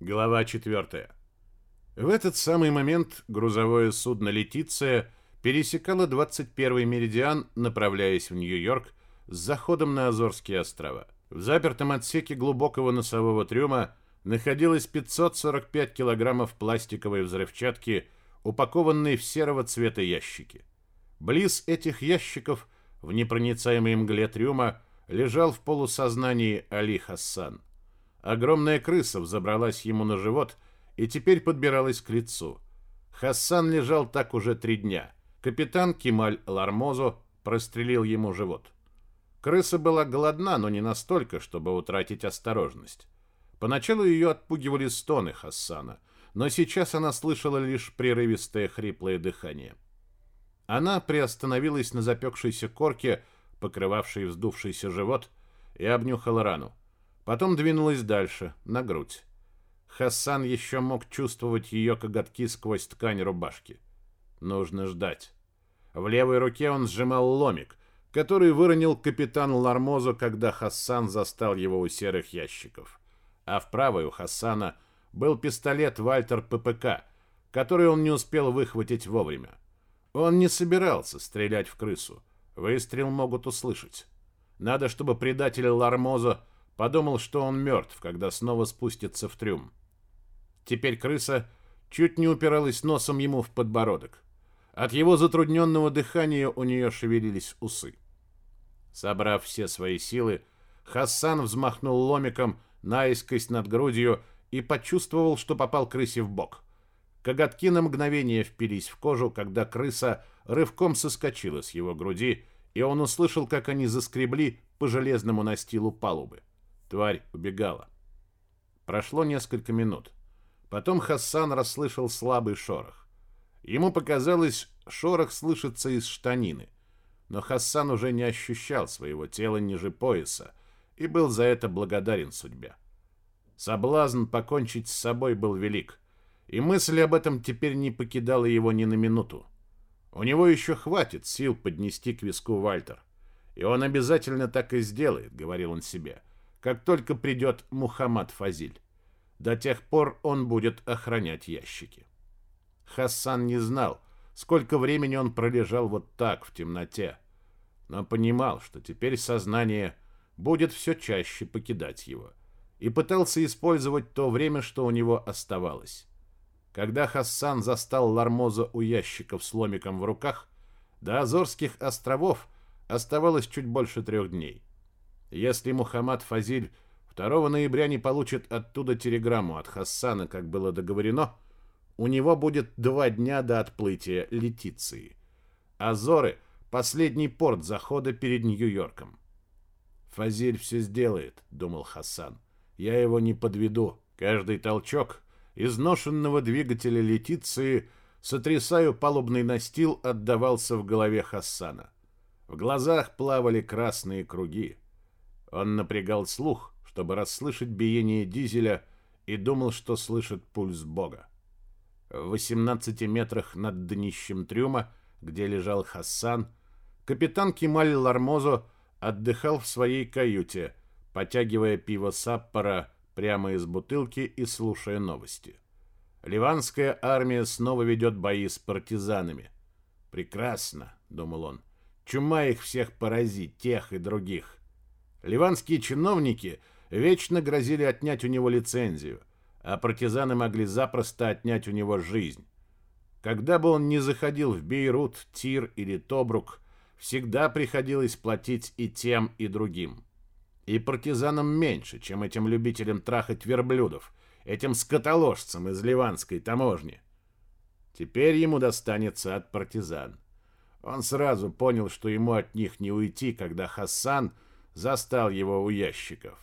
Глава 4. В этот самый момент грузовое судно «Летиция» пересекало 21-й меридиан, направляясь в Нью-Йорк с заходом на Азорские острова. В запертом отсеке глубокого носового трюма находилось 545 килограммов пластиковой взрывчатки, упакованной в серого цвета ящики. Близ этих ящиков в непроницаемой мгле трюма лежал в полусознании Али Хассан. Огромная крыса взобралась ему на живот и теперь подбиралась к лицу. Хассан лежал так уже три дня. Капитан Кемаль Лармозо прострелил ему живот. Крыса была голодна, но не настолько, чтобы утратить осторожность. Поначалу ее отпугивали стоны Хассана, но сейчас она слышала лишь прерывистое хриплое дыхание. Она приостановилась на запекшейся корке, покрывавшей вздувшийся живот, и обнюхала рану. Потом двинулась дальше, на грудь. Хассан еще мог чувствовать ее коготки сквозь ткань рубашки. Нужно ждать. В левой руке он сжимал ломик, который выронил капитан Лармозо, когда Хассан застал его у серых ящиков. А в правой у Хассана был пистолет Вальтер ППК, который он не успел выхватить вовремя. Он не собирался стрелять в крысу. Выстрел могут услышать. Надо, чтобы предатель Лармозо Подумал, что он мертв, когда снова спустится в трюм. Теперь крыса чуть не упиралась носом ему в подбородок. От его затрудненного дыхания у нее шевелились усы. Собрав все свои силы, Хассан взмахнул ломиком наискось над грудью и почувствовал, что попал крысе в бок. Коготки на мгновение впились в кожу, когда крыса рывком соскочила с его груди, и он услышал, как они заскребли по железному настилу палубы. Тварь убегала. Прошло несколько минут. Потом Хассан расслышал слабый шорох. Ему показалось, шорох слышится из штанины. Но Хассан уже не ощущал своего тела ниже пояса и был за это благодарен судьбе. Соблазн покончить с собой был велик, и мысль об этом теперь не покидала его ни на минуту. У него еще хватит сил поднести к виску Вальтер. И он обязательно так и сделает, говорил он себе как только придет Мухаммад Фазиль. До тех пор он будет охранять ящики. Хассан не знал, сколько времени он пролежал вот так в темноте, но понимал, что теперь сознание будет все чаще покидать его, и пытался использовать то время, что у него оставалось. Когда Хассан застал Лармоза у ящиков с ломиком в руках, до Азорских островов оставалось чуть больше трех дней. Если Мухаммад Фазиль 2 ноября не получит оттуда телеграмму от Хассана, как было договорено, у него будет два дня до отплытия Летиции. Азоры — последний порт захода перед Нью-Йорком. «Фазиль все сделает», — думал Хассан. «Я его не подведу. Каждый толчок изношенного двигателя Летиции, сотрясаю палубный настил, отдавался в голове Хассана. В глазах плавали красные круги. Он напрягал слух, чтобы расслышать биение дизеля, и думал, что слышит пульс Бога. В 18 метрах над днищем трюма, где лежал Хассан, капитан Кемаль Лармозо отдыхал в своей каюте, потягивая пиво Саппора прямо из бутылки и слушая новости. Ливанская армия снова ведет бои с партизанами. «Прекрасно», — думал он, — «чума их всех поразит, тех и других. Ливанские чиновники вечно грозили отнять у него лицензию, а партизаны могли запросто отнять у него жизнь. Когда бы он ни заходил в Бейрут, Тир или Тобрук, всегда приходилось платить и тем, и другим. И партизанам меньше, чем этим любителям трахать верблюдов, этим скотоложцам из ливанской таможни. Теперь ему достанется от партизан. Он сразу понял, что ему от них не уйти, когда Хасан – застал его у ящиков.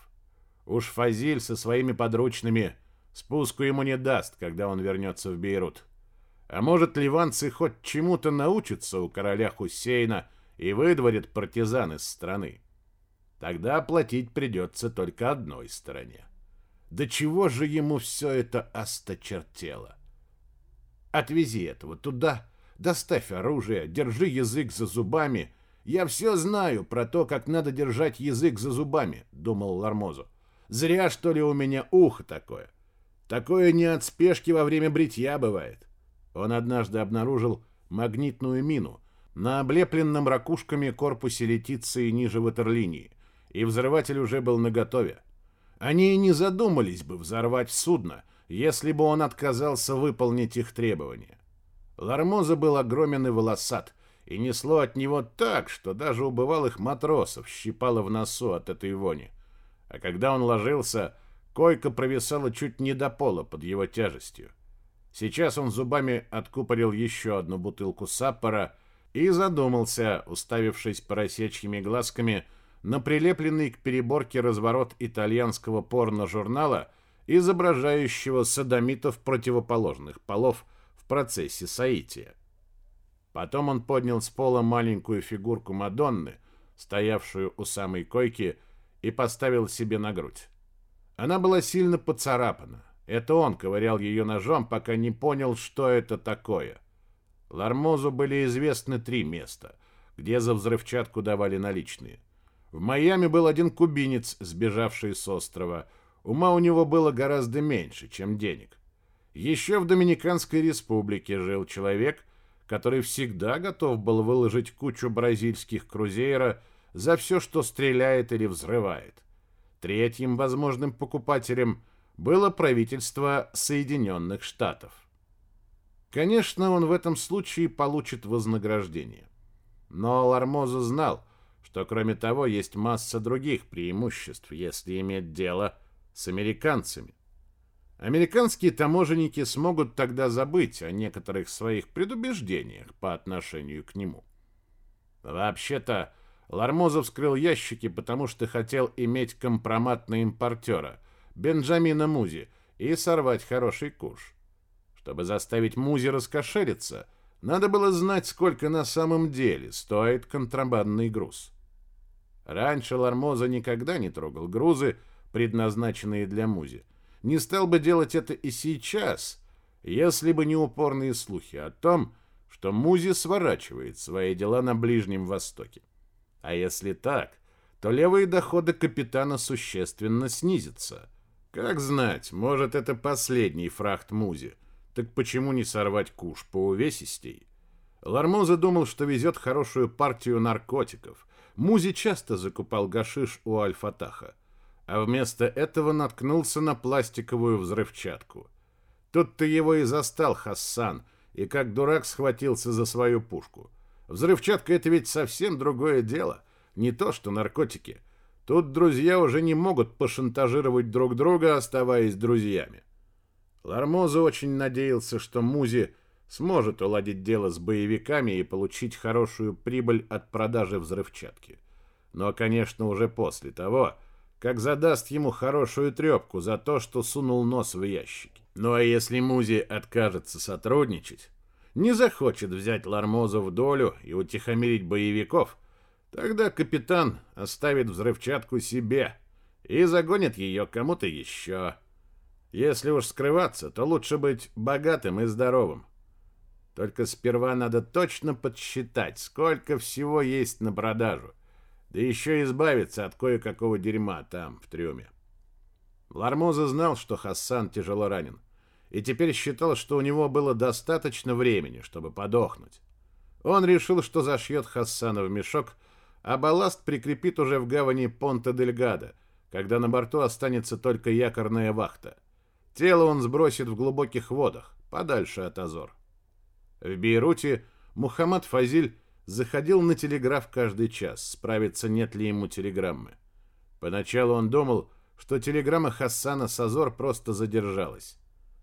Уж Фазиль со своими подручными спуску ему не даст, когда он вернется в Бейрут. А может, ливанцы хоть чему-то научатся у короля Хусейна и выдворят партизан из страны. Тогда платить придется только одной стороне. Да чего же ему все это осточертело? Отвези этого туда, доставь оружие, держи язык за зубами «Я все знаю про то, как надо держать язык за зубами», — думал Лармозо. «Зря, что ли, у меня ухо такое. Такое не от спешки во время бритья бывает. Он однажды обнаружил магнитную мину на облепленном ракушками корпусе Летиции ниже ватерлинии, и взрыватель уже был наготове. Они и не задумались бы взорвать судно, если бы он отказался выполнить их требования. Лармоза был огромен и волосат, и несло от него так, что даже у бывалых матросов щипало в носу от этой вони. А когда он ложился, койка провисала чуть не до пола под его тяжестью. Сейчас он зубами откупорил еще одну бутылку саппора и задумался, уставившись поросячьими глазками на прилепленный к переборке разворот итальянского порно-журнала, изображающего садомитов противоположных полов в процессе соития. Потом он поднял с пола маленькую фигурку Мадонны, стоявшую у самой койки, и поставил себе на грудь. Она была сильно поцарапана. Это он ковырял ее ножом, пока не понял, что это такое. Лармозу были известны три места, где за взрывчатку давали наличные. В Майами был один кубинец, сбежавший с острова. Ума у него было гораздо меньше, чем денег. Еще в Доминиканской республике жил человек, который всегда готов был выложить кучу бразильских крузейра за все, что стреляет или взрывает. Третьим возможным покупателем было правительство Соединенных Штатов. Конечно, он в этом случае получит вознаграждение. Но Лармоза знал, что кроме того есть масса других преимуществ, если иметь дело с американцами. Американские таможенники смогут тогда забыть о некоторых своих предубеждениях по отношению к нему. Вообще-то, Лармозов вскрыл ящики, потому что хотел иметь компромат на импортера, Бенджамина Музи, и сорвать хороший куш. Чтобы заставить Музи раскошелиться, надо было знать, сколько на самом деле стоит контрабандный груз. Раньше Лармоза никогда не трогал грузы, предназначенные для Музи не стал бы делать это и сейчас, если бы не упорные слухи о том, что Музи сворачивает свои дела на Ближнем Востоке. А если так, то левые доходы капитана существенно снизятся. Как знать, может это последний фрахт Музи, так почему не сорвать куш по увесистей? Лармоза думал, что везет хорошую партию наркотиков. Музи часто закупал гашиш у Аль-Фатаха а вместо этого наткнулся на пластиковую взрывчатку. Тут-то его и застал Хассан, и как дурак схватился за свою пушку. Взрывчатка — это ведь совсем другое дело, не то что наркотики. Тут друзья уже не могут пошантажировать друг друга, оставаясь друзьями. Лармоза очень надеялся, что Музи сможет уладить дело с боевиками и получить хорошую прибыль от продажи взрывчатки. Но, конечно, уже после того, как задаст ему хорошую трепку за то, что сунул нос в ящики. Ну а если Музи откажется сотрудничать, не захочет взять Лармоза в долю и утихомирить боевиков, тогда капитан оставит взрывчатку себе и загонит ее кому-то еще. Если уж скрываться, то лучше быть богатым и здоровым. Только сперва надо точно подсчитать, сколько всего есть на продажу да еще избавиться от кое-какого дерьма там, в трюме. Лармоза знал, что Хассан тяжело ранен, и теперь считал, что у него было достаточно времени, чтобы подохнуть. Он решил, что зашьет Хассана в мешок, а балласт прикрепит уже в гавани Понта-дель-Гада, когда на борту останется только якорная вахта. Тело он сбросит в глубоких водах, подальше от Азор. В Бейруте Мухаммад Фазиль заходил на телеграф каждый час, справиться нет ли ему телеграммы. Поначалу он думал, что телеграмма Хассана Сазор просто задержалась.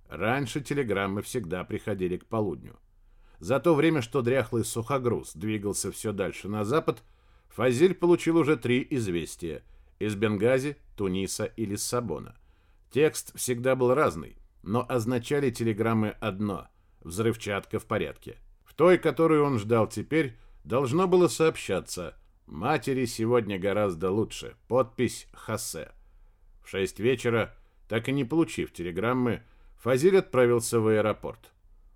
Раньше телеграммы всегда приходили к полудню. За то время, что дряхлый сухогруз двигался все дальше на запад, Фазиль получил уже три известия из Бенгази, Туниса и Лиссабона. Текст всегда был разный, но означали телеграммы одно – взрывчатка в порядке. В той, которую он ждал теперь, должно было сообщаться «Матери сегодня гораздо лучше. Подпись Хосе». В шесть вечера, так и не получив телеграммы, Фазиль отправился в аэропорт.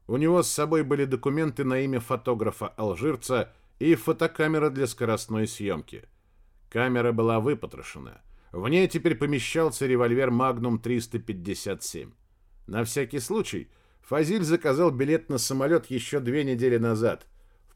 У него с собой были документы на имя фотографа-алжирца и фотокамера для скоростной съемки. Камера была выпотрошена. В ней теперь помещался револьвер Magnum 357. На всякий случай Фазиль заказал билет на самолет еще две недели назад.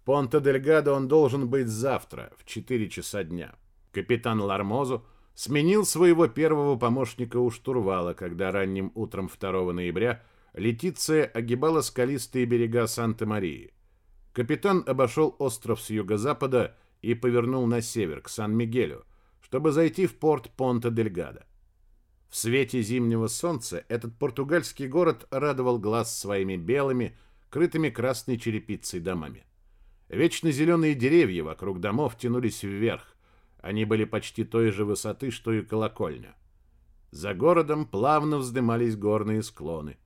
В Понте-дель-Гадо он должен быть завтра в 4 часа дня. Капитан Лармозу сменил своего первого помощника у штурвала, когда ранним утром 2 ноября Летиция огибала скалистые берега Санта-Марии. Капитан обошел остров с юго-запада и повернул на север, к Сан-Мигелю, чтобы зайти в порт Понта-дель-Гадо. В свете зимнего солнца этот португальский город радовал глаз своими белыми, крытыми красной черепицей домами. Вечно зеленые деревья вокруг домов тянулись вверх. Они были почти той же высоты, что и колокольня. За городом плавно вздымались горные склоны.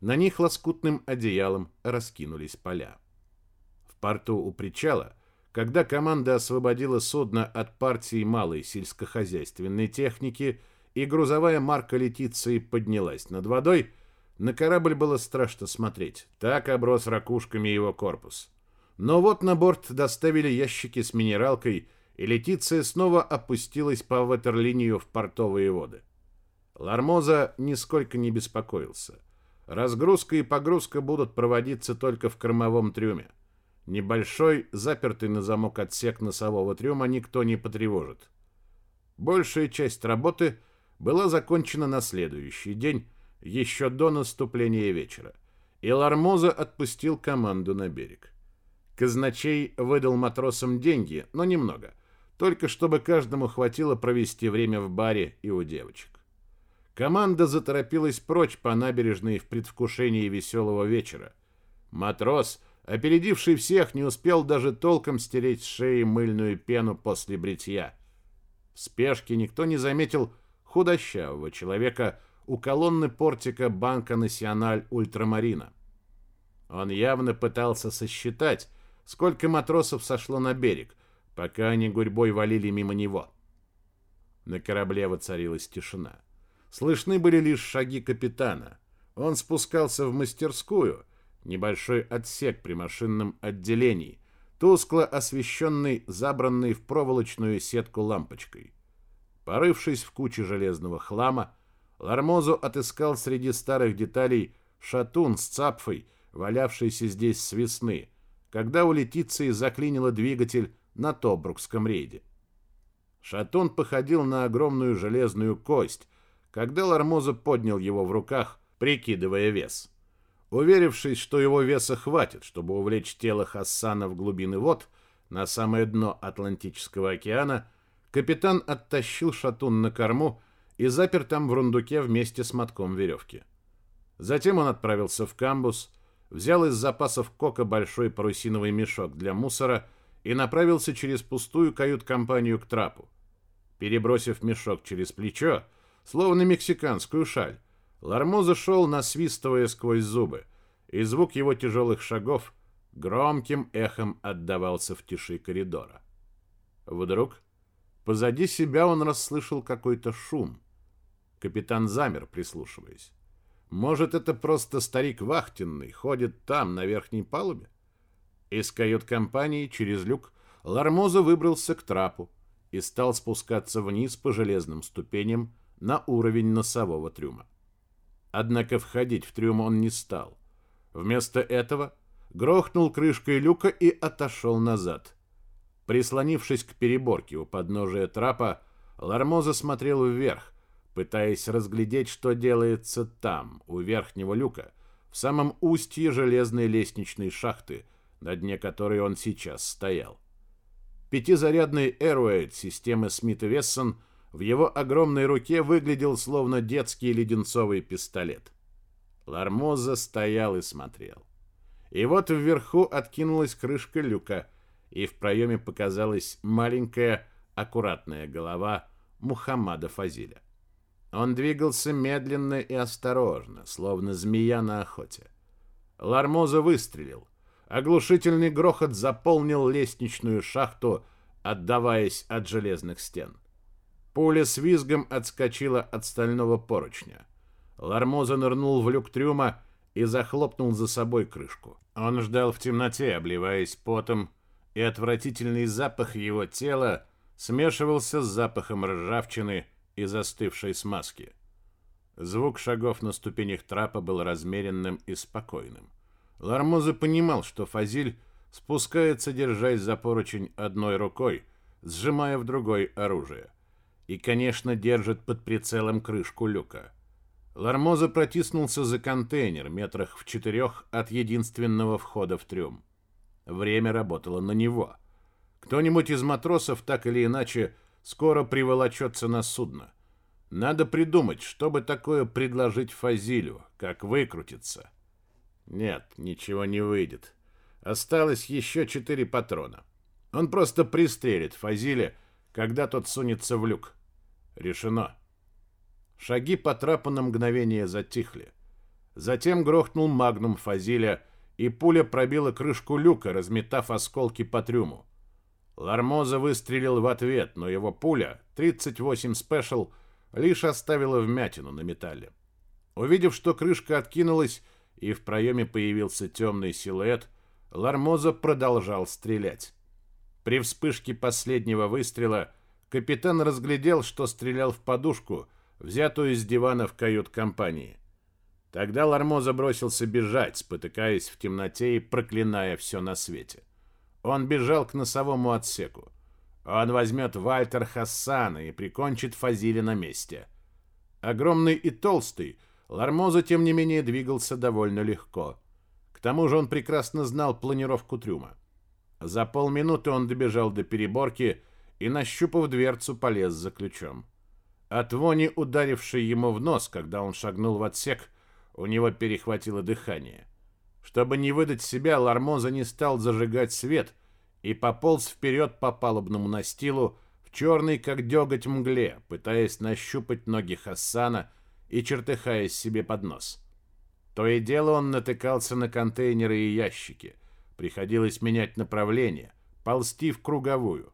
На них лоскутным одеялом раскинулись поля. В порту у причала, когда команда освободила судно от партии малой сельскохозяйственной техники – и грузовая марка Летиции поднялась над водой, на корабль было страшно смотреть. Так оброс ракушками его корпус. Но вот на борт доставили ящики с минералкой, и Летиция снова опустилась по ватерлинию в портовые воды. Лармоза нисколько не беспокоился. Разгрузка и погрузка будут проводиться только в кормовом трюме. Небольшой, запертый на замок отсек носового трюма никто не потревожит. Большая часть работы – была закончена на следующий день, еще до наступления вечера, и Лармоза отпустил команду на берег. Казначей выдал матросам деньги, но немного, только чтобы каждому хватило провести время в баре и у девочек. Команда заторопилась прочь по набережной в предвкушении веселого вечера. Матрос, опередивший всех, не успел даже толком стереть с шеи мыльную пену после бритья. В спешке никто не заметил, худощавого человека у колонны портика Банка Националь Ультрамарина. Он явно пытался сосчитать, сколько матросов сошло на берег, пока они гурьбой валили мимо него. На корабле воцарилась тишина. Слышны были лишь шаги капитана. Он спускался в мастерскую, небольшой отсек при машинном отделении, тускло освещенный, забранный в проволочную сетку лампочкой. Порывшись в куче железного хлама, Лармозу отыскал среди старых деталей шатун с цапфой, валявшийся здесь с весны, когда у Летиции заклинило двигатель на Тобрукском рейде. Шатун походил на огромную железную кость, когда Лармоза поднял его в руках, прикидывая вес. Уверившись, что его веса хватит, чтобы увлечь тело Хассана в глубины вод, на самое дно Атлантического океана, Капитан оттащил шатун на корму и запер там в рундуке вместе с мотком веревки. Затем он отправился в камбус, взял из запасов кока большой парусиновый мешок для мусора и направился через пустую кают-компанию к трапу. Перебросив мешок через плечо, словно мексиканскую шаль, Лармо зашел, насвистывая сквозь зубы, и звук его тяжелых шагов громким эхом отдавался в тиши коридора. Вдруг Позади себя он расслышал какой-то шум. Капитан замер, прислушиваясь. Может, это просто старик вахтенный, ходит там, на верхней палубе? Из кают-компании через люк Лармоза выбрался к трапу и стал спускаться вниз по железным ступеням на уровень носового трюма. Однако входить в трюм он не стал. Вместо этого грохнул крышкой люка и отошел назад. Прислонившись к переборке у подножия трапа, Лармоза смотрел вверх, пытаясь разглядеть, что делается там, у верхнего люка, в самом устье железной лестничной шахты, на дне которой он сейчас стоял. Пятизарядный Эруэйд системы Смит и Вессон в его огромной руке выглядел словно детский леденцовый пистолет. Лармоза стоял и смотрел. И вот вверху откинулась крышка люка, и в проеме показалась маленькая, аккуратная голова Мухаммада Фазиля. Он двигался медленно и осторожно, словно змея на охоте. Лармоза выстрелил. Оглушительный грохот заполнил лестничную шахту, отдаваясь от железных стен. Пуля с визгом отскочила от стального поручня. Лармоза нырнул в люк трюма и захлопнул за собой крышку. Он ждал в темноте, обливаясь потом, и отвратительный запах его тела смешивался с запахом ржавчины и застывшей смазки. Звук шагов на ступенях трапа был размеренным и спокойным. Лармоза понимал, что Фазиль спускается, держась за поручень одной рукой, сжимая в другой оружие. И, конечно, держит под прицелом крышку люка. Лармоза протиснулся за контейнер метрах в четырех от единственного входа в трюм. Время работало на него. Кто-нибудь из матросов так или иначе скоро приволочется на судно. Надо придумать, чтобы такое предложить Фазилю, как выкрутиться. Нет, ничего не выйдет. Осталось еще четыре патрона. Он просто пристрелит Фазиля, когда тот сунется в люк. Решено. Шаги по трапу на мгновение затихли. Затем грохнул магнум Фазиля, и пуля пробила крышку люка, разметав осколки по трюму. Лармоза выстрелил в ответ, но его пуля, 38 спешл, лишь оставила вмятину на металле. Увидев, что крышка откинулась и в проеме появился темный силуэт, Лармоза продолжал стрелять. При вспышке последнего выстрела капитан разглядел, что стрелял в подушку, взятую из дивана в кают-компании. Тогда Лармоза бросился бежать, спотыкаясь в темноте и проклиная все на свете. Он бежал к носовому отсеку. Он возьмет Вальтер Хассана и прикончит Фазиля на месте. Огромный и толстый, Лармоза, тем не менее, двигался довольно легко. К тому же он прекрасно знал планировку трюма. За полминуты он добежал до переборки и, нащупав дверцу, полез за ключом. От вони, ударившей ему в нос, когда он шагнул в отсек, у него перехватило дыхание. Чтобы не выдать себя, Лармоза не стал зажигать свет и пополз вперед по палубному настилу в черной, как деготь мгле, пытаясь нащупать ноги Хасана и чертыхаясь себе под нос. То и дело он натыкался на контейнеры и ящики. Приходилось менять направление, ползти в круговую.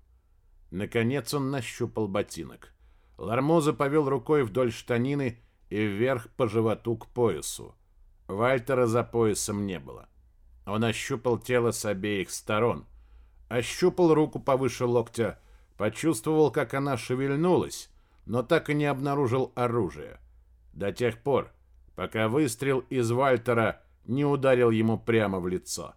Наконец он нащупал ботинок. Лармоза повел рукой вдоль штанины и вверх по животу к поясу. Вальтера за поясом не было. Он ощупал тело с обеих сторон. Ощупал руку повыше локтя, почувствовал, как она шевельнулась, но так и не обнаружил оружия. До тех пор, пока выстрел из Вальтера не ударил ему прямо в лицо.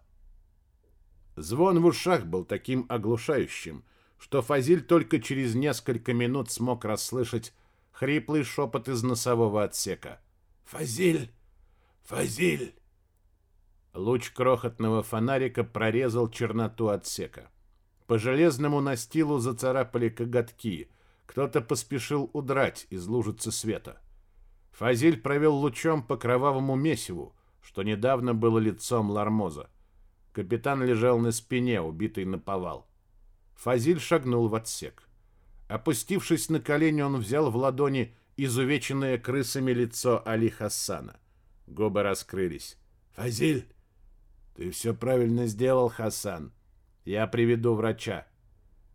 Звон в ушах был таким оглушающим, что Фазиль только через несколько минут смог расслышать хриплый шепот из носового отсека. «Фазиль! Фазиль!» Луч крохотного фонарика прорезал черноту отсека. По железному настилу зацарапали коготки. Кто-то поспешил удрать из лужицы света. Фазиль провел лучом по кровавому месиву, что недавно было лицом Лармоза. Капитан лежал на спине, убитый на повал. Фазиль шагнул в отсек. Опустившись на колени, он взял в ладони изувеченное крысами лицо Али Хассана. Губы раскрылись. «Фазиль, ты все правильно сделал, Хасан. Я приведу врача».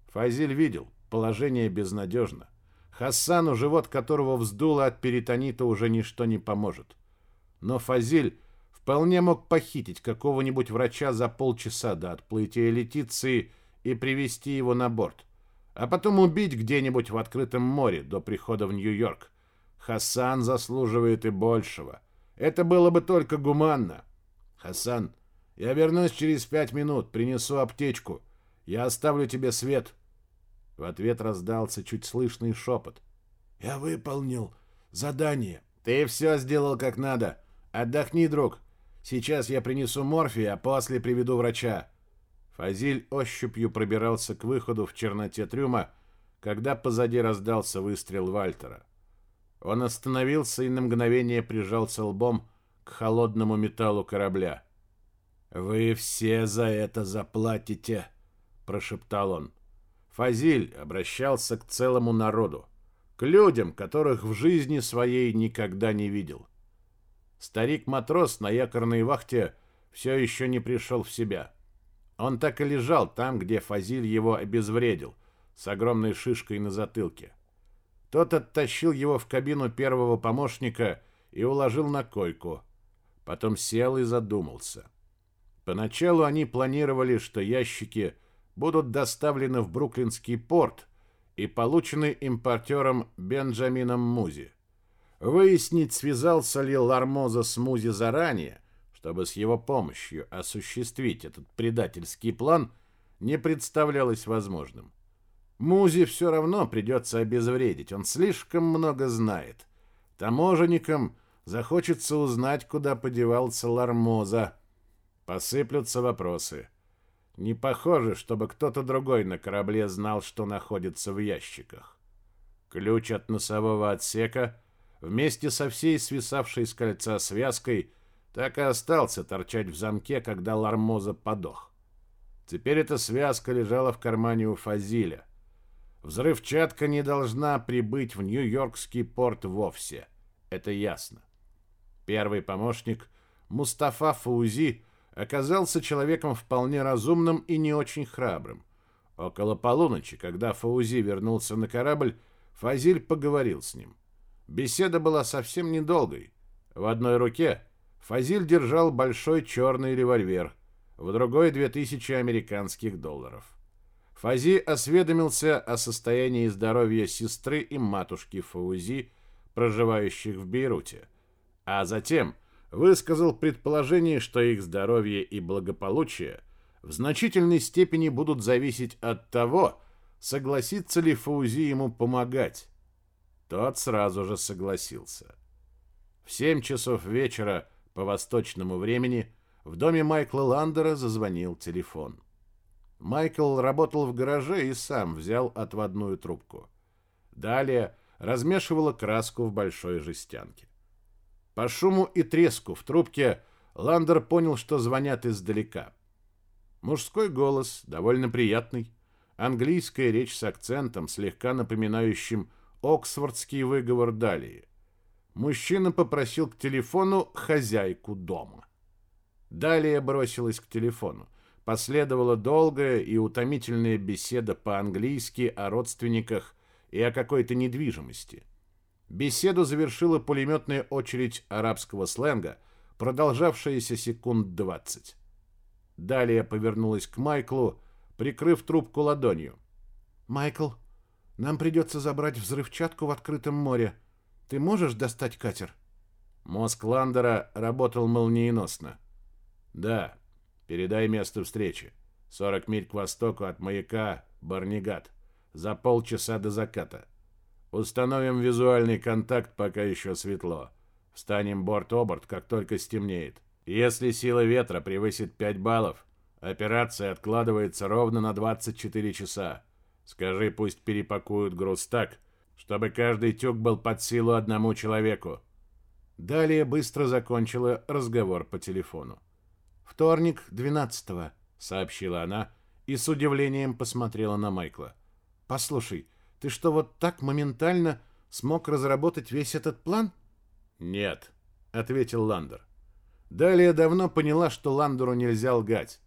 Фазиль видел, положение безнадежно. Хасану, живот которого вздуло от перитонита, уже ничто не поможет. Но Фазиль вполне мог похитить какого-нибудь врача за полчаса до отплытия Летиции и привести его на борт а потом убить где-нибудь в открытом море до прихода в Нью-Йорк. Хасан заслуживает и большего. Это было бы только гуманно. Хасан, я вернусь через пять минут, принесу аптечку. Я оставлю тебе свет. В ответ раздался чуть слышный шепот. Я выполнил задание. Ты все сделал как надо. Отдохни, друг. Сейчас я принесу морфий, а после приведу врача. Фазиль ощупью пробирался к выходу в черноте трюма, когда позади раздался выстрел Вальтера. Он остановился и на мгновение прижался лбом к холодному металлу корабля. «Вы все за это заплатите», — прошептал он. Фазиль обращался к целому народу, к людям, которых в жизни своей никогда не видел. Старик-матрос на якорной вахте все еще не пришел в себя. Он так и лежал там, где Фазиль его обезвредил, с огромной шишкой на затылке. Тот оттащил его в кабину первого помощника и уложил на койку. Потом сел и задумался. Поначалу они планировали, что ящики будут доставлены в Бруклинский порт и получены импортером Бенджамином Музи. выяснить, связался ли Лармоза с Музи заранее, чтобы с его помощью осуществить этот предательский план, не представлялось возможным. Музи все равно придется обезвредить, он слишком много знает. Таможенникам захочется узнать, куда подевался Лармоза. Посыплются вопросы. Не похоже, чтобы кто-то другой на корабле знал, что находится в ящиках. Ключ от носового отсека вместе со всей свисавшей с кольца связкой так и остался торчать в замке, когда Лармоза подох. Теперь эта связка лежала в кармане у Фазиля. Взрывчатка не должна прибыть в Нью-Йоркский порт вовсе. Это ясно. Первый помощник Мустафа Фаузи оказался человеком вполне разумным и не очень храбрым. Около полуночи, когда Фаузи вернулся на корабль, Фазиль поговорил с ним. Беседа была совсем недолгой. В одной руке Фазиль держал большой черный револьвер, в другой — две тысячи американских долларов. Фази осведомился о состоянии здоровья сестры и матушки Фаузи, проживающих в Бейруте, а затем высказал предположение, что их здоровье и благополучие в значительной степени будут зависеть от того, согласится ли Фаузи ему помогать. Тот сразу же согласился. В семь часов вечера по восточному времени в доме Майкла Ландера зазвонил телефон. Майкл работал в гараже и сам взял отводную трубку. Далее размешивала краску в большой жестянке. По шуму и треску в трубке Ландер понял, что звонят издалека. Мужской голос, довольно приятный, английская речь с акцентом, слегка напоминающим оксфордский выговор далее. Мужчина попросил к телефону хозяйку дома. Далее бросилась к телефону. Последовала долгая и утомительная беседа по-английски о родственниках и о какой-то недвижимости. Беседу завершила пулеметная очередь арабского сленга, продолжавшаяся секунд двадцать. Далее повернулась к Майклу, прикрыв трубку ладонью. «Майкл, нам придется забрать взрывчатку в открытом море. Ты можешь достать катер?» Мозг Ландера работал молниеносно. «Да, передай место встречи. 40 миль к востоку от маяка Барнигат. За полчаса до заката. Установим визуальный контакт, пока еще светло. Встанем борт-оборт, как только стемнеет. Если сила ветра превысит 5 баллов, операция откладывается ровно на 24 часа. Скажи, пусть перепакуют груз так, чтобы каждый тюк был под силу одному человеку. Далее быстро закончила разговор по телефону. «Вторник, 12-го», — сообщила она и с удивлением посмотрела на Майкла. «Послушай, ты что, вот так моментально смог разработать весь этот план?» «Нет», — ответил Ландер. Далее давно поняла, что Ландеру нельзя лгать.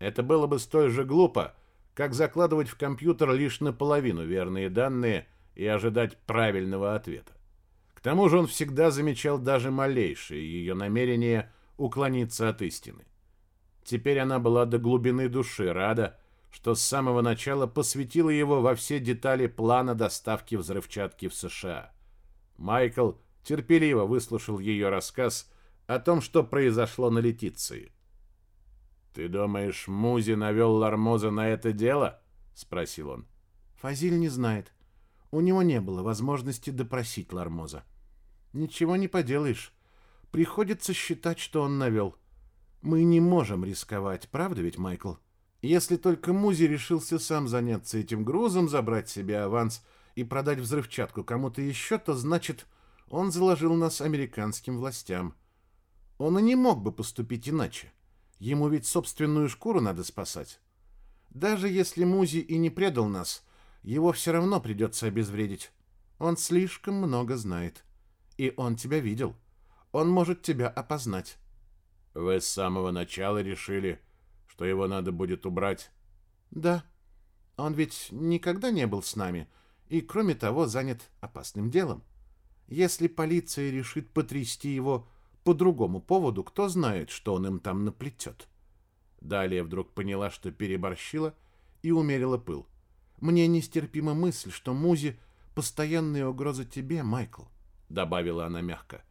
Это было бы столь же глупо, как закладывать в компьютер лишь наполовину верные данные и ожидать правильного ответа. К тому же он всегда замечал даже малейшие ее намерения уклониться от истины. Теперь она была до глубины души рада, что с самого начала посвятила его во все детали плана доставки взрывчатки в США. Майкл терпеливо выслушал ее рассказ о том, что произошло на Летиции. «Ты думаешь, Музи навел Лармоза на это дело?» — спросил он. «Фазиль не знает. У него не было возможности допросить Лармоза. Ничего не поделаешь. Приходится считать, что он навел. Мы не можем рисковать, правда ведь, Майкл? Если только Музи решился сам заняться этим грузом, забрать себе аванс и продать взрывчатку кому-то еще, то значит, он заложил нас американским властям. Он и не мог бы поступить иначе. Ему ведь собственную шкуру надо спасать. Даже если Музи и не предал нас, его все равно придется обезвредить. Он слишком много знает. И он тебя видел. Он может тебя опознать. Вы с самого начала решили, что его надо будет убрать? Да. Он ведь никогда не был с нами и, кроме того, занят опасным делом. Если полиция решит потрясти его по другому поводу, кто знает, что он им там наплетет. Далее вдруг поняла, что переборщила и умерила пыл. Мне нестерпима мысль, что Музи — постоянная угроза тебе, Майкл. добавила она мягко.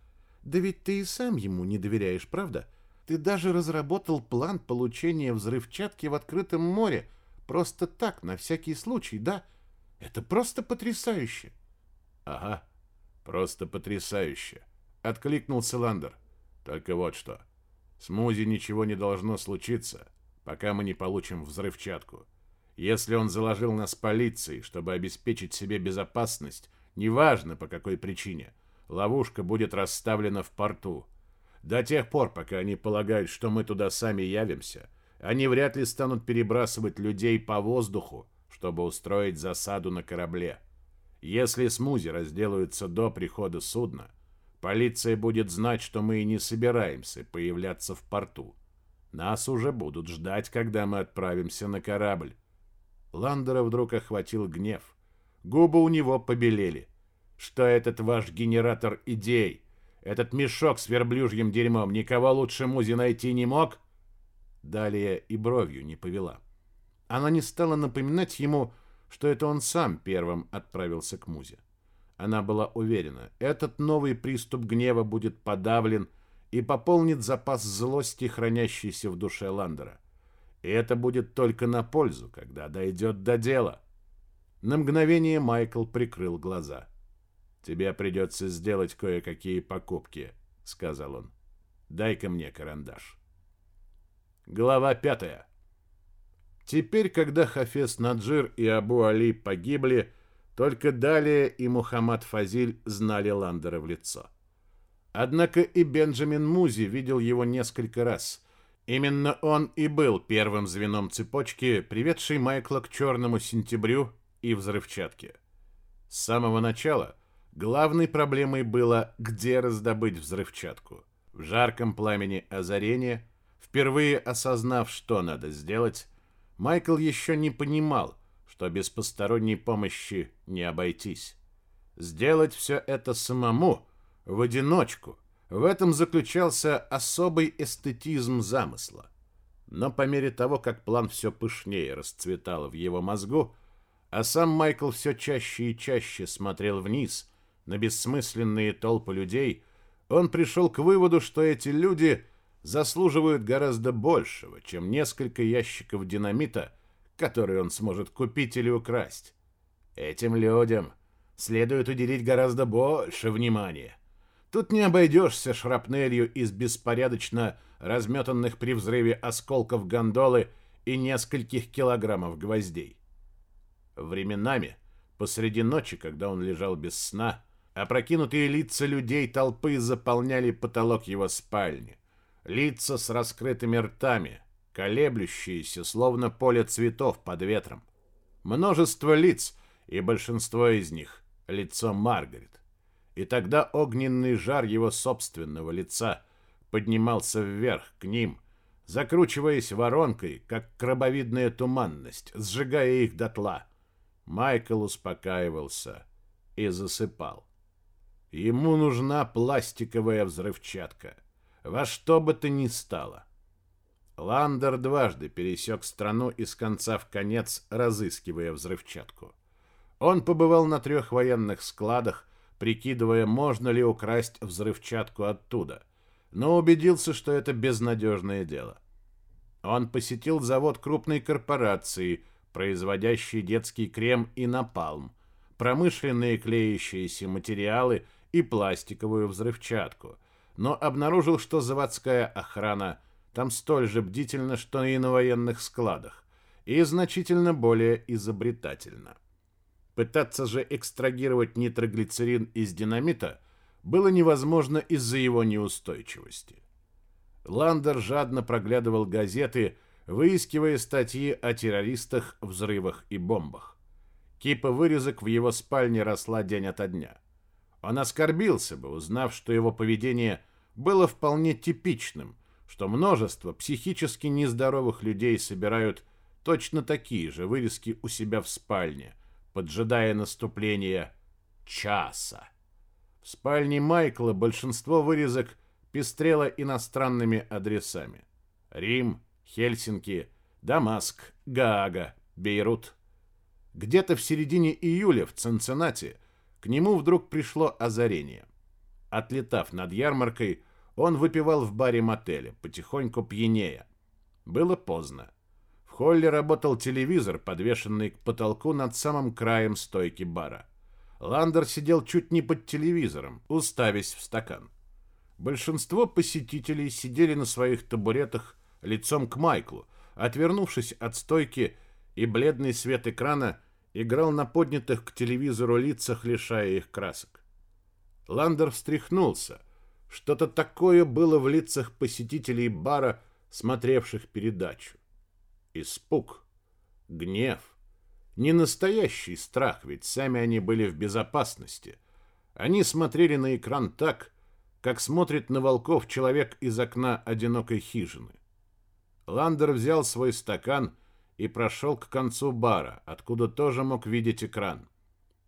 Да ведь ты и сам ему не доверяешь, правда? Ты даже разработал план получения взрывчатки в открытом море. Просто так, на всякий случай, да? Это просто потрясающе. Ага, просто потрясающе. Откликнулся Ландер. Только вот что. С Музи ничего не должно случиться, пока мы не получим взрывчатку. Если он заложил нас полицией, чтобы обеспечить себе безопасность, неважно по какой причине, ловушка будет расставлена в порту. До тех пор, пока они полагают, что мы туда сами явимся, они вряд ли станут перебрасывать людей по воздуху, чтобы устроить засаду на корабле. Если смузи разделаются до прихода судна, полиция будет знать, что мы и не собираемся появляться в порту. Нас уже будут ждать, когда мы отправимся на корабль. Ландера вдруг охватил гнев. Губы у него побелели. Что этот ваш генератор идей? Этот мешок с верблюжьим дерьмом никого лучше Музи найти не мог? Далее и бровью не повела. Она не стала напоминать ему, что это он сам первым отправился к Музе. Она была уверена, этот новый приступ гнева будет подавлен и пополнит запас злости, хранящийся в душе Ландера. И это будет только на пользу, когда дойдет до дела. На мгновение Майкл прикрыл глаза. «Тебе придется сделать кое-какие покупки», — сказал он. «Дай-ка мне карандаш». Глава пятая. Теперь, когда Хафес Наджир и Абу Али погибли, только Далия и Мухаммад Фазиль знали Ландера в лицо. Однако и Бенджамин Музи видел его несколько раз. Именно он и был первым звеном цепочки, приведшей Майкла к черному сентябрю и взрывчатке. С самого начала – Главной проблемой было, где раздобыть взрывчатку. В жарком пламени озарения, впервые осознав, что надо сделать, Майкл еще не понимал, что без посторонней помощи не обойтись. Сделать все это самому, в одиночку, в этом заключался особый эстетизм замысла. Но по мере того, как план все пышнее расцветал в его мозгу, а сам Майкл все чаще и чаще смотрел вниз – на бессмысленные толпы людей, он пришел к выводу, что эти люди заслуживают гораздо большего, чем несколько ящиков динамита, которые он сможет купить или украсть. Этим людям следует уделить гораздо больше внимания. Тут не обойдешься шрапнелью из беспорядочно разметанных при взрыве осколков гондолы и нескольких килограммов гвоздей. Временами, посреди ночи, когда он лежал без сна, Опрокинутые лица людей толпы заполняли потолок его спальни. Лица с раскрытыми ртами, колеблющиеся, словно поле цветов под ветром. Множество лиц, и большинство из них — лицо Маргарет. И тогда огненный жар его собственного лица поднимался вверх к ним, закручиваясь воронкой, как крабовидная туманность, сжигая их дотла. Майкл успокаивался и засыпал. Ему нужна пластиковая взрывчатка. Во что бы то ни стало. Ландер дважды пересек страну из конца в конец, разыскивая взрывчатку. Он побывал на трех военных складах, прикидывая, можно ли украсть взрывчатку оттуда, но убедился, что это безнадежное дело. Он посетил завод крупной корпорации, производящей детский крем и напалм, промышленные клеящиеся материалы и пластиковую взрывчатку, но обнаружил, что заводская охрана там столь же бдительна, что и на военных складах, и значительно более изобретательна. Пытаться же экстрагировать нитроглицерин из динамита было невозможно из-за его неустойчивости. Ландер жадно проглядывал газеты, выискивая статьи о террористах, взрывах и бомбах. Кипа вырезок в его спальне росла день ото дня. Он оскорбился бы, узнав, что его поведение было вполне типичным, что множество психически нездоровых людей собирают точно такие же вырезки у себя в спальне, поджидая наступления часа. В спальне Майкла большинство вырезок пестрело иностранными адресами. Рим, Хельсинки, Дамаск, Гаага, Бейрут. Где-то в середине июля в Цинциннати к нему вдруг пришло озарение. отлетав над ярмаркой, он выпивал в баре мотеля, потихоньку пьянея. Было поздно. В холле работал телевизор, подвешенный к потолку над самым краем стойки бара. Ландер сидел чуть не под телевизором, уставясь в стакан. Большинство посетителей сидели на своих табуретах лицом к Майклу, отвернувшись от стойки, и бледный свет экрана играл на поднятых к телевизору лицах, лишая их красок. Ландер встряхнулся. Что-то такое было в лицах посетителей бара, смотревших передачу. Испуг, гнев, не настоящий страх, ведь сами они были в безопасности. Они смотрели на экран так, как смотрит на волков человек из окна одинокой хижины. Ландер взял свой стакан и прошел к концу бара, откуда тоже мог видеть экран.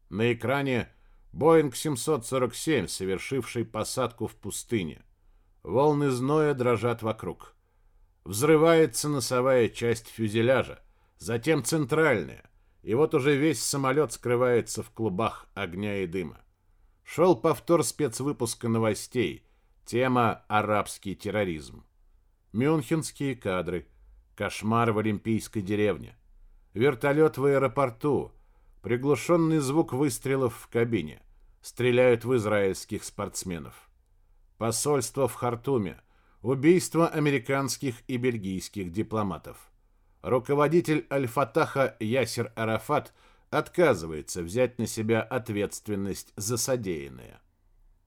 На экране Боинг 747, совершивший посадку в пустыне. Волны зноя дрожат вокруг. Взрывается носовая часть фюзеляжа, затем центральная, и вот уже весь самолет скрывается в клубах огня и дыма. Шел повтор спецвыпуска новостей. Тема «Арабский терроризм». Мюнхенские кадры. Кошмар в Олимпийской деревне. Вертолет в аэропорту. Приглушенный звук выстрелов в кабине. Стреляют в израильских спортсменов. Посольство в Хартуме. Убийство американских и бельгийских дипломатов. Руководитель Аль-Фатаха Ясер Арафат – отказывается взять на себя ответственность за содеянное.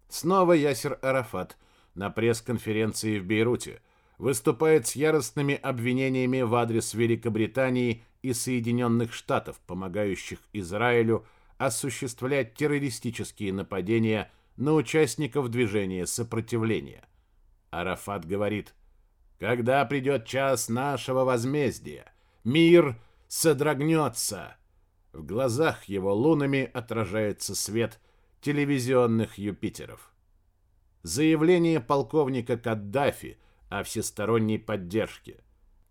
Снова Ясер Арафат на пресс-конференции в Бейруте выступает с яростными обвинениями в адрес Великобритании и Соединенных Штатов, помогающих Израилю осуществлять террористические нападения на участников движения сопротивления. Арафат говорит, «Когда придет час нашего возмездия, мир содрогнется, в глазах его лунами отражается свет телевизионных Юпитеров. Заявление полковника Каддафи о всесторонней поддержке.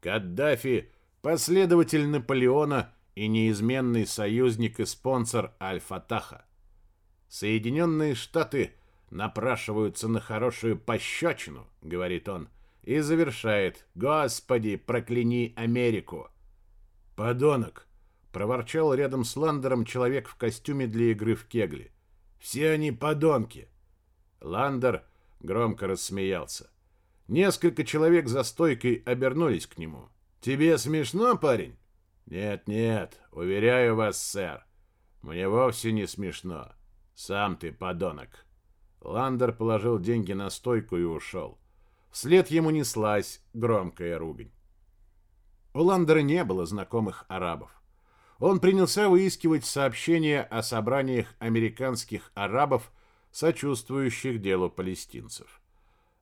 Каддафи – последователь Наполеона и неизменный союзник и спонсор Аль-Фатаха. Соединенные Штаты напрашиваются на хорошую пощечину, говорит он, и завершает «Господи, прокляни Америку!» «Подонок!» проворчал рядом с Ландером человек в костюме для игры в кегли. «Все они подонки!» Ландер громко рассмеялся. Несколько человек за стойкой обернулись к нему. «Тебе смешно, парень?» «Нет, нет, уверяю вас, сэр. Мне вовсе не смешно. Сам ты подонок». Ландер положил деньги на стойку и ушел. Вслед ему неслась громкая ругань. У Ландера не было знакомых арабов он принялся выискивать сообщения о собраниях американских арабов, сочувствующих делу палестинцев.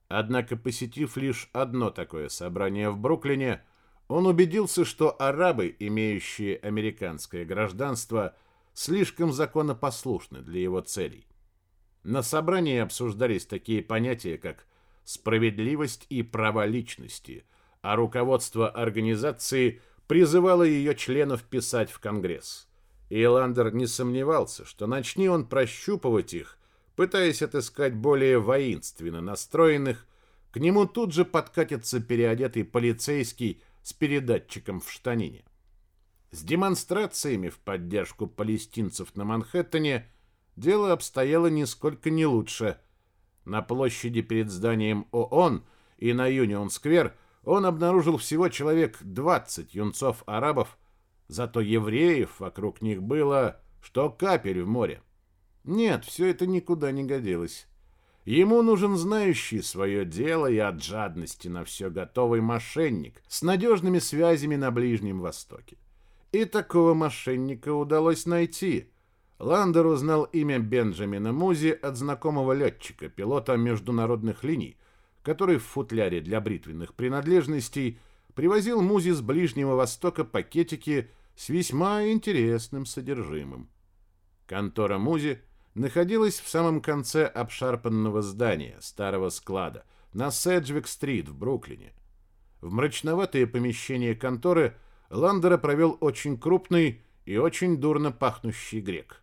Однако, посетив лишь одно такое собрание в Бруклине, он убедился, что арабы, имеющие американское гражданство, слишком законопослушны для его целей. На собрании обсуждались такие понятия, как справедливость и права личности, а руководство организации – призывала ее членов писать в Конгресс. И не сомневался, что начни он прощупывать их, пытаясь отыскать более воинственно настроенных, к нему тут же подкатится переодетый полицейский с передатчиком в штанине. С демонстрациями в поддержку палестинцев на Манхэттене дело обстояло нисколько не лучше. На площади перед зданием ООН и на Юнион-сквер – он обнаружил всего человек 20 юнцов-арабов, зато евреев вокруг них было, что капель в море. Нет, все это никуда не годилось. Ему нужен знающий свое дело и от жадности на все готовый мошенник с надежными связями на Ближнем Востоке. И такого мошенника удалось найти. Ландер узнал имя Бенджамина Музи от знакомого летчика, пилота международных линий, который в футляре для бритвенных принадлежностей привозил Музи с Ближнего Востока пакетики с весьма интересным содержимым. Контора Музи находилась в самом конце обшарпанного здания, старого склада, на Седжвик-стрит в Бруклине. В мрачноватое помещение конторы Ландера провел очень крупный и очень дурно пахнущий грек.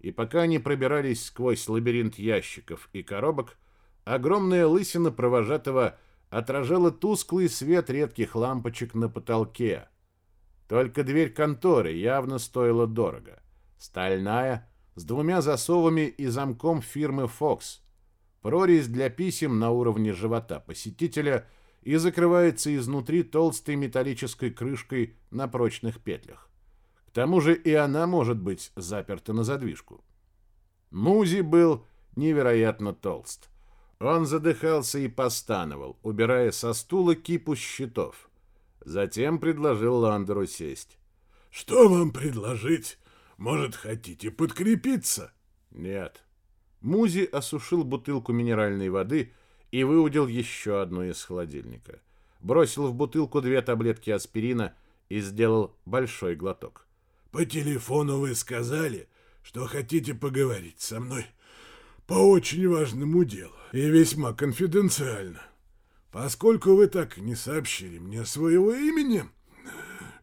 И пока они пробирались сквозь лабиринт ящиков и коробок, Огромная лысина провожатого отражала тусклый свет редких лампочек на потолке. Только дверь конторы явно стоила дорого. Стальная, с двумя засовами и замком фирмы Fox. Прорезь для писем на уровне живота посетителя и закрывается изнутри толстой металлической крышкой на прочных петлях. К тому же и она может быть заперта на задвижку. Музи был невероятно толст. Он задыхался и постановал, убирая со стула кипу щитов. Затем предложил Ландеру сесть. «Что вам предложить? Может, хотите подкрепиться?» «Нет». Музи осушил бутылку минеральной воды и выудил еще одну из холодильника. Бросил в бутылку две таблетки аспирина и сделал большой глоток. «По телефону вы сказали, что хотите поговорить со мной по очень важному делу и весьма конфиденциально. Поскольку вы так не сообщили мне своего имени,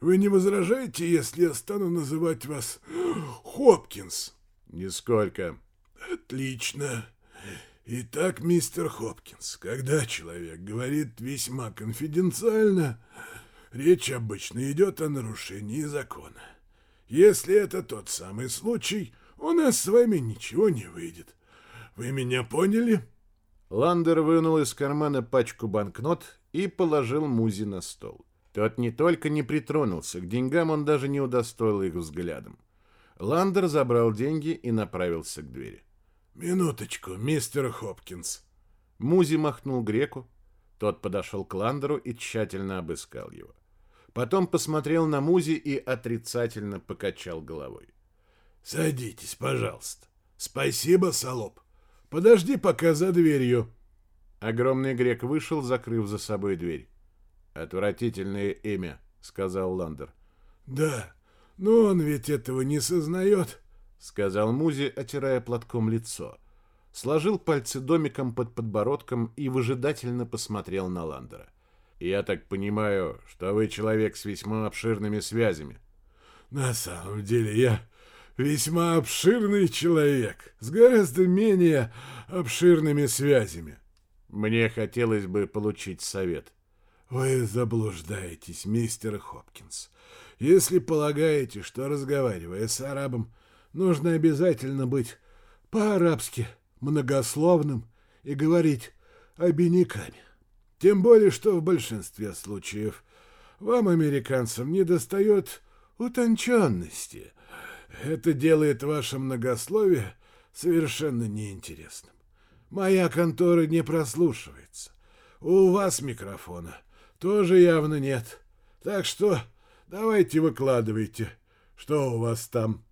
вы не возражаете, если я стану называть вас Хопкинс? Нисколько. Отлично. Итак, мистер Хопкинс, когда человек говорит весьма конфиденциально, речь обычно идет о нарушении закона. Если это тот самый случай, у нас с вами ничего не выйдет. Вы меня поняли? Ландер вынул из кармана пачку банкнот и положил Музи на стол. Тот не только не притронулся к деньгам, он даже не удостоил их взглядом. Ландер забрал деньги и направился к двери. «Минуточку, мистер Хопкинс». Музи махнул греку. Тот подошел к Ландеру и тщательно обыскал его. Потом посмотрел на Музи и отрицательно покачал головой. «Садитесь, пожалуйста. Спасибо, Солоп. Подожди пока за дверью». Огромный грек вышел, закрыв за собой дверь. «Отвратительное имя», — сказал Ландер. «Да, но он ведь этого не сознает», — сказал Музи, отирая платком лицо. Сложил пальцы домиком под подбородком и выжидательно посмотрел на Ландера. «Я так понимаю, что вы человек с весьма обширными связями». «На самом деле я весьма обширный человек, с гораздо менее обширными связями». «Мне хотелось бы получить совет». «Вы заблуждаетесь, мистер Хопкинс. Если полагаете, что, разговаривая с арабом, нужно обязательно быть по-арабски многословным и говорить обиняками. Тем более, что в большинстве случаев вам, американцам, недостает утонченности. Это делает ваше многословие совершенно неинтересным. Моя контора не прослушивается. У вас микрофона тоже явно нет. Так что давайте выкладывайте, что у вас там.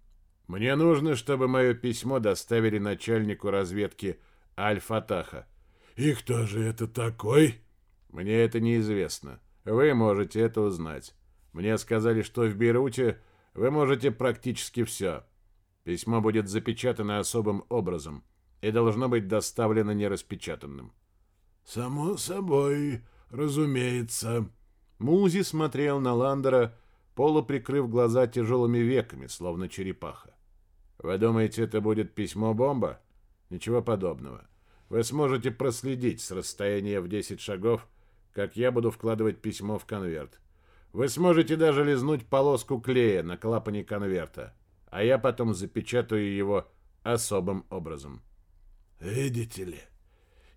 Мне нужно, чтобы мое письмо доставили начальнику разведки Аль-Фатаха. И кто же это такой? Мне это неизвестно. Вы можете это узнать. Мне сказали, что в Бейруте вы можете практически все. Письмо будет запечатано особым образом и должно быть доставлено нераспечатанным. Само собой, разумеется. Музи смотрел на Ландера, полуприкрыв глаза тяжелыми веками, словно черепаха. Вы думаете, это будет письмо-бомба? Ничего подобного. Вы сможете проследить с расстояния в 10 шагов, как я буду вкладывать письмо в конверт. Вы сможете даже лизнуть полоску клея на клапане конверта, а я потом запечатаю его особым образом. Видите ли,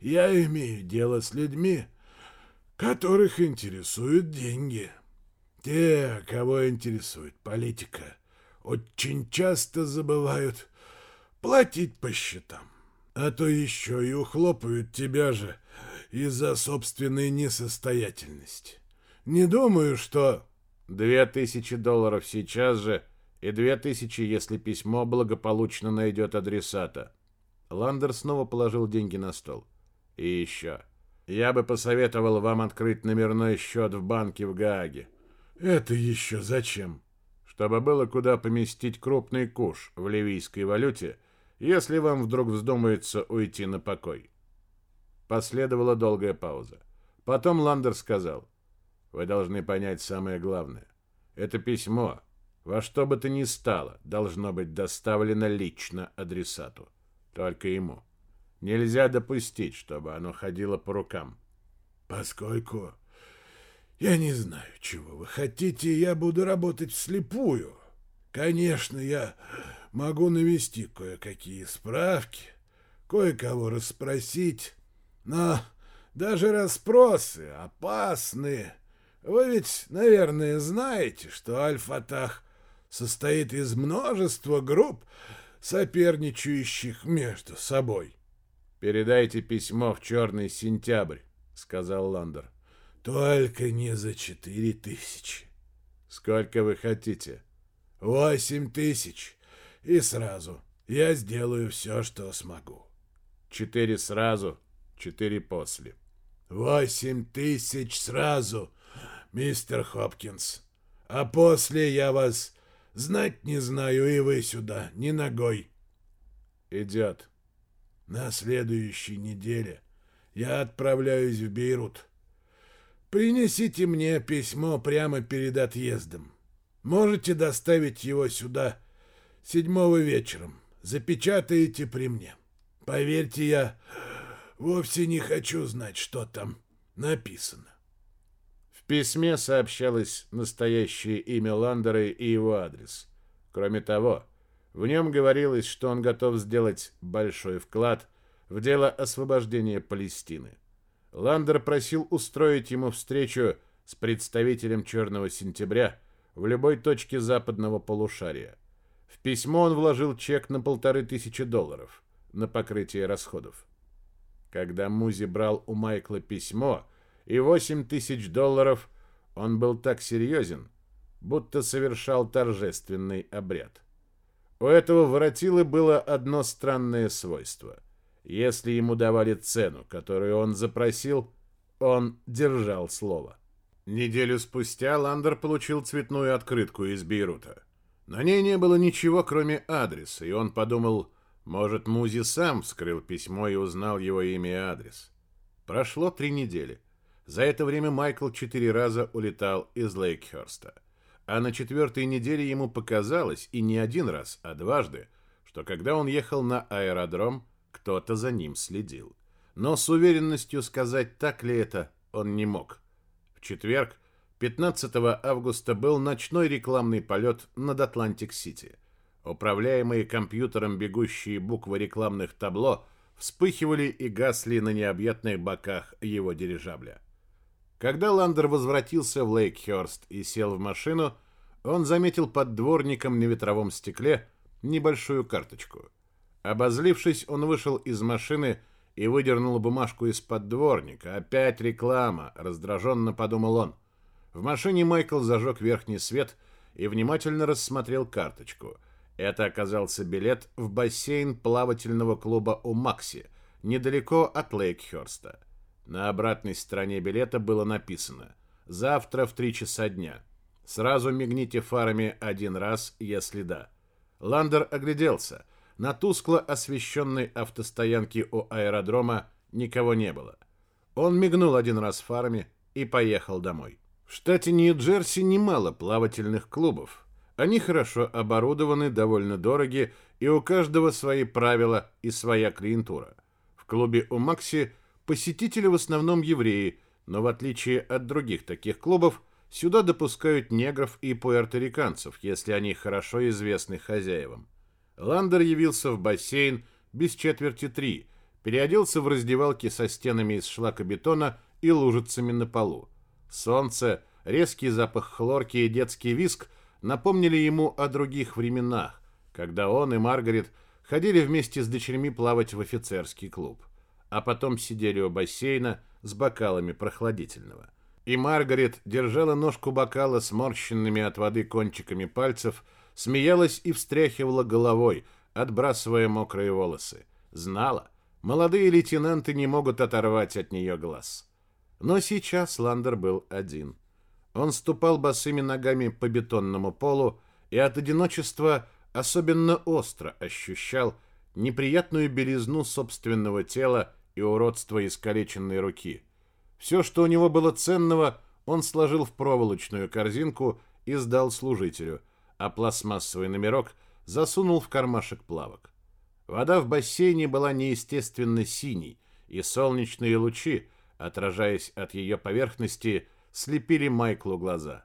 я имею дело с людьми, которых интересуют деньги. Те, кого интересует политика, очень часто забывают платить по счетам. А то еще и ухлопают тебя же из-за собственной несостоятельности. Не думаю, что... Две тысячи долларов сейчас же и две тысячи, если письмо благополучно найдет адресата. Ландер снова положил деньги на стол. И еще. Я бы посоветовал вам открыть номерной счет в банке в Гааге. Это еще зачем? Чтобы было куда поместить крупный куш в ливийской валюте, если вам вдруг вздумается уйти на покой. Последовала долгая пауза. Потом Ландер сказал, «Вы должны понять самое главное. Это письмо, во что бы то ни стало, должно быть доставлено лично адресату. Только ему. Нельзя допустить, чтобы оно ходило по рукам. Поскольку я не знаю, чего вы хотите, я буду работать вслепую. Конечно, я могу навести кое-какие справки, кое-кого расспросить, но даже расспросы опасны. Вы ведь, наверное, знаете, что Аль-Фатах состоит из множества групп, соперничающих между собой. «Передайте письмо в черный сентябрь», — сказал Ландер. «Только не за четыре тысячи». «Сколько вы хотите?» «Восемь тысяч. И сразу. Я сделаю все, что смогу». «Четыре сразу, четыре после». «Восемь тысяч сразу, мистер Хопкинс. А после я вас знать не знаю, и вы сюда, ни ногой». «Идет». На следующей неделе я отправляюсь в Бейрут. Принесите мне письмо прямо перед отъездом. Можете доставить его сюда седьмого вечером. Запечатаете при мне. Поверьте, я вовсе не хочу знать, что там написано. В письме сообщалось настоящее имя Ландера и его адрес. Кроме того, в нем говорилось, что он готов сделать большой вклад в дело освобождения Палестины. Ландер просил устроить ему встречу с представителем Черного Сентября в любой точке западного полушария. В письмо он вложил чек на полторы тысячи долларов на покрытие расходов. Когда Музи брал у Майкла письмо и восемь тысяч долларов, он был так серьезен, будто совершал торжественный обряд. У этого воротилы было одно странное свойство. Если ему давали цену, которую он запросил, он держал слово. Неделю спустя Ландер получил цветную открытку из Бейрута. На ней не было ничего, кроме адреса, и он подумал, может, Музи сам вскрыл письмо и узнал его имя и адрес. Прошло три недели. За это время Майкл четыре раза улетал из Лейкхерста а на четвертой неделе ему показалось, и не один раз, а дважды, что когда он ехал на аэродром, кто-то за ним следил. Но с уверенностью сказать, так ли это, он не мог. В четверг, 15 августа, был ночной рекламный полет над Атлантик-Сити. Управляемые компьютером бегущие буквы рекламных табло вспыхивали и гасли на необъятных боках его дирижабля. Когда Ландер возвратился в Лейкхёрст и сел в машину, он заметил под дворником на ветровом стекле небольшую карточку. Обозлившись, он вышел из машины и выдернул бумажку из-под дворника. «Опять реклама!» — раздраженно подумал он. В машине Майкл зажег верхний свет и внимательно рассмотрел карточку. Это оказался билет в бассейн плавательного клуба у Макси, недалеко от Лейкхёрста. На обратной стороне билета было написано «Завтра в три часа дня». Сразу мигните фарами один раз, если да. Ландер огляделся. На тускло освещенной автостоянке у аэродрома никого не было. Он мигнул один раз фарами и поехал домой. В штате Нью-Джерси немало плавательных клубов. Они хорошо оборудованы, довольно дороги, и у каждого свои правила и своя клиентура. В клубе у Макси Посетители в основном евреи, но в отличие от других таких клубов, сюда допускают негров и пуэрториканцев, если они хорошо известны хозяевам. Ландер явился в бассейн без четверти три, переоделся в раздевалке со стенами из шлакобетона и лужицами на полу. Солнце, резкий запах хлорки и детский виск напомнили ему о других временах, когда он и Маргарет ходили вместе с дочерьми плавать в офицерский клуб а потом сидели у бассейна с бокалами прохладительного. И Маргарет держала ножку бокала сморщенными от воды кончиками пальцев, смеялась и встряхивала головой, отбрасывая мокрые волосы. Знала, молодые лейтенанты не могут оторвать от нее глаз. Но сейчас Ландер был один. Он ступал босыми ногами по бетонному полу и от одиночества особенно остро ощущал неприятную белизну собственного тела и уродство искалеченной руки. Все, что у него было ценного, он сложил в проволочную корзинку и сдал служителю, а пластмассовый номерок засунул в кармашек плавок. Вода в бассейне была неестественно синей, и солнечные лучи, отражаясь от ее поверхности, слепили Майклу глаза.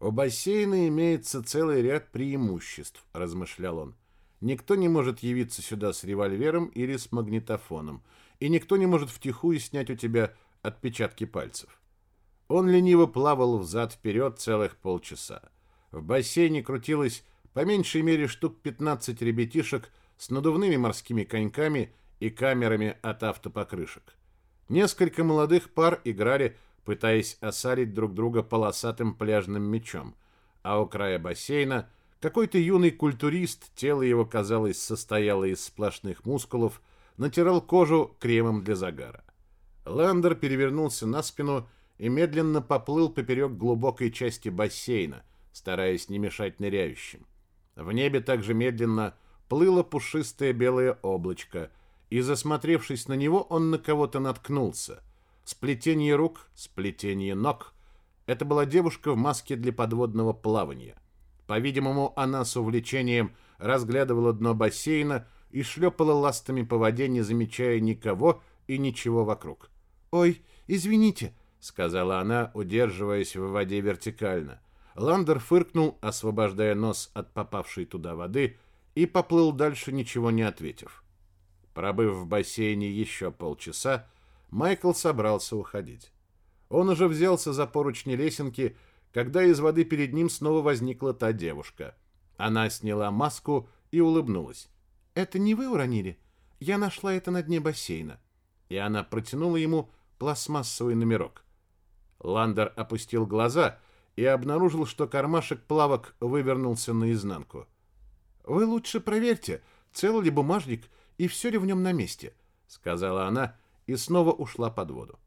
«У бассейна имеется целый ряд преимуществ», — размышлял он. «Никто не может явиться сюда с револьвером или с магнитофоном, и никто не может втихую снять у тебя отпечатки пальцев». Он лениво плавал взад-вперед целых полчаса. В бассейне крутилось по меньшей мере штук 15 ребятишек с надувными морскими коньками и камерами от автопокрышек. Несколько молодых пар играли, пытаясь осалить друг друга полосатым пляжным мечом, а у края бассейна какой-то юный культурист, тело его, казалось, состояло из сплошных мускулов, натирал кожу кремом для загара. Ландер перевернулся на спину и медленно поплыл поперек глубокой части бассейна, стараясь не мешать ныряющим. В небе также медленно плыло пушистое белое облачко, и, засмотревшись на него, он на кого-то наткнулся. Сплетение рук, сплетение ног. Это была девушка в маске для подводного плавания. По-видимому, она с увлечением разглядывала дно бассейна и шлепала ластами по воде, не замечая никого и ничего вокруг. «Ой, извините», — сказала она, удерживаясь в воде вертикально. Ландер фыркнул, освобождая нос от попавшей туда воды, и поплыл дальше, ничего не ответив. Пробыв в бассейне еще полчаса, Майкл собрался уходить. Он уже взялся за поручни лесенки, когда из воды перед ним снова возникла та девушка. Она сняла маску и улыбнулась. «Это не вы уронили? Я нашла это на дне бассейна». И она протянула ему пластмассовый номерок. Ландер опустил глаза и обнаружил, что кармашек плавок вывернулся наизнанку. «Вы лучше проверьте, цел ли бумажник и все ли в нем на месте», — сказала она и снова ушла под воду.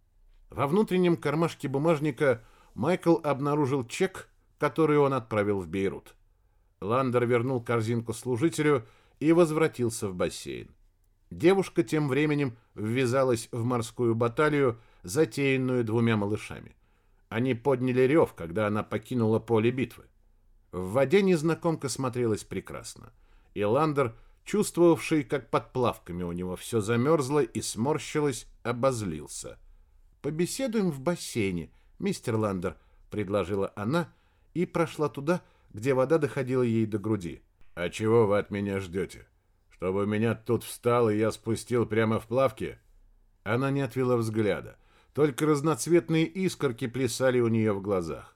Во внутреннем кармашке бумажника Майкл обнаружил чек, который он отправил в Бейрут. Ландер вернул корзинку служителю и возвратился в бассейн. Девушка тем временем ввязалась в морскую баталию, затеянную двумя малышами. Они подняли рев, когда она покинула поле битвы. В воде незнакомка смотрелась прекрасно. И Ландер, чувствовавший, как под плавками у него все замерзло и сморщилось, обозлился. «Побеседуем в бассейне, мистер Ландер», — предложила она и прошла туда, где вода доходила ей до груди. «А чего вы от меня ждете? Чтобы меня тут встал и я спустил прямо в плавке?» Она не отвела взгляда, только разноцветные искорки плясали у нее в глазах.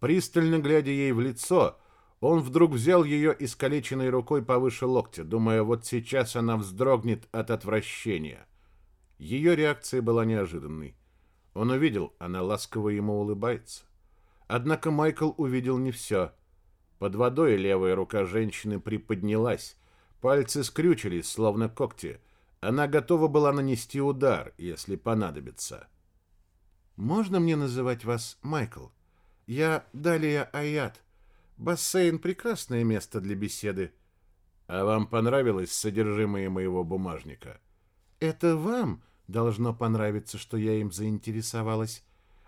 Пристально глядя ей в лицо, он вдруг взял ее искалеченной рукой повыше локтя, думая, вот сейчас она вздрогнет от отвращения. Ее реакция была неожиданной. Он увидел, она ласково ему улыбается. Однако Майкл увидел не все. Под водой левая рука женщины приподнялась, пальцы скрючились, словно когти. Она готова была нанести удар, если понадобится. «Можно мне называть вас Майкл?» Я Далия Аят. Бассейн — прекрасное место для беседы. А вам понравилось содержимое моего бумажника? Это вам должно понравиться, что я им заинтересовалась.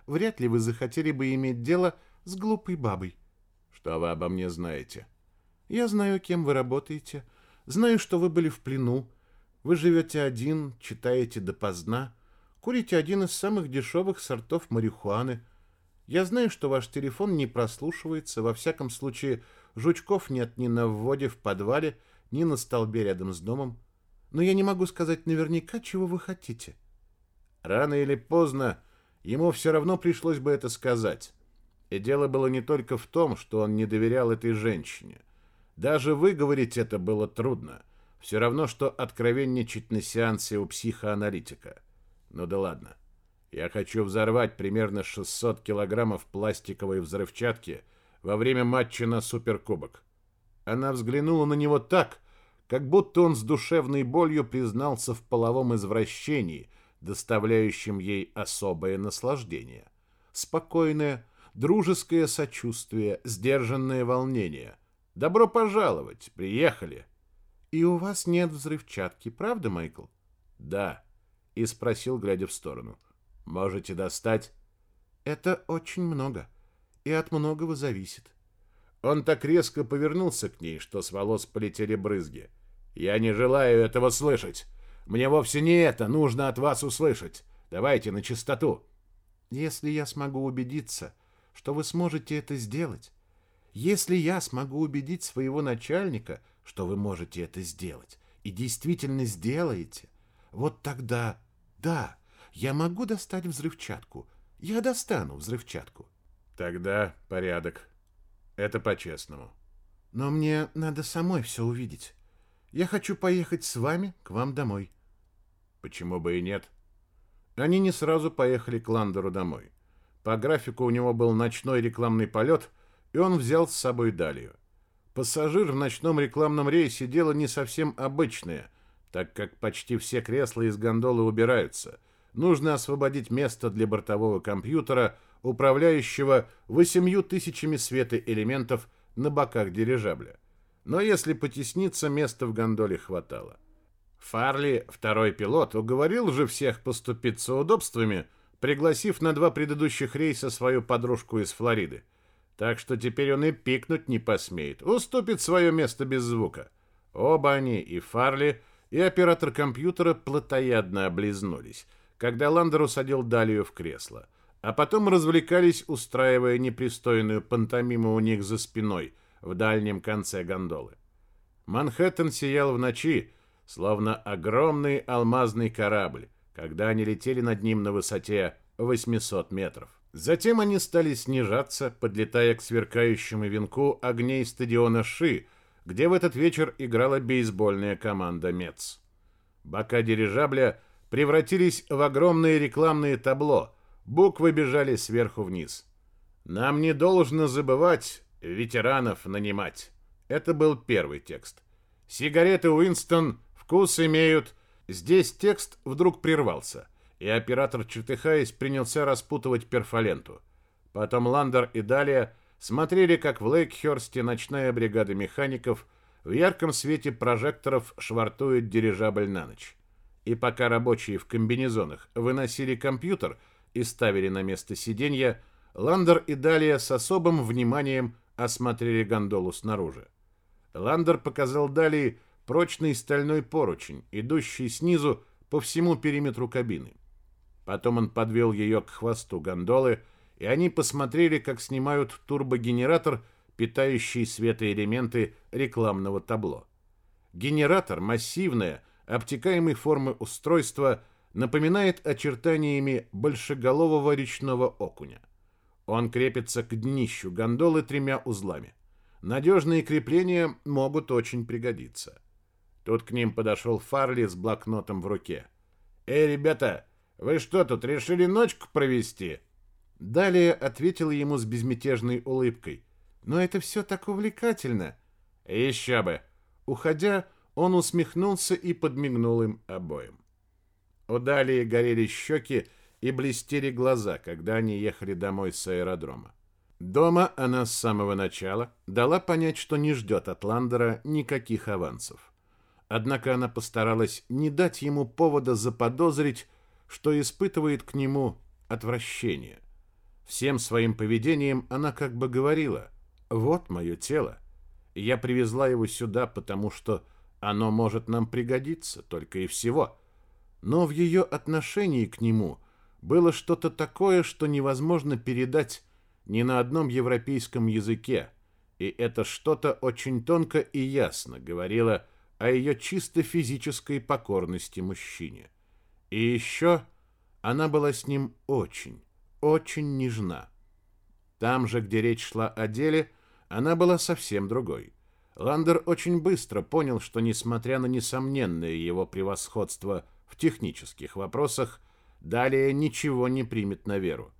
Вряд ли вы захотели бы иметь дело с глупой бабой. Что вы обо мне знаете? Я знаю, кем вы работаете. Знаю, что вы были в плену. Вы живете один, читаете допоздна, курите один из самых дешевых сортов марихуаны — я знаю, что ваш телефон не прослушивается, во всяком случае, жучков нет ни на вводе в подвале, ни на столбе рядом с домом. Но я не могу сказать наверняка, чего вы хотите. Рано или поздно ему все равно пришлось бы это сказать. И дело было не только в том, что он не доверял этой женщине. Даже выговорить это было трудно. Все равно, что откровенничать на сеансе у психоаналитика. Ну да ладно. Я хочу взорвать примерно 600 килограммов пластиковой взрывчатки во время матча на Суперкубок. Она взглянула на него так, как будто он с душевной болью признался в половом извращении, доставляющем ей особое наслаждение. Спокойное, дружеское сочувствие, сдержанное волнение. «Добро пожаловать! Приехали!» «И у вас нет взрывчатки, правда, Майкл?» «Да», и спросил, глядя в сторону. — Можете достать? Это очень много. И от многого зависит. Он так резко повернулся к ней, что с волос полетели брызги. Я не желаю этого слышать. Мне вовсе не это нужно от вас услышать. Давайте на чистоту. Если я смогу убедиться, что вы сможете это сделать, если я смогу убедить своего начальника, что вы можете это сделать, и действительно сделаете, вот тогда, да, я могу достать взрывчатку. Я достану взрывчатку. Тогда порядок. Это по-честному. Но мне надо самой все увидеть. Я хочу поехать с вами к вам домой. Почему бы и нет? Они не сразу поехали к Ландеру домой. По графику у него был ночной рекламный полет, и он взял с собой Далию. Пассажир в ночном рекламном рейсе дело не совсем обычное, так как почти все кресла из гондолы убираются. Нужно освободить место для бортового компьютера, управляющего восемью тысячами светоэлементов на боках дирижабля. Но если потесниться, места в гондоле хватало. Фарли, второй пилот, уговорил же всех поступиться удобствами, пригласив на два предыдущих рейса свою подружку из Флориды. Так что теперь он и пикнуть не посмеет, уступит свое место без звука. Оба они, и Фарли, и оператор компьютера плотоядно облизнулись, когда Ландер усадил Далию в кресло, а потом развлекались, устраивая непристойную пантомиму у них за спиной в дальнем конце гондолы. Манхэттен сиял в ночи, словно огромный алмазный корабль, когда они летели над ним на высоте 800 метров. Затем они стали снижаться, подлетая к сверкающему венку огней стадиона Ши, где в этот вечер играла бейсбольная команда Мец. Бока дирижабля превратились в огромные рекламные табло, буквы бежали сверху вниз. «Нам не должно забывать ветеранов нанимать». Это был первый текст. «Сигареты Уинстон Вкус имеют. Здесь текст вдруг прервался, и оператор, чертыхаясь, принялся распутывать перфоленту. Потом Ландер и Далия смотрели, как в Лейкхерсте ночная бригада механиков в ярком свете прожекторов швартует дирижабль на ночь. И пока рабочие в комбинезонах выносили компьютер и ставили на место сиденья, Ландер и Далия с особым вниманием осмотрели гондолу снаружи. Ландер показал Далии, прочный стальной поручень, идущий снизу по всему периметру кабины. Потом он подвел ее к хвосту гондолы, и они посмотрели, как снимают турбогенератор, питающий светоэлементы рекламного табло. Генератор, массивное, обтекаемой формы устройство, напоминает очертаниями большеголового речного окуня. Он крепится к днищу гондолы тремя узлами. Надежные крепления могут очень пригодиться. Тут к ним подошел Фарли с блокнотом в руке. «Эй, ребята, вы что тут, решили ночку провести?» Далее ответила ему с безмятежной улыбкой. «Но это все так увлекательно!» «Еще бы!» Уходя, он усмехнулся и подмигнул им обоим. У Далии горели щеки и блестели глаза, когда они ехали домой с аэродрома. Дома она с самого начала дала понять, что не ждет от Ландера никаких авансов. Однако она постаралась не дать ему повода заподозрить, что испытывает к нему отвращение. Всем своим поведением она как бы говорила, «Вот мое тело. Я привезла его сюда, потому что оно может нам пригодиться, только и всего». Но в ее отношении к нему было что-то такое, что невозможно передать ни на одном европейском языке, и это что-то очень тонко и ясно говорило о ее чисто физической покорности мужчине. И еще она была с ним очень, очень нежна. Там же, где речь шла о деле, она была совсем другой. Ландер очень быстро понял, что, несмотря на несомненное его превосходство в технических вопросах, далее ничего не примет на веру.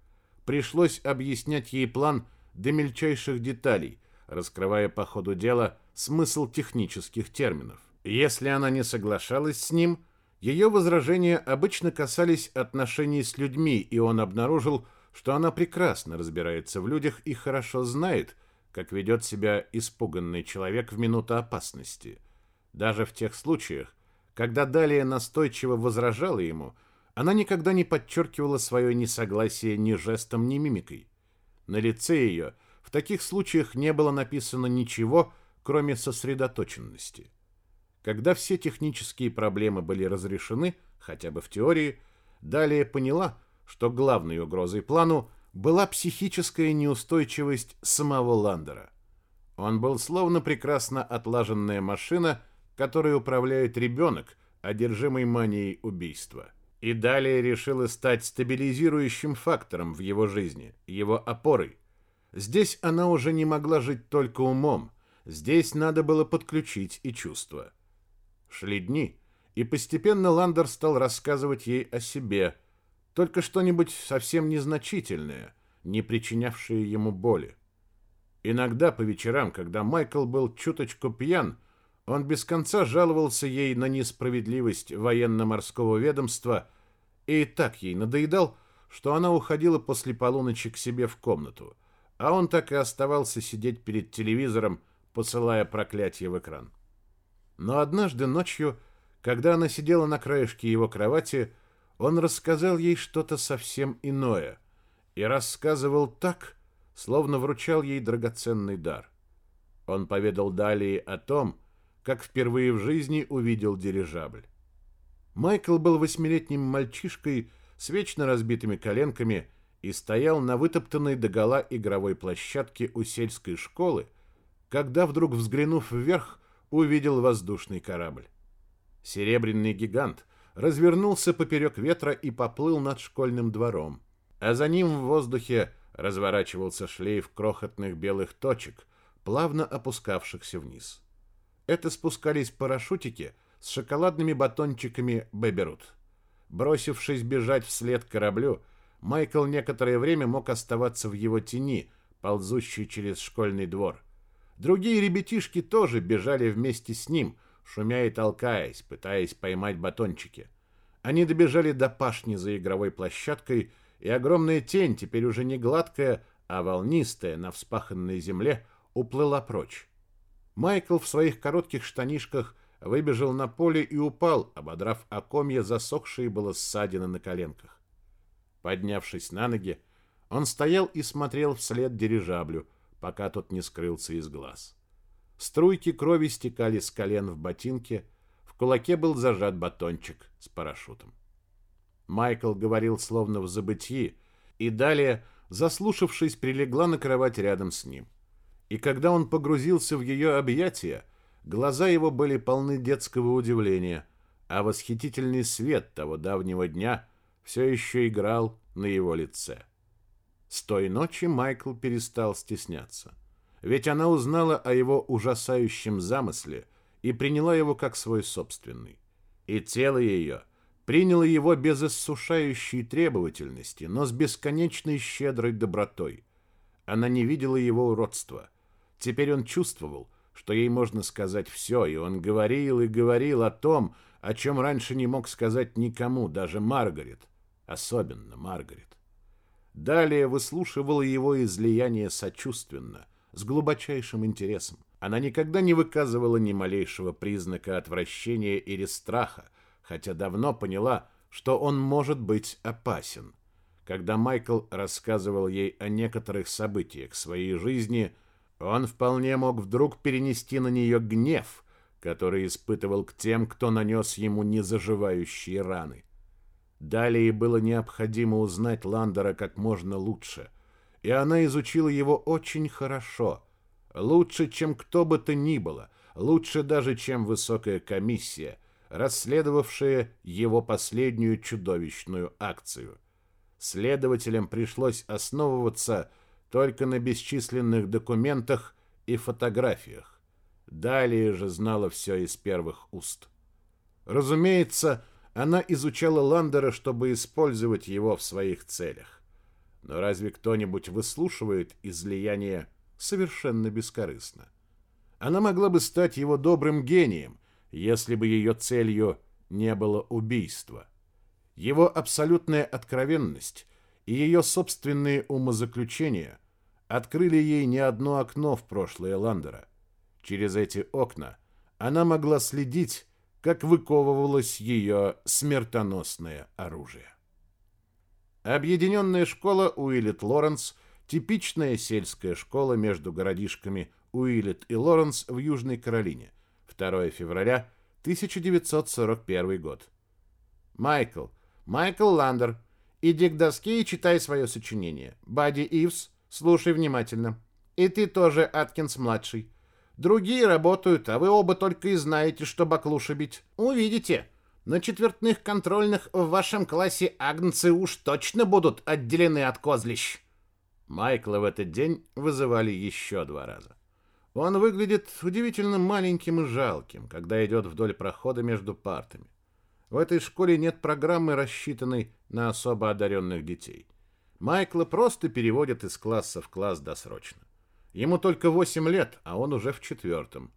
Пришлось объяснять ей план до мельчайших деталей, раскрывая по ходу дела смысл технических терминов. Если она не соглашалась с ним, ее возражения обычно касались отношений с людьми, и он обнаружил, что она прекрасно разбирается в людях и хорошо знает, как ведет себя испуганный человек в минуту опасности. Даже в тех случаях, когда Далия настойчиво возражала ему, она никогда не подчеркивала свое несогласие ни жестом, ни мимикой. На лице ее в таких случаях не было написано ничего, кроме сосредоточенности. Когда все технические проблемы были разрешены, хотя бы в теории, далее поняла, что главной угрозой плану была психическая неустойчивость самого Ландера. Он был словно прекрасно отлаженная машина, которой управляет ребенок, одержимый манией убийства. И далее решила стать стабилизирующим фактором в его жизни, его опорой. Здесь она уже не могла жить только умом, здесь надо было подключить и чувства. Шли дни, и постепенно Ландер стал рассказывать ей о себе, только что-нибудь совсем незначительное, не причинявшее ему боли. Иногда по вечерам, когда Майкл был чуточку пьян, он без конца жаловался ей на несправедливость военно-морского ведомства и так ей надоедал, что она уходила после полуночи к себе в комнату, а он так и оставался сидеть перед телевизором, посылая проклятие в экран. Но однажды ночью, когда она сидела на краешке его кровати, он рассказал ей что-то совсем иное. И рассказывал так, словно вручал ей драгоценный дар. Он поведал далее о том, как впервые в жизни увидел дирижабль. Майкл был восьмилетним мальчишкой с вечно разбитыми коленками и стоял на вытоптанной догола игровой площадке у сельской школы, когда вдруг, взглянув вверх, увидел воздушный корабль. Серебряный гигант развернулся поперек ветра и поплыл над школьным двором, а за ним в воздухе разворачивался шлейф крохотных белых точек, плавно опускавшихся вниз. Это спускались парашютики с шоколадными батончиками Бэберут. Бросившись бежать вслед кораблю, Майкл некоторое время мог оставаться в его тени, ползущей через школьный двор. Другие ребятишки тоже бежали вместе с ним, шумя и толкаясь, пытаясь поймать батончики. Они добежали до пашни за игровой площадкой, и огромная тень, теперь уже не гладкая, а волнистая на вспаханной земле, уплыла прочь. Майкл в своих коротких штанишках выбежал на поле и упал, ободрав о комья засохшие было ссадины на коленках. Поднявшись на ноги, он стоял и смотрел вслед дирижаблю, пока тот не скрылся из глаз. Струйки крови стекали с колен в ботинке, в кулаке был зажат батончик с парашютом. Майкл говорил словно в забытии, и далее, заслушавшись, прилегла на кровать рядом с ним. И когда он погрузился в ее объятия, глаза его были полны детского удивления, а восхитительный свет того давнего дня все еще играл на его лице. С той ночи Майкл перестал стесняться. Ведь она узнала о его ужасающем замысле и приняла его как свой собственный. И тело ее — приняла его без иссушающей требовательности, но с бесконечной щедрой добротой. Она не видела его уродства. Теперь он чувствовал, что ей можно сказать все, и он говорил и говорил о том, о чем раньше не мог сказать никому, даже Маргарет, особенно Маргарет. Далее выслушивала его излияние сочувственно, с глубочайшим интересом. Она никогда не выказывала ни малейшего признака отвращения или страха, хотя давно поняла, что он может быть опасен. Когда Майкл рассказывал ей о некоторых событиях своей жизни, он вполне мог вдруг перенести на нее гнев, который испытывал к тем, кто нанес ему незаживающие раны. Далее было необходимо узнать Ландера как можно лучше, и она изучила его очень хорошо, лучше, чем кто бы то ни было, лучше даже, чем высокая комиссия, расследовавшие его последнюю чудовищную акцию. Следователям пришлось основываться только на бесчисленных документах и фотографиях. Далее же знала все из первых уст. Разумеется, она изучала Ландера, чтобы использовать его в своих целях. Но разве кто-нибудь выслушивает излияние совершенно бескорыстно? Она могла бы стать его добрым гением, если бы ее целью не было убийство. Его абсолютная откровенность и ее собственные умозаключения открыли ей не одно окно в прошлое Ландера. Через эти окна она могла следить, как выковывалось ее смертоносное оружие. Объединенная школа Уиллет Лоренс – типичная сельская школа между городишками Уиллет и Лоренс в Южной Каролине – 2 февраля 1941 год. Майкл. Майкл Ландер. Иди к доске и читай свое сочинение. Бадди Ивс, слушай внимательно. И ты тоже, Аткинс-младший. Другие работают, а вы оба только и знаете, что баклуши бить. Увидите. На четвертных контрольных в вашем классе агнцы уж точно будут отделены от козлищ. Майкла в этот день вызывали еще два раза. Он выглядит удивительно маленьким и жалким, когда идет вдоль прохода между партами. В этой школе нет программы, рассчитанной на особо одаренных детей. Майкла просто переводят из класса в класс досрочно. Ему только 8 лет, а он уже в четвертом.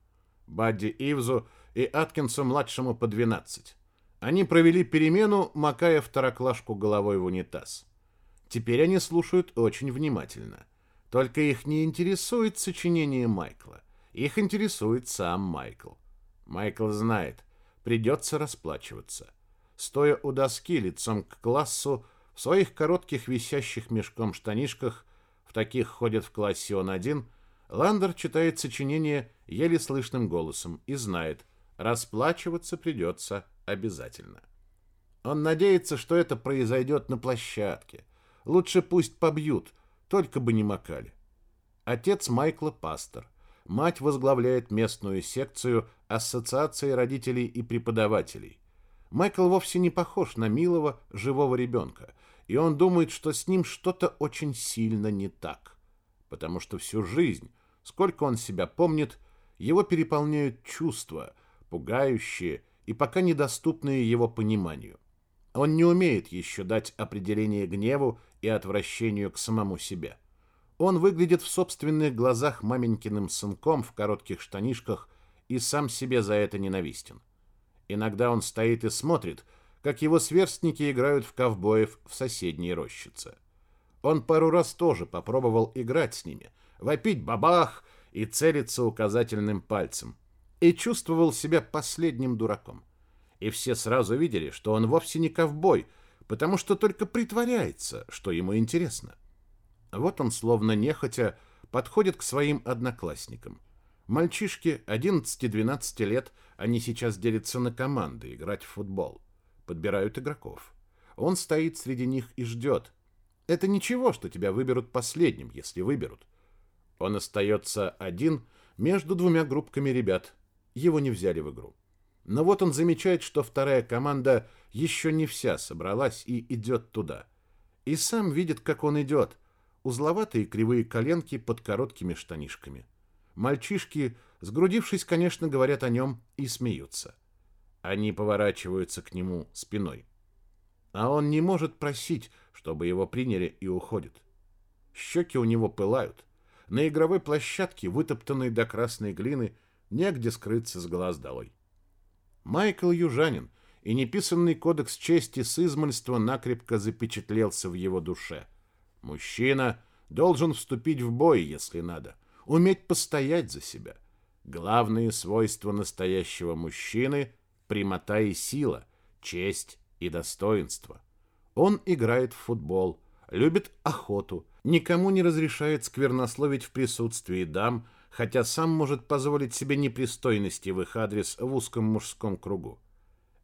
Бадди Ивзу и Аткинсу-младшему по 12. Они провели перемену, макая второклашку головой в унитаз. Теперь они слушают очень внимательно. Только их не интересует сочинение Майкла. Их интересует сам Майкл. Майкл знает, придется расплачиваться. Стоя у доски лицом к классу, в своих коротких висящих мешком штанишках, таких ходит в классе он один, Ландер читает сочинение еле слышным голосом и знает, расплачиваться придется обязательно. Он надеется, что это произойдет на площадке. Лучше пусть побьют, только бы не макали. Отец Майкла пастор. Мать возглавляет местную секцию Ассоциации родителей и преподавателей. Майкл вовсе не похож на милого, живого ребенка, и он думает, что с ним что-то очень сильно не так. Потому что всю жизнь, сколько он себя помнит, его переполняют чувства, пугающие и пока недоступные его пониманию. Он не умеет еще дать определение гневу и отвращению к самому себе. Он выглядит в собственных глазах маменькиным сынком в коротких штанишках и сам себе за это ненавистен. Иногда он стоит и смотрит, как его сверстники играют в ковбоев в соседней рощице. Он пару раз тоже попробовал играть с ними, вопить бабах и целиться указательным пальцем, и чувствовал себя последним дураком. И все сразу видели, что он вовсе не ковбой, потому что только притворяется, что ему интересно. Вот он, словно нехотя, подходит к своим одноклассникам. Мальчишки 11-12 лет, они сейчас делятся на команды играть в футбол. Подбирают игроков. Он стоит среди них и ждет. Это ничего, что тебя выберут последним, если выберут. Он остается один между двумя группками ребят. Его не взяли в игру. Но вот он замечает, что вторая команда еще не вся собралась и идет туда. И сам видит, как он идет. Узловатые кривые коленки под короткими штанишками. Мальчишки, сгрудившись, конечно, говорят о нем и смеются. Они поворачиваются к нему спиной. А он не может просить, чтобы его приняли и уходит. Щеки у него пылают. На игровой площадке, вытоптанной до красной глины, негде скрыться с глаз долой. Майкл Южанин, и неписанный кодекс чести с измольства накрепко запечатлелся в его душе. Мужчина должен вступить в бой, если надо, уметь постоять за себя. Главные свойства настоящего мужчины – прямота и сила, честь и достоинство. Он играет в футбол, любит охоту, никому не разрешает сквернословить в присутствии дам, хотя сам может позволить себе непристойности в их адрес в узком мужском кругу.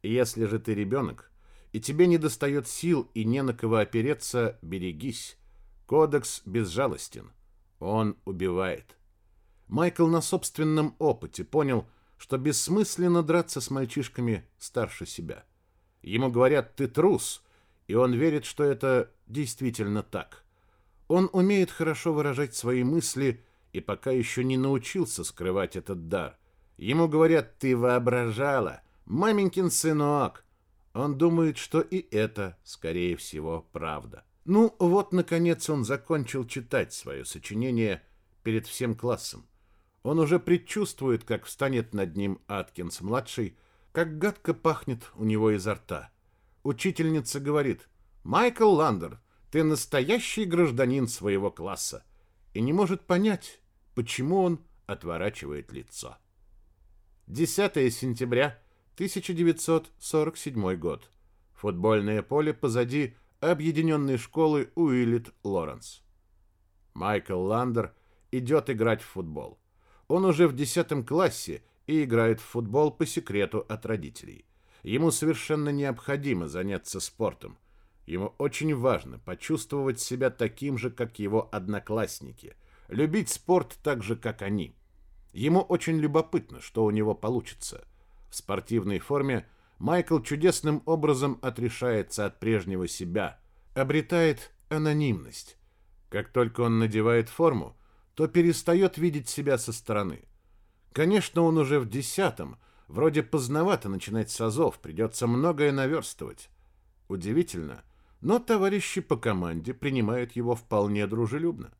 Если же ты ребенок, и тебе не достает сил и не на кого опереться, берегись. Кодекс безжалостен. Он убивает. Майкл на собственном опыте понял, что бессмысленно драться с мальчишками старше себя. Ему говорят «ты трус», и он верит, что это действительно так. Он умеет хорошо выражать свои мысли и пока еще не научился скрывать этот дар. Ему говорят «ты воображала», «маменькин сынок». Он думает, что и это, скорее всего, правда. Ну, вот, наконец, он закончил читать свое сочинение перед всем классом. Он уже предчувствует, как встанет над ним Аткинс-младший, как гадко пахнет у него изо рта. Учительница говорит, «Майкл Ландер, ты настоящий гражданин своего класса» и не может понять, почему он отворачивает лицо. 10 сентября 1947 год. Футбольное поле позади объединенной школы Уиллит Лоренс. Майкл Ландер идет играть в футбол. Он уже в 10 классе, и играет в футбол по секрету от родителей. Ему совершенно необходимо заняться спортом. Ему очень важно почувствовать себя таким же, как его одноклассники, любить спорт так же, как они. Ему очень любопытно, что у него получится. В спортивной форме Майкл чудесным образом отрешается от прежнего себя, обретает анонимность. Как только он надевает форму, то перестает видеть себя со стороны. Конечно, он уже в десятом, вроде поздновато начинать с азов, придется многое наверстывать. Удивительно, но товарищи по команде принимают его вполне дружелюбно.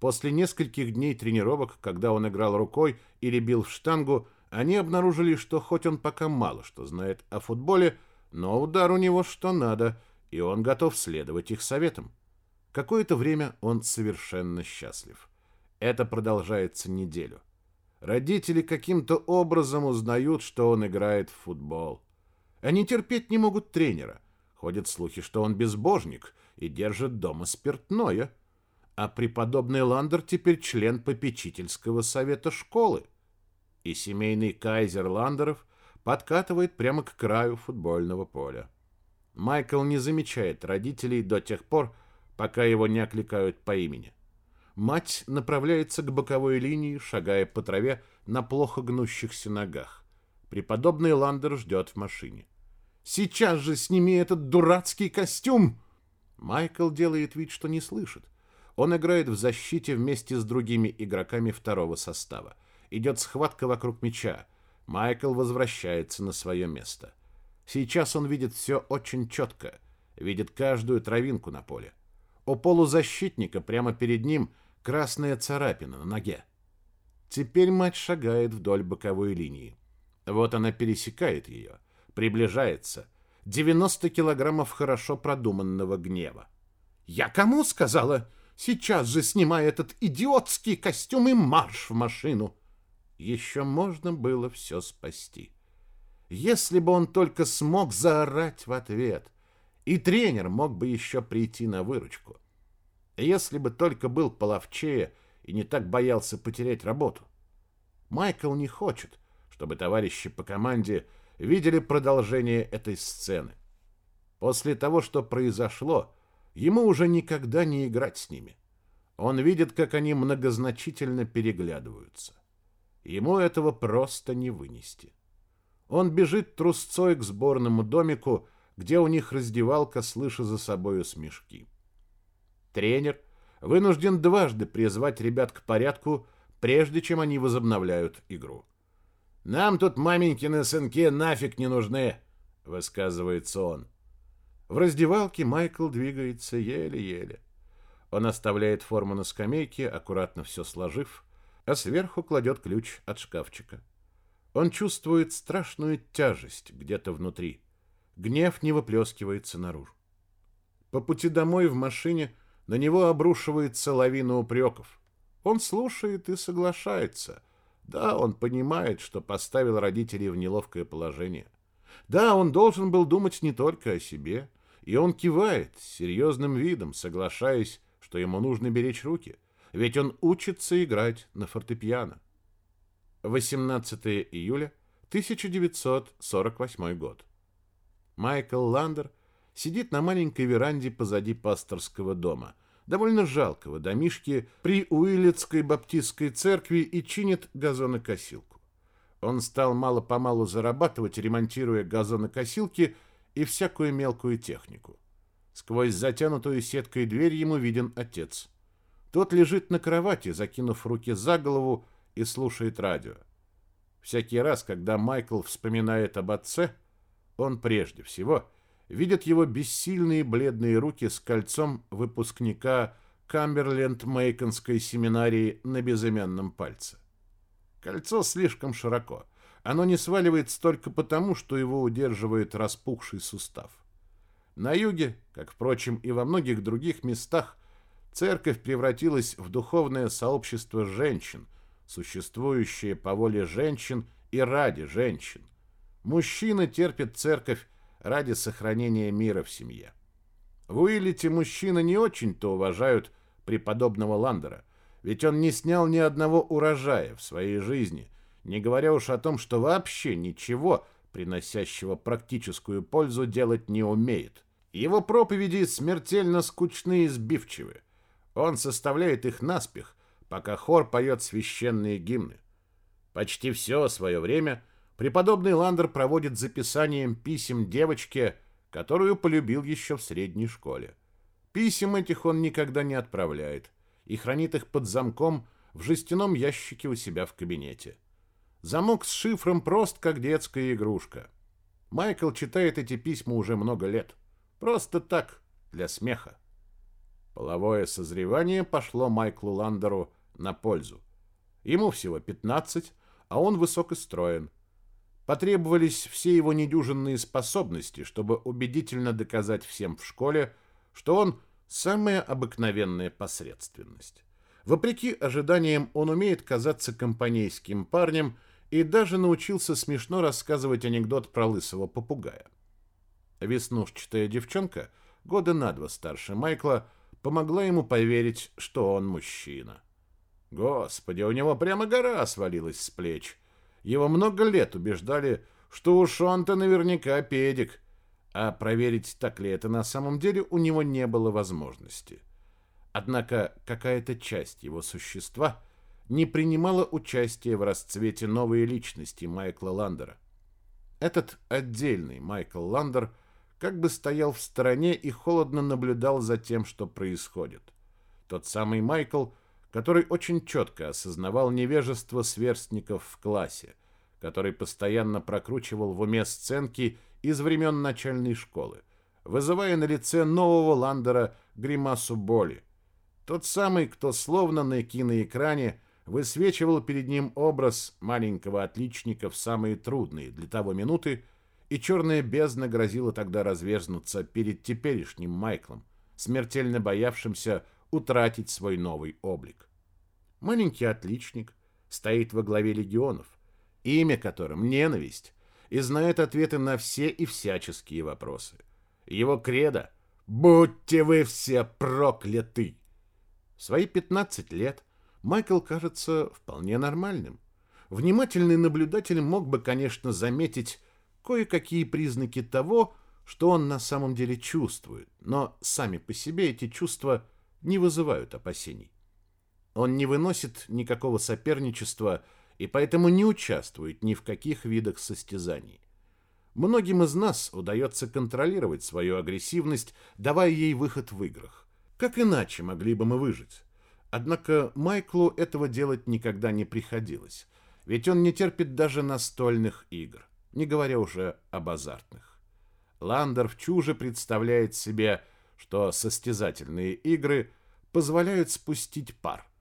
После нескольких дней тренировок, когда он играл рукой или бил в штангу, они обнаружили, что хоть он пока мало что знает о футболе, но удар у него что надо, и он готов следовать их советам. Какое-то время он совершенно счастлив. Это продолжается неделю. Родители каким-то образом узнают, что он играет в футбол. Они терпеть не могут тренера. Ходят слухи, что он безбожник и держит дома спиртное. А преподобный Ландер теперь член попечительского совета школы. И семейный кайзер Ландеров подкатывает прямо к краю футбольного поля. Майкл не замечает родителей до тех пор, пока его не окликают по имени. Мать направляется к боковой линии, шагая по траве на плохо гнущихся ногах. Преподобный Ландер ждет в машине. «Сейчас же сними этот дурацкий костюм!» Майкл делает вид, что не слышит. Он играет в защите вместе с другими игроками второго состава. Идет схватка вокруг мяча. Майкл возвращается на свое место. Сейчас он видит все очень четко. Видит каждую травинку на поле. У полузащитника прямо перед ним – красная царапина на ноге. Теперь мать шагает вдоль боковой линии. Вот она пересекает ее, приближается. 90 килограммов хорошо продуманного гнева. «Я кому сказала? Сейчас же снимай этот идиотский костюм и марш в машину!» Еще можно было все спасти. Если бы он только смог заорать в ответ, и тренер мог бы еще прийти на выручку. Если бы только был половчее и не так боялся потерять работу. Майкл не хочет, чтобы товарищи по команде видели продолжение этой сцены. После того, что произошло, ему уже никогда не играть с ними. Он видит, как они многозначительно переглядываются. Ему этого просто не вынести. Он бежит трусцой к сборному домику, где у них раздевалка, слыша за собою смешки. Тренер вынужден дважды призвать ребят к порядку, прежде чем они возобновляют игру. «Нам тут маменькины сынки нафиг не нужны», — высказывается он. В раздевалке Майкл двигается еле-еле. Он оставляет форму на скамейке, аккуратно все сложив, а сверху кладет ключ от шкафчика. Он чувствует страшную тяжесть где-то внутри. Гнев не выплескивается наружу. По пути домой в машине — на него обрушивается лавина упреков. Он слушает и соглашается. Да, он понимает, что поставил родителей в неловкое положение. Да, он должен был думать не только о себе. И он кивает с серьезным видом, соглашаясь, что ему нужно беречь руки. Ведь он учится играть на фортепиано. 18 июля 1948 год. Майкл Ландер сидит на маленькой веранде позади пасторского дома, довольно жалкого домишки при Уиллетской баптистской церкви и чинит газонокосилку. Он стал мало-помалу зарабатывать, ремонтируя газонокосилки и всякую мелкую технику. Сквозь затянутую сеткой дверь ему виден отец. Тот лежит на кровати, закинув руки за голову и слушает радио. Всякий раз, когда Майкл вспоминает об отце, он прежде всего – видят его бессильные бледные руки с кольцом выпускника Камберленд-Мейконской семинарии на безымянном пальце. Кольцо слишком широко. Оно не сваливается только потому, что его удерживает распухший сустав. На юге, как, впрочем, и во многих других местах, церковь превратилась в духовное сообщество женщин, существующее по воле женщин и ради женщин. Мужчины терпят церковь ради сохранения мира в семье. В Уиллите мужчины не очень-то уважают преподобного Ландера, ведь он не снял ни одного урожая в своей жизни, не говоря уж о том, что вообще ничего, приносящего практическую пользу, делать не умеет. Его проповеди смертельно скучны и сбивчивы. Он составляет их наспех, пока хор поет священные гимны. Почти все свое время преподобный Ландер проводит записанием писем девочке, которую полюбил еще в средней школе. Писем этих он никогда не отправляет и хранит их под замком в жестяном ящике у себя в кабинете. Замок с шифром прост, как детская игрушка. Майкл читает эти письма уже много лет. Просто так, для смеха. Половое созревание пошло Майклу Ландеру на пользу. Ему всего 15, а он высок и строен. Потребовались все его недюжинные способности, чтобы убедительно доказать всем в школе, что он самая обыкновенная посредственность. Вопреки ожиданиям, он умеет казаться компанейским парнем и даже научился смешно рассказывать анекдот про лысого попугая. Веснушчатая девчонка, года на два старше Майкла, помогла ему поверить, что он мужчина. Господи, у него прямо гора свалилась с плеч. Его много лет убеждали, что уж он-то наверняка педик, а проверить, так ли это на самом деле, у него не было возможности. Однако какая-то часть его существа не принимала участия в расцвете новой личности Майкла Ландера. Этот отдельный Майкл Ландер как бы стоял в стороне и холодно наблюдал за тем, что происходит. Тот самый Майкл – который очень четко осознавал невежество сверстников в классе, который постоянно прокручивал в уме сценки из времен начальной школы, вызывая на лице нового Ландера гримасу боли. Тот самый, кто словно на киноэкране высвечивал перед ним образ маленького отличника в самые трудные для того минуты, и черная бездна грозила тогда разверзнуться перед теперешним Майклом, смертельно боявшимся утратить свой новый облик. Маленький отличник стоит во главе легионов, имя которым ненависть, и знает ответы на все и всяческие вопросы. Его кредо «Будьте вы все прокляты!» В свои 15 лет Майкл кажется вполне нормальным. Внимательный наблюдатель мог бы, конечно, заметить кое-какие признаки того, что он на самом деле чувствует, но сами по себе эти чувства не вызывают опасений. Он не выносит никакого соперничества и поэтому не участвует ни в каких видах состязаний. Многим из нас удается контролировать свою агрессивность, давая ей выход в играх. Как иначе могли бы мы выжить? Однако Майклу этого делать никогда не приходилось, ведь он не терпит даже настольных игр, не говоря уже об азартных. Ландер в чуже представляет себе, что состязательные игры позволяют спустить пар –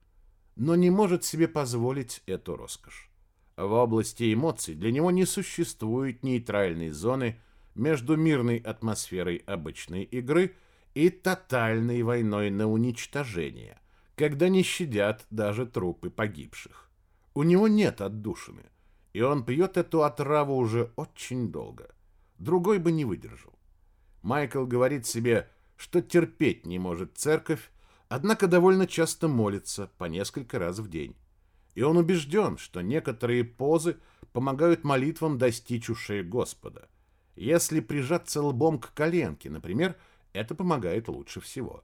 но не может себе позволить эту роскошь. В области эмоций для него не существует нейтральной зоны между мирной атмосферой обычной игры и тотальной войной на уничтожение, когда не щадят даже трупы погибших. У него нет отдушины, и он пьет эту отраву уже очень долго. Другой бы не выдержал. Майкл говорит себе, что терпеть не может церковь, однако довольно часто молится по несколько раз в день. И он убежден, что некоторые позы помогают молитвам достичь ушей Господа. Если прижаться лбом к коленке, например, это помогает лучше всего.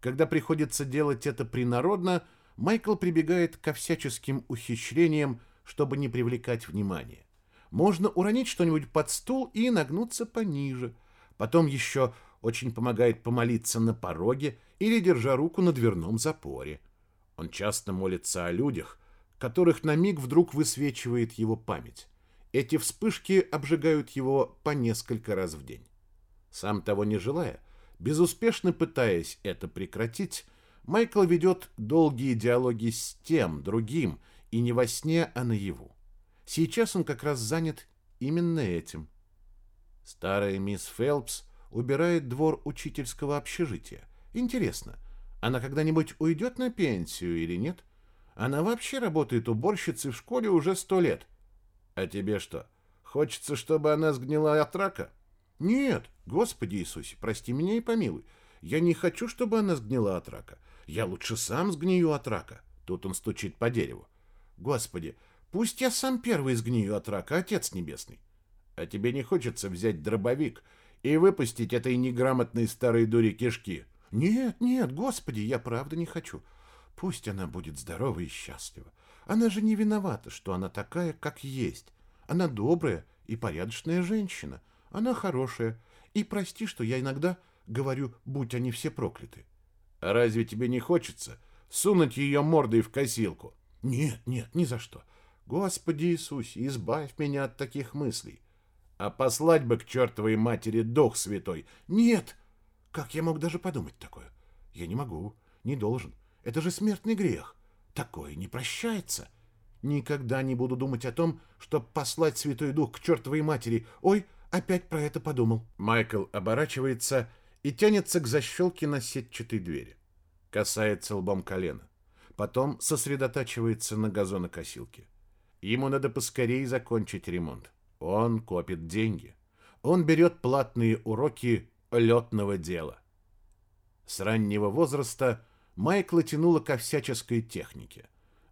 Когда приходится делать это принародно, Майкл прибегает ко всяческим ухищрениям, чтобы не привлекать внимания. Можно уронить что-нибудь под стул и нагнуться пониже. Потом еще очень помогает помолиться на пороге или держа руку на дверном запоре. Он часто молится о людях, которых на миг вдруг высвечивает его память. Эти вспышки обжигают его по несколько раз в день. Сам того не желая, безуспешно пытаясь это прекратить, Майкл ведет долгие диалоги с тем, другим, и не во сне, а наяву. Сейчас он как раз занят именно этим. Старая мисс Фелпс убирает двор учительского общежития. Интересно, она когда-нибудь уйдет на пенсию или нет? Она вообще работает уборщицей в школе уже сто лет. А тебе что, хочется, чтобы она сгнила от рака? Нет, Господи Иисусе, прости меня и помилуй. Я не хочу, чтобы она сгнила от рака. Я лучше сам сгнию от рака. Тут он стучит по дереву. Господи, Пусть я сам первый сгнию от рака, Отец Небесный. А тебе не хочется взять дробовик и выпустить этой неграмотной старой дуре кишки? Нет, нет, Господи, я правда не хочу. Пусть она будет здорова и счастлива. Она же не виновата, что она такая, как есть. Она добрая и порядочная женщина. Она хорошая. И прости, что я иногда говорю, будь они все прокляты. Разве тебе не хочется сунуть ее мордой в косилку? Нет, нет, ни за что. Господи Иисусе, избавь меня от таких мыслей. А послать бы к чертовой матери Дух Святой. Нет! Как я мог даже подумать такое? Я не могу, не должен. Это же смертный грех. Такое не прощается. Никогда не буду думать о том, чтобы послать Святой Дух к чертовой матери. Ой, опять про это подумал. Майкл оборачивается и тянется к защелке на сетчатой двери. Касается лбом колена. Потом сосредотачивается на газонокосилке. Ему надо поскорее закончить ремонт. Он копит деньги. Он берет платные уроки летного дела. С раннего возраста Майкла тянуло ко всяческой технике,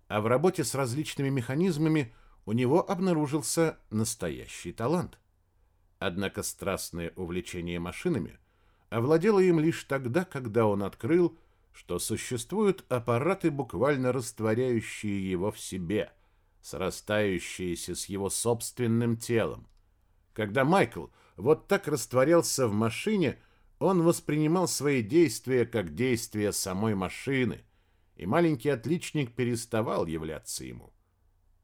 а в работе с различными механизмами у него обнаружился настоящий талант. Однако страстное увлечение машинами овладело им лишь тогда, когда он открыл, что существуют аппараты, буквально растворяющие его в себе, срастающиеся с его собственным телом. Когда Майкл вот так растворялся в машине, он воспринимал свои действия как действия самой машины, и маленький отличник переставал являться ему.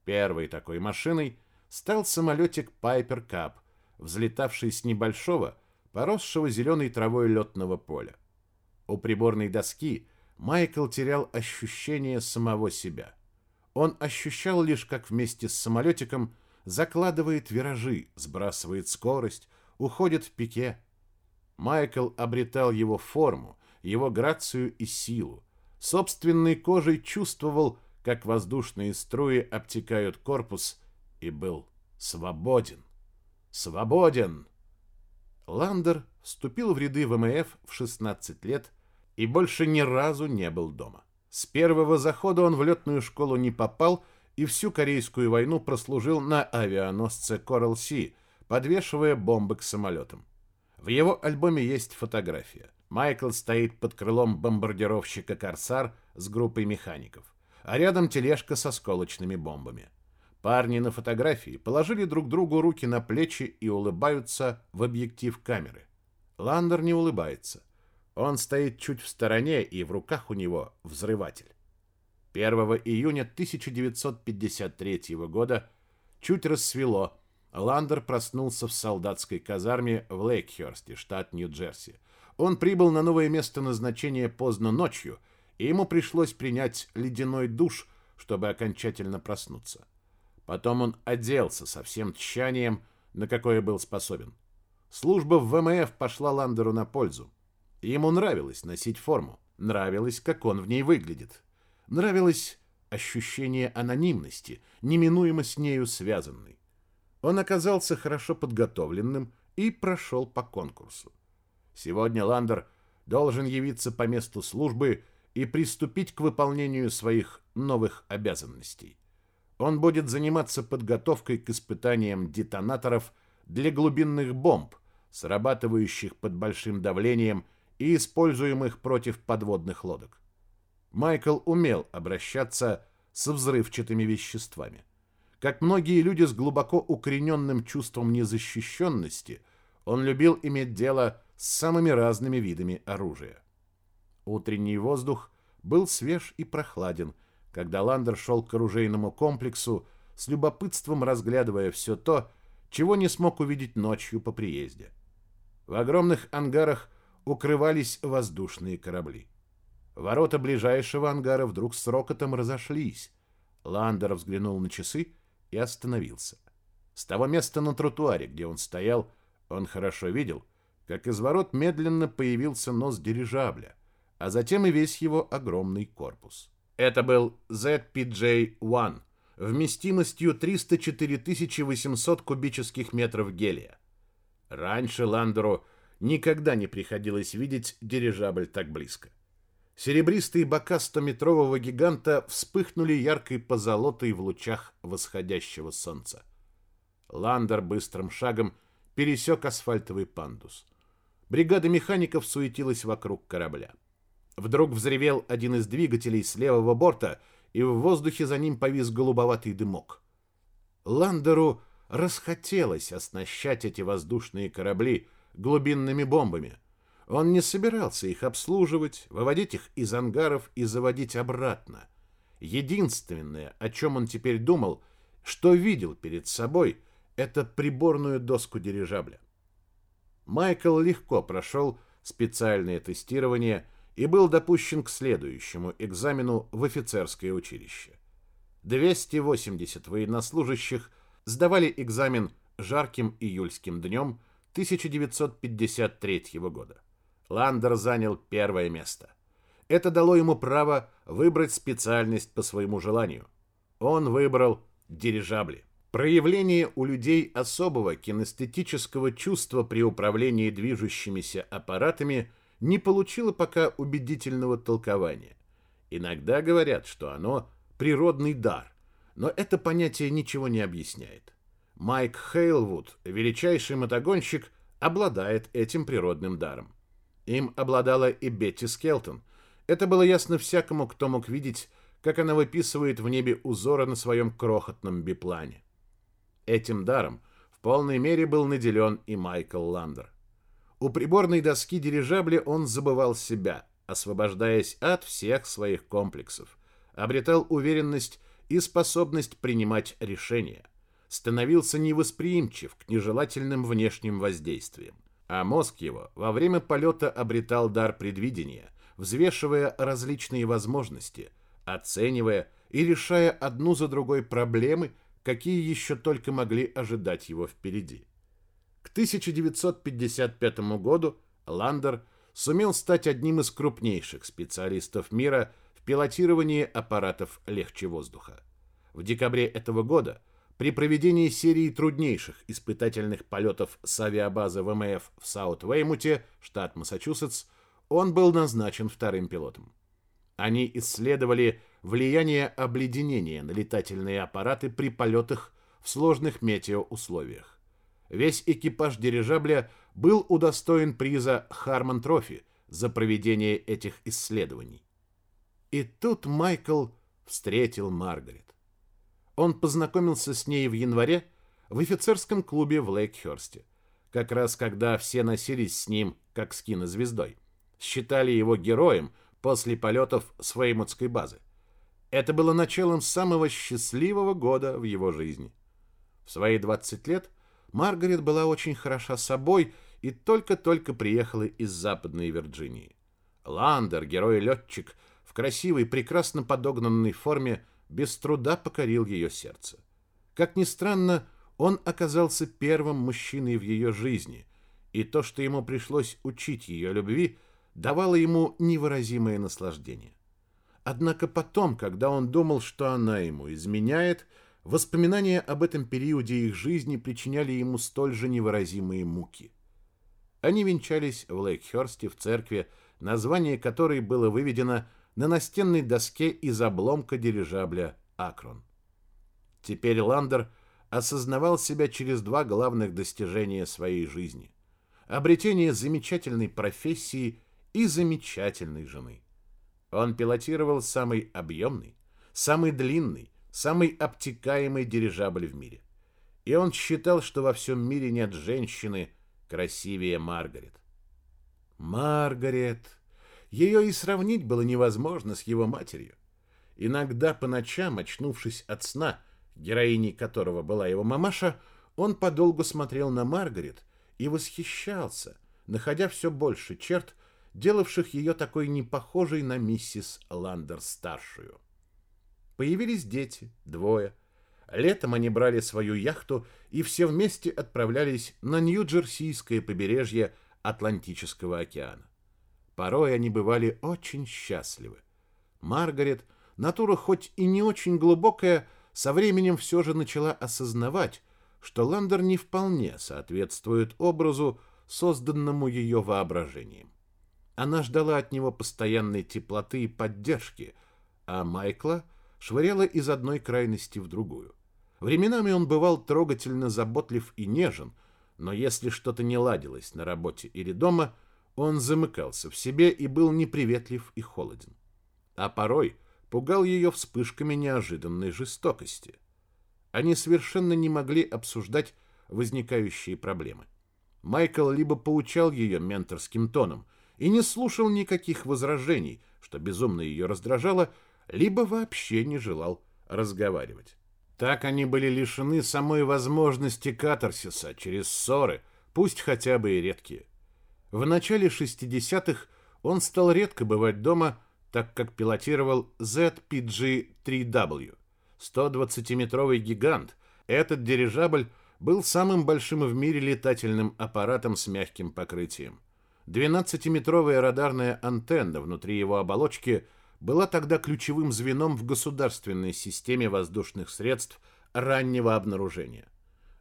Первой такой машиной стал самолетик Пайпер Кап, взлетавший с небольшого, поросшего зеленой травой летного поля. У приборной доски Майкл терял ощущение самого себя. Он ощущал лишь, как вместе с самолетиком закладывает виражи, сбрасывает скорость, уходит в пике, Майкл обретал его форму, его грацию и силу. Собственной кожей чувствовал, как воздушные струи обтекают корпус, и был свободен. Свободен! Ландер вступил в ряды ВМФ в 16 лет и больше ни разу не был дома. С первого захода он в летную школу не попал и всю Корейскую войну прослужил на авианосце Coral Sea, подвешивая бомбы к самолетам. В его альбоме есть фотография. Майкл стоит под крылом бомбардировщика «Корсар» с группой механиков, а рядом тележка со сколочными бомбами. Парни на фотографии положили друг другу руки на плечи и улыбаются в объектив камеры. Ландер не улыбается. Он стоит чуть в стороне, и в руках у него взрыватель. 1 июня 1953 года чуть рассвело, Ландер проснулся в солдатской казарме в Лейкхерсте, штат Нью-Джерси. Он прибыл на новое место назначения поздно ночью, и ему пришлось принять ледяной душ, чтобы окончательно проснуться. Потом он оделся со всем тщанием, на какое был способен. Служба в ВМФ пошла Ландеру на пользу. Ему нравилось носить форму, нравилось, как он в ней выглядит. Нравилось ощущение анонимности, неминуемо с нею связанной. Он оказался хорошо подготовленным и прошел по конкурсу. Сегодня Ландер должен явиться по месту службы и приступить к выполнению своих новых обязанностей. Он будет заниматься подготовкой к испытаниям детонаторов для глубинных бомб, срабатывающих под большим давлением и используемых против подводных лодок. Майкл умел обращаться со взрывчатыми веществами. Как многие люди с глубоко укорененным чувством незащищенности, он любил иметь дело с самыми разными видами оружия. Утренний воздух был свеж и прохладен, когда Ландер шел к оружейному комплексу, с любопытством разглядывая все то, чего не смог увидеть ночью по приезде. В огромных ангарах укрывались воздушные корабли. Ворота ближайшего ангара вдруг с рокотом разошлись. Ландер взглянул на часы и остановился. С того места на тротуаре, где он стоял, он хорошо видел, как из ворот медленно появился нос дирижабля, а затем и весь его огромный корпус. Это был ZPJ-1 вместимостью 304 800 кубических метров гелия. Раньше Ландеру никогда не приходилось видеть дирижабль так близко. Серебристые бока стометрового гиганта вспыхнули яркой позолотой в лучах восходящего солнца. Ландер быстрым шагом пересек асфальтовый пандус. Бригада механиков суетилась вокруг корабля. Вдруг взревел один из двигателей с левого борта, и в воздухе за ним повис голубоватый дымок. Ландеру расхотелось оснащать эти воздушные корабли глубинными бомбами. Он не собирался их обслуживать, выводить их из ангаров и заводить обратно. Единственное, о чем он теперь думал, что видел перед собой, это приборную доску дирижабля. Майкл легко прошел специальное тестирование и был допущен к следующему экзамену в офицерское училище. 280 военнослужащих сдавали экзамен жарким июльским днем 1953 года. Ландер занял первое место. Это дало ему право выбрать специальность по своему желанию. Он выбрал дирижабли. Проявление у людей особого кинестетического чувства при управлении движущимися аппаратами не получило пока убедительного толкования. Иногда говорят, что оно природный дар, но это понятие ничего не объясняет. Майк Хейлвуд, величайший мотогонщик, обладает этим природным даром. Им обладала и Бетти Скелтон. Это было ясно всякому, кто мог видеть, как она выписывает в небе узоры на своем крохотном биплане. Этим даром в полной мере был наделен и Майкл Ландер. У приборной доски дирижабля он забывал себя, освобождаясь от всех своих комплексов, обретал уверенность и способность принимать решения, становился невосприимчив к нежелательным внешним воздействиям, а мозг его во время полета обретал дар предвидения, взвешивая различные возможности, оценивая и решая одну за другой проблемы – какие еще только могли ожидать его впереди. К 1955 году Ландер сумел стать одним из крупнейших специалистов мира в пилотировании аппаратов легче воздуха. В декабре этого года при проведении серии труднейших испытательных полетов с авиабазы ВМФ в Саут-Веймуте, штат Массачусетс, он был назначен вторым пилотом. Они исследовали влияние обледенения на летательные аппараты при полетах в сложных метеоусловиях. Весь экипаж дирижабля был удостоен приза Harmon Trophy за проведение этих исследований. И тут Майкл встретил Маргарет. Он познакомился с ней в январе в офицерском клубе в Лейкхерсте, как раз когда все носились с ним, как с кинозвездой. Считали его героем после полетов с Веймутской базы. Это было началом самого счастливого года в его жизни. В свои 20 лет Маргарет была очень хороша собой и только-только приехала из Западной Вирджинии. Ландер, герой-летчик, в красивой, прекрасно подогнанной форме, без труда покорил ее сердце. Как ни странно, он оказался первым мужчиной в ее жизни, и то, что ему пришлось учить ее любви, давало ему невыразимое наслаждение. Однако потом, когда он думал, что она ему изменяет, воспоминания об этом периоде их жизни причиняли ему столь же невыразимые муки. Они венчались в Лейкхерсте в церкви, название которой было выведено на настенной доске из обломка дирижабля «Акрон». Теперь Ландер осознавал себя через два главных достижения своей жизни – обретение замечательной профессии и замечательной жены – он пилотировал самый объемный, самый длинный, самый обтекаемый дирижабль в мире. И он считал, что во всем мире нет женщины красивее Маргарет. Маргарет! Ее и сравнить было невозможно с его матерью. Иногда по ночам, очнувшись от сна, героиней которого была его мамаша, он подолгу смотрел на Маргарет и восхищался, находя все больше черт, делавших ее такой непохожей на миссис Ландер-старшую. Появились дети, двое. Летом они брали свою яхту и все вместе отправлялись на Нью-Джерсийское побережье Атлантического океана. Порой они бывали очень счастливы. Маргарет, натура хоть и не очень глубокая, со временем все же начала осознавать, что Ландер не вполне соответствует образу, созданному ее воображением. Она ждала от него постоянной теплоты и поддержки, а Майкла швыряла из одной крайности в другую. Временами он бывал трогательно заботлив и нежен, но если что-то не ладилось на работе или дома, он замыкался в себе и был неприветлив и холоден. А порой пугал ее вспышками неожиданной жестокости. Они совершенно не могли обсуждать возникающие проблемы. Майкл либо поучал ее менторским тоном и не слушал никаких возражений, что безумно ее раздражало, либо вообще не желал разговаривать. Так они были лишены самой возможности катарсиса через ссоры, пусть хотя бы и редкие. В начале 60-х он стал редко бывать дома, так как пилотировал ZPG-3W, 120-метровый гигант. Этот дирижабль был самым большим в мире летательным аппаратом с мягким покрытием. 12-метровая радарная антенна внутри его оболочки была тогда ключевым звеном в государственной системе воздушных средств раннего обнаружения.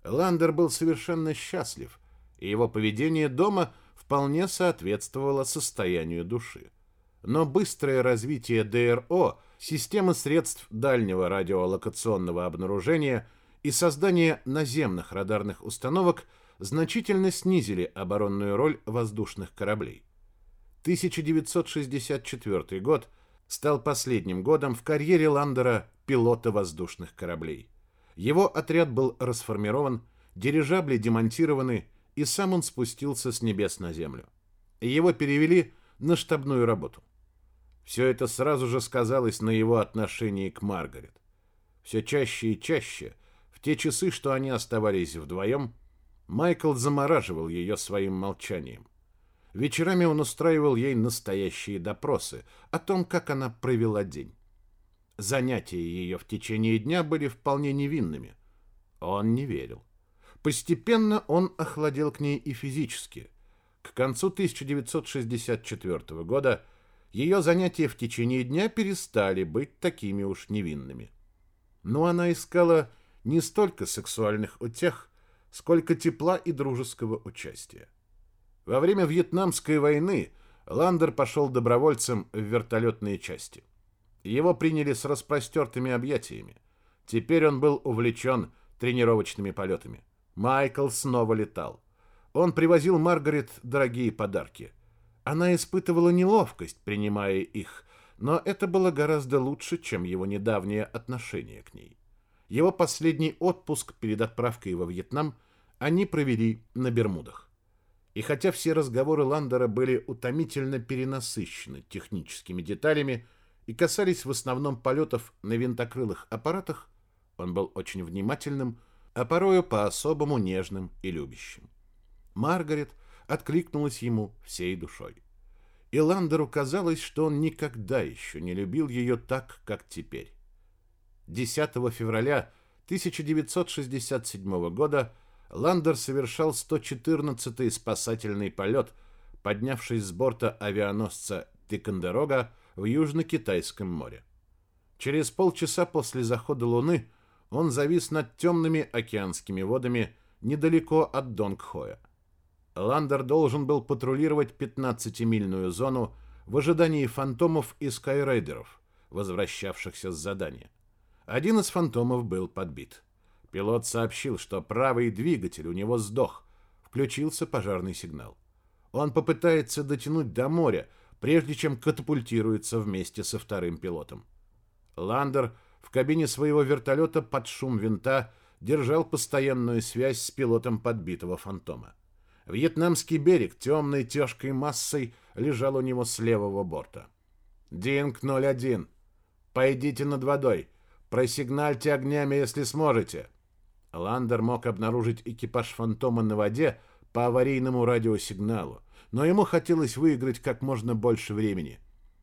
Ландер был совершенно счастлив, и его поведение дома вполне соответствовало состоянию души. Но быстрое развитие ДРО, системы средств дальнего радиолокационного обнаружения – и создание наземных радарных установок значительно снизили оборонную роль воздушных кораблей. 1964 год стал последним годом в карьере Ландера пилота воздушных кораблей. Его отряд был расформирован, дирижабли демонтированы, и сам он спустился с небес на землю. Его перевели на штабную работу. Все это сразу же сказалось на его отношении к Маргарет. Все чаще и чаще те часы, что они оставались вдвоем, Майкл замораживал ее своим молчанием. Вечерами он устраивал ей настоящие допросы о том, как она провела день. Занятия ее в течение дня были вполне невинными. Он не верил. Постепенно он охладел к ней и физически. К концу 1964 года ее занятия в течение дня перестали быть такими уж невинными. Но она искала не столько сексуальных утех, сколько тепла и дружеского участия. Во время Вьетнамской войны Ландер пошел добровольцем в вертолетные части. Его приняли с распростертыми объятиями. Теперь он был увлечен тренировочными полетами. Майкл снова летал. Он привозил Маргарет дорогие подарки. Она испытывала неловкость, принимая их, но это было гораздо лучше, чем его недавнее отношение к ней. Его последний отпуск перед отправкой во Вьетнам они провели на Бермудах. И хотя все разговоры Ландера были утомительно перенасыщены техническими деталями и касались в основном полетов на винтокрылых аппаратах, он был очень внимательным, а порою по-особому нежным и любящим. Маргарет откликнулась ему всей душой. И Ландеру казалось, что он никогда еще не любил ее так, как теперь. 10 февраля 1967 года Ландер совершал 114-й спасательный полет, поднявшись с борта авианосца Тикандерога в Южно-Китайском море. Через полчаса после захода Луны он завис над темными океанскими водами недалеко от Донгхоя. Ландер должен был патрулировать 15-мильную зону в ожидании фантомов и скайрейдеров, возвращавшихся с задания. Один из фантомов был подбит. Пилот сообщил, что правый двигатель у него сдох. Включился пожарный сигнал. Он попытается дотянуть до моря, прежде чем катапультируется вместе со вторым пилотом. Ландер в кабине своего вертолета под шум винта держал постоянную связь с пилотом подбитого фантома. Вьетнамский берег темной тяжкой массой лежал у него с левого борта. «Динг-01, пойдите над водой. Просигнальте огнями, если сможете. Ландер мог обнаружить экипаж «Фантома» на воде по аварийному радиосигналу, но ему хотелось выиграть как можно больше времени.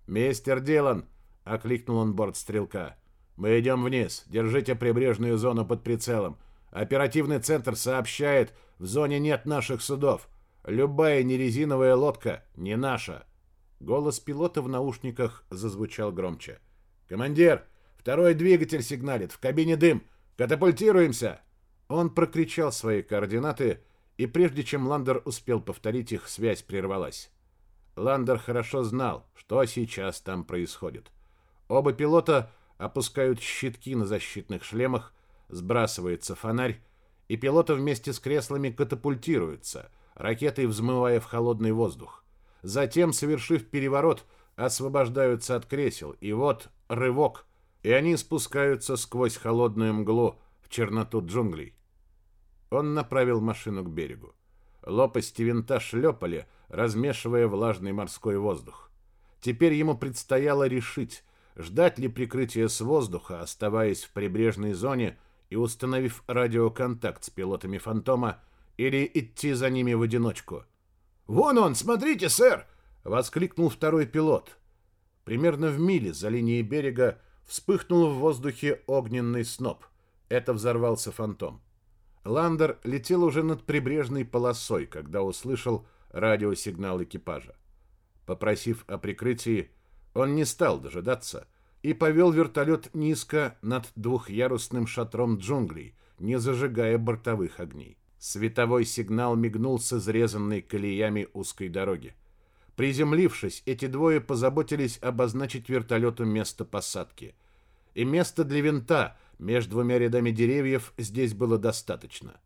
«Мистер Дилан!» — окликнул он борт стрелка. «Мы идем вниз. Держите прибрежную зону под прицелом. Оперативный центр сообщает, в зоне нет наших судов. Любая нерезиновая лодка не наша». Голос пилота в наушниках зазвучал громче. «Командир, Второй двигатель сигналит. В кабине дым. Катапультируемся!» Он прокричал свои координаты, и прежде чем Ландер успел повторить их, связь прервалась. Ландер хорошо знал, что сейчас там происходит. Оба пилота опускают щитки на защитных шлемах, сбрасывается фонарь, и пилоты вместе с креслами катапультируются, ракетой взмывая в холодный воздух. Затем, совершив переворот, освобождаются от кресел, и вот рывок, и они спускаются сквозь холодную мглу в черноту джунглей. Он направил машину к берегу. Лопасти винта шлепали, размешивая влажный морской воздух. Теперь ему предстояло решить, ждать ли прикрытия с воздуха, оставаясь в прибрежной зоне и установив радиоконтакт с пилотами «Фантома», или идти за ними в одиночку. «Вон он, смотрите, сэр!» — воскликнул второй пилот. Примерно в миле за линией берега вспыхнул в воздухе огненный сноп. Это взорвался «Фантом». Ландер летел уже над прибрежной полосой, когда услышал радиосигнал экипажа. Попросив о прикрытии, он не стал дожидаться и повел вертолет низко над двухъярусным шатром джунглей, не зажигая бортовых огней. Световой сигнал мигнул с изрезанной колеями узкой дороги. Приземлившись, эти двое позаботились обозначить вертолету место посадки. И место для винта — между двумя рядами деревьев здесь было достаточно.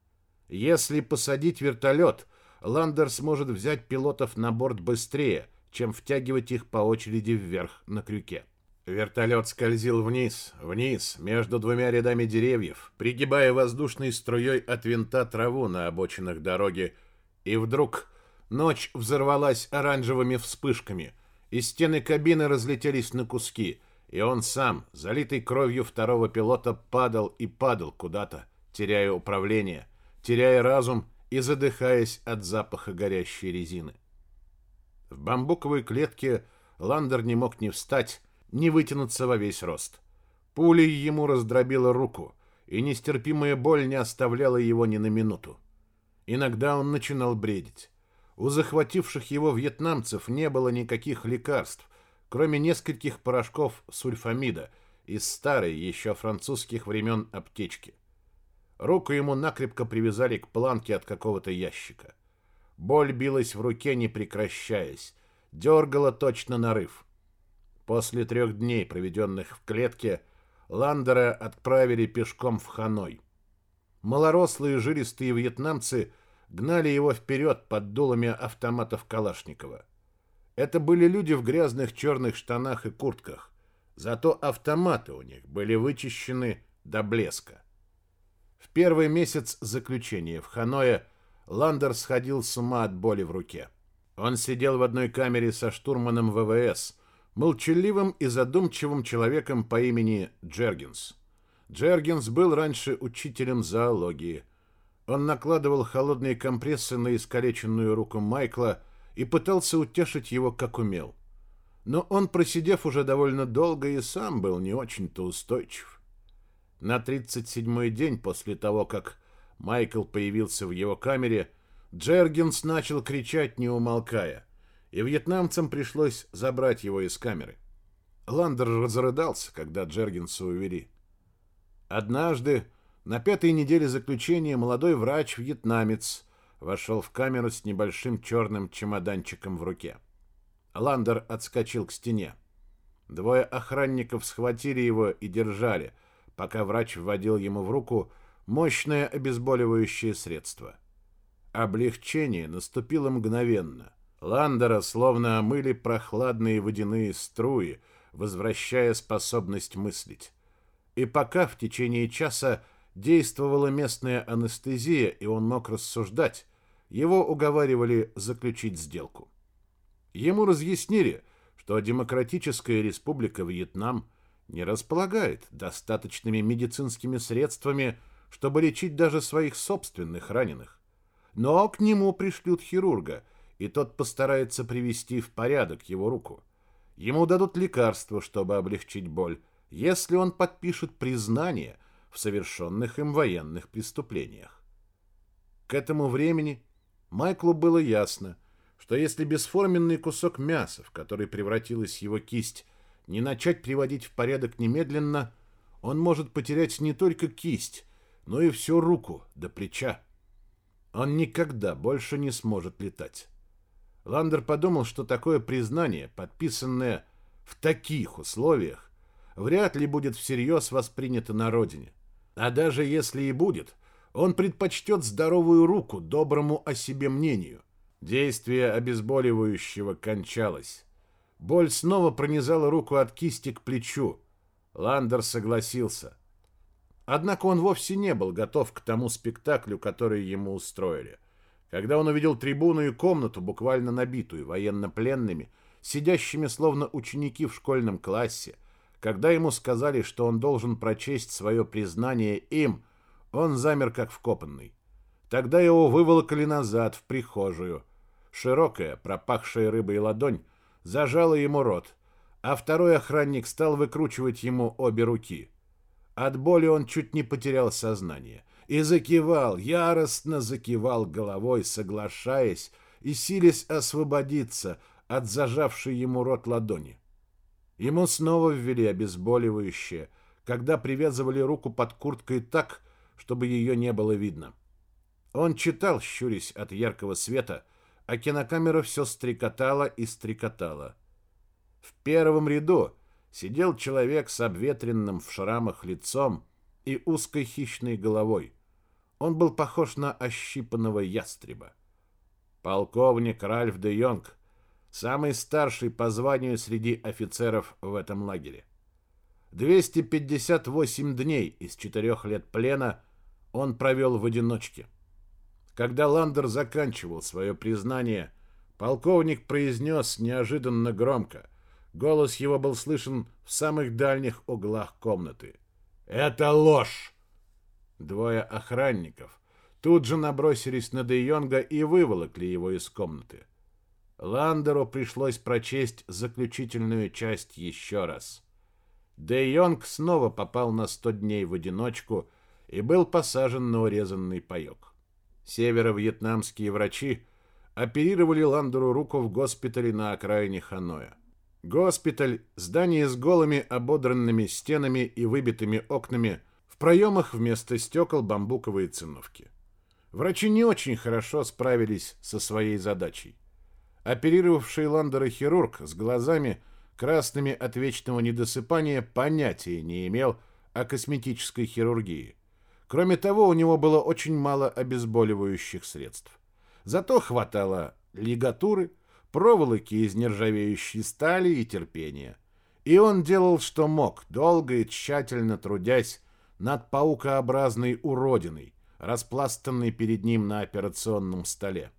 Если посадить вертолет, Ландер сможет взять пилотов на борт быстрее, чем втягивать их по очереди вверх на крюке. Вертолет скользил вниз, вниз, между двумя рядами деревьев, пригибая воздушной струей от винта траву на обочинах дороги, и вдруг ночь взорвалась оранжевыми вспышками, и стены кабины разлетелись на куски — и он сам, залитый кровью второго пилота, падал и падал куда-то, теряя управление, теряя разум и задыхаясь от запаха горящей резины. В бамбуковой клетке Ландер не мог ни встать, ни вытянуться во весь рост. Пулей ему раздробила руку, и нестерпимая боль не оставляла его ни на минуту. Иногда он начинал бредить. У захвативших его вьетнамцев не было никаких лекарств, кроме нескольких порошков сульфамида из старой еще французских времен аптечки. Руку ему накрепко привязали к планке от какого-то ящика. Боль билась в руке, не прекращаясь, дергала точно нарыв. После трех дней, проведенных в клетке, Ландера отправили пешком в Ханой. Малорослые жилистые вьетнамцы гнали его вперед под дулами автоматов Калашникова. Это были люди в грязных черных штанах и куртках. Зато автоматы у них были вычищены до блеска. В первый месяц заключения в Ханое Ландер сходил с ума от боли в руке. Он сидел в одной камере со штурманом ВВС, молчаливым и задумчивым человеком по имени Джергинс. Джергинс был раньше учителем зоологии. Он накладывал холодные компрессы на искалеченную руку Майкла и пытался утешить его как умел. Но он, просидев уже довольно долго, и сам был не очень-то устойчив. На 37-й день после того, как Майкл появился в его камере, Джергенс начал кричать, не умолкая, и вьетнамцам пришлось забрать его из камеры. Ландер разрыдался, когда Джергенса увели. Однажды, на пятой неделе заключения, молодой врач-вьетнамец вошел в камеру с небольшим черным чемоданчиком в руке. Ландер отскочил к стене. Двое охранников схватили его и держали, пока врач вводил ему в руку мощное обезболивающее средство. Облегчение наступило мгновенно. Ландера словно омыли прохладные водяные струи, возвращая способность мыслить. И пока в течение часа действовала местная анестезия, и он мог рассуждать, его уговаривали заключить сделку. Ему разъяснили, что Демократическая Республика Вьетнам не располагает достаточными медицинскими средствами, чтобы лечить даже своих собственных раненых. Но к нему пришлют хирурга, и тот постарается привести в порядок его руку. Ему дадут лекарство, чтобы облегчить боль, если он подпишет признание в совершенных им военных преступлениях. К этому времени Майклу было ясно, что если бесформенный кусок мяса, в который превратилась его кисть, не начать приводить в порядок немедленно, он может потерять не только кисть, но и всю руку до плеча. Он никогда больше не сможет летать. Ландер подумал, что такое признание, подписанное в таких условиях, вряд ли будет всерьез воспринято на родине. А даже если и будет, он предпочтет здоровую руку доброму о себе мнению. Действие обезболивающего кончалось. Боль снова пронизала руку от кисти к плечу. Ландер согласился. Однако он вовсе не был готов к тому спектаклю, который ему устроили. Когда он увидел трибуну и комнату, буквально набитую военнопленными, сидящими словно ученики в школьном классе, когда ему сказали, что он должен прочесть свое признание им, он замер как вкопанный. Тогда его выволокали назад, в прихожую. Широкая, пропахшая рыбой ладонь зажала ему рот, а второй охранник стал выкручивать ему обе руки. От боли он чуть не потерял сознание и закивал, яростно закивал головой, соглашаясь и силясь освободиться от зажавшей ему рот ладони. Ему снова ввели обезболивающее, когда привязывали руку под курткой так, чтобы ее не было видно. Он читал, щурясь от яркого света, а кинокамера все стрекотала и стрекотала. В первом ряду сидел человек с обветренным в шрамах лицом и узкой хищной головой. Он был похож на ощипанного ястреба. Полковник Ральф де Йонг, самый старший по званию среди офицеров в этом лагере. 258 дней из четырех лет плена он провел в одиночке. Когда Ландер заканчивал свое признание, полковник произнес неожиданно громко. Голос его был слышен в самых дальних углах комнаты. «Это ложь!» Двое охранников тут же набросились на Де Йонга и выволокли его из комнаты. Ландеру пришлось прочесть заключительную часть еще раз. Де Йонг снова попал на сто дней в одиночку и был посажен на урезанный паек. Северо-вьетнамские врачи оперировали Ландеру руку в госпитале на окраине Ханоя. Госпиталь – здание с голыми ободранными стенами и выбитыми окнами, в проемах вместо стекол бамбуковые циновки. Врачи не очень хорошо справились со своей задачей. Оперировавший Ландера хирург с глазами, красными от вечного недосыпания, понятия не имел о косметической хирургии. Кроме того, у него было очень мало обезболивающих средств. Зато хватало лигатуры, проволоки из нержавеющей стали и терпения. И он делал, что мог, долго и тщательно трудясь над паукообразной уродиной, распластанной перед ним на операционном столе.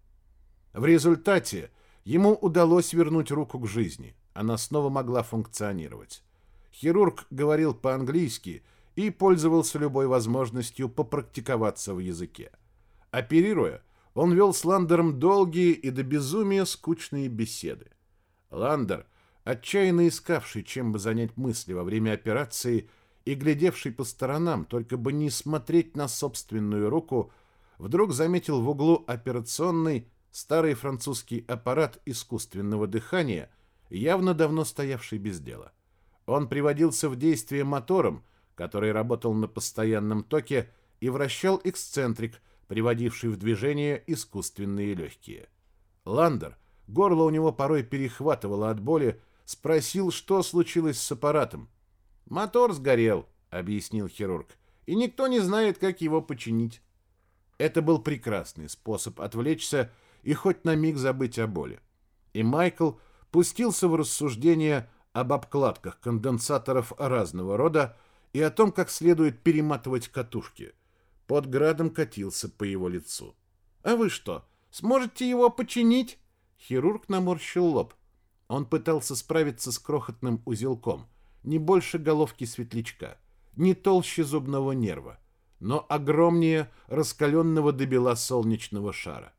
В результате ему удалось вернуть руку к жизни. Она снова могла функционировать. Хирург говорил по-английски и пользовался любой возможностью попрактиковаться в языке. Оперируя, он вел с Ландером долгие и до безумия скучные беседы. Ландер, отчаянно искавший, чем бы занять мысли во время операции и глядевший по сторонам, только бы не смотреть на собственную руку, вдруг заметил в углу операционной старый французский аппарат искусственного дыхания, явно давно стоявший без дела. Он приводился в действие мотором, который работал на постоянном токе и вращал эксцентрик – приводивший в движение искусственные легкие. Ландер, горло у него порой перехватывало от боли, спросил, что случилось с аппаратом. «Мотор сгорел», — объяснил хирург, — «и никто не знает, как его починить». Это был прекрасный способ отвлечься и хоть на миг забыть о боли. И Майкл пустился в рассуждения об обкладках конденсаторов разного рода и о том, как следует перематывать катушки — под градом катился по его лицу. «А вы что, сможете его починить?» Хирург наморщил лоб. Он пытался справиться с крохотным узелком, не больше головки светлячка, не толще зубного нерва, но огромнее раскаленного до солнечного шара.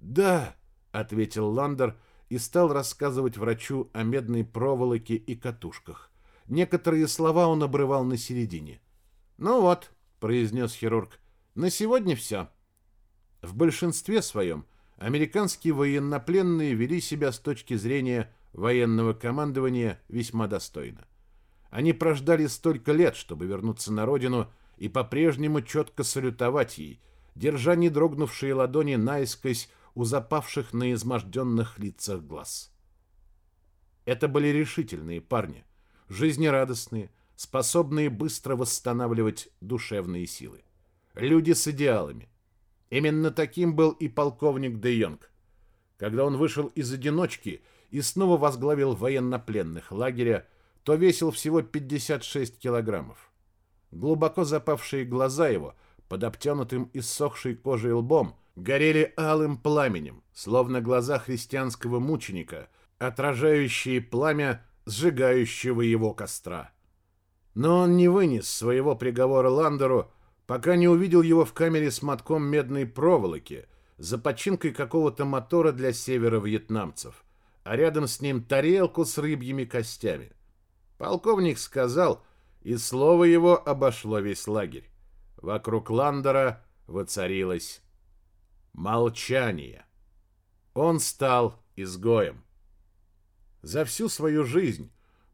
«Да», — ответил Ландер и стал рассказывать врачу о медной проволоке и катушках. Некоторые слова он обрывал на середине. «Ну вот», произнес хирург. На сегодня все. В большинстве своем американские военнопленные вели себя с точки зрения военного командования весьма достойно. Они прождали столько лет, чтобы вернуться на родину и по-прежнему четко салютовать ей, держа не дрогнувшие ладони наискось у запавших на изможденных лицах глаз. Это были решительные парни, жизнерадостные, способные быстро восстанавливать душевные силы. Люди с идеалами. Именно таким был и полковник Де Йонг. Когда он вышел из одиночки и снова возглавил военнопленных лагеря, то весил всего 56 килограммов. Глубоко запавшие глаза его, под обтянутым иссохшей кожей лбом, горели алым пламенем, словно глаза христианского мученика, отражающие пламя сжигающего его костра. Но он не вынес своего приговора Ландеру, пока не увидел его в камере с мотком медной проволоки за починкой какого-то мотора для северо-вьетнамцев, а рядом с ним тарелку с рыбьими костями. Полковник сказал, и слово его обошло весь лагерь. Вокруг Ландера воцарилось молчание. Он стал изгоем. За всю свою жизнь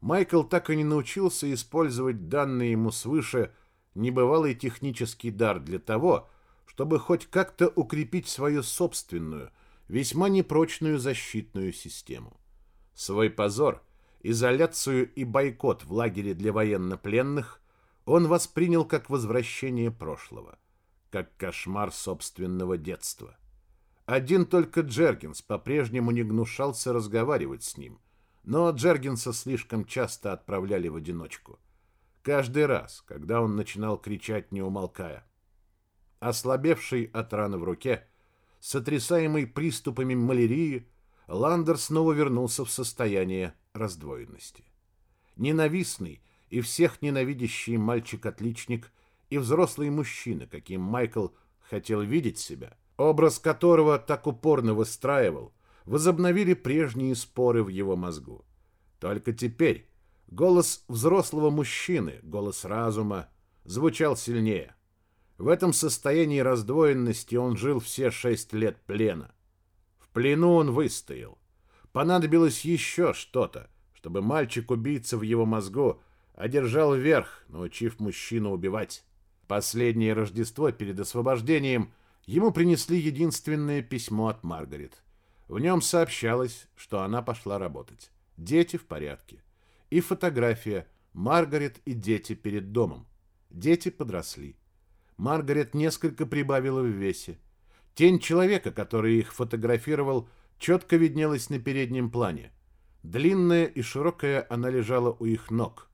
Майкл так и не научился использовать данные ему свыше небывалый технический дар для того, чтобы хоть как-то укрепить свою собственную, весьма непрочную защитную систему. Свой позор, изоляцию и бойкот в лагере для военнопленных он воспринял как возвращение прошлого, как кошмар собственного детства. Один только Джергенс по-прежнему не гнушался разговаривать с ним, но Джергенса слишком часто отправляли в одиночку. Каждый раз, когда он начинал кричать, не умолкая. Ослабевший от раны в руке, сотрясаемый приступами малярии, Ландер снова вернулся в состояние раздвоенности. Ненавистный и всех ненавидящий мальчик-отличник и взрослый мужчина, каким Майкл хотел видеть себя, образ которого так упорно выстраивал, возобновили прежние споры в его мозгу. Только теперь голос взрослого мужчины, голос разума, звучал сильнее. В этом состоянии раздвоенности он жил все шесть лет плена. В плену он выстоял. Понадобилось еще что-то, чтобы мальчик-убийца в его мозгу одержал верх, научив мужчину убивать. Последнее Рождество перед освобождением ему принесли единственное письмо от Маргарет. В нем сообщалось, что она пошла работать. Дети в порядке. И фотография Маргарет и дети перед домом. Дети подросли. Маргарет несколько прибавила в весе. Тень человека, который их фотографировал, четко виднелась на переднем плане. Длинная и широкая она лежала у их ног.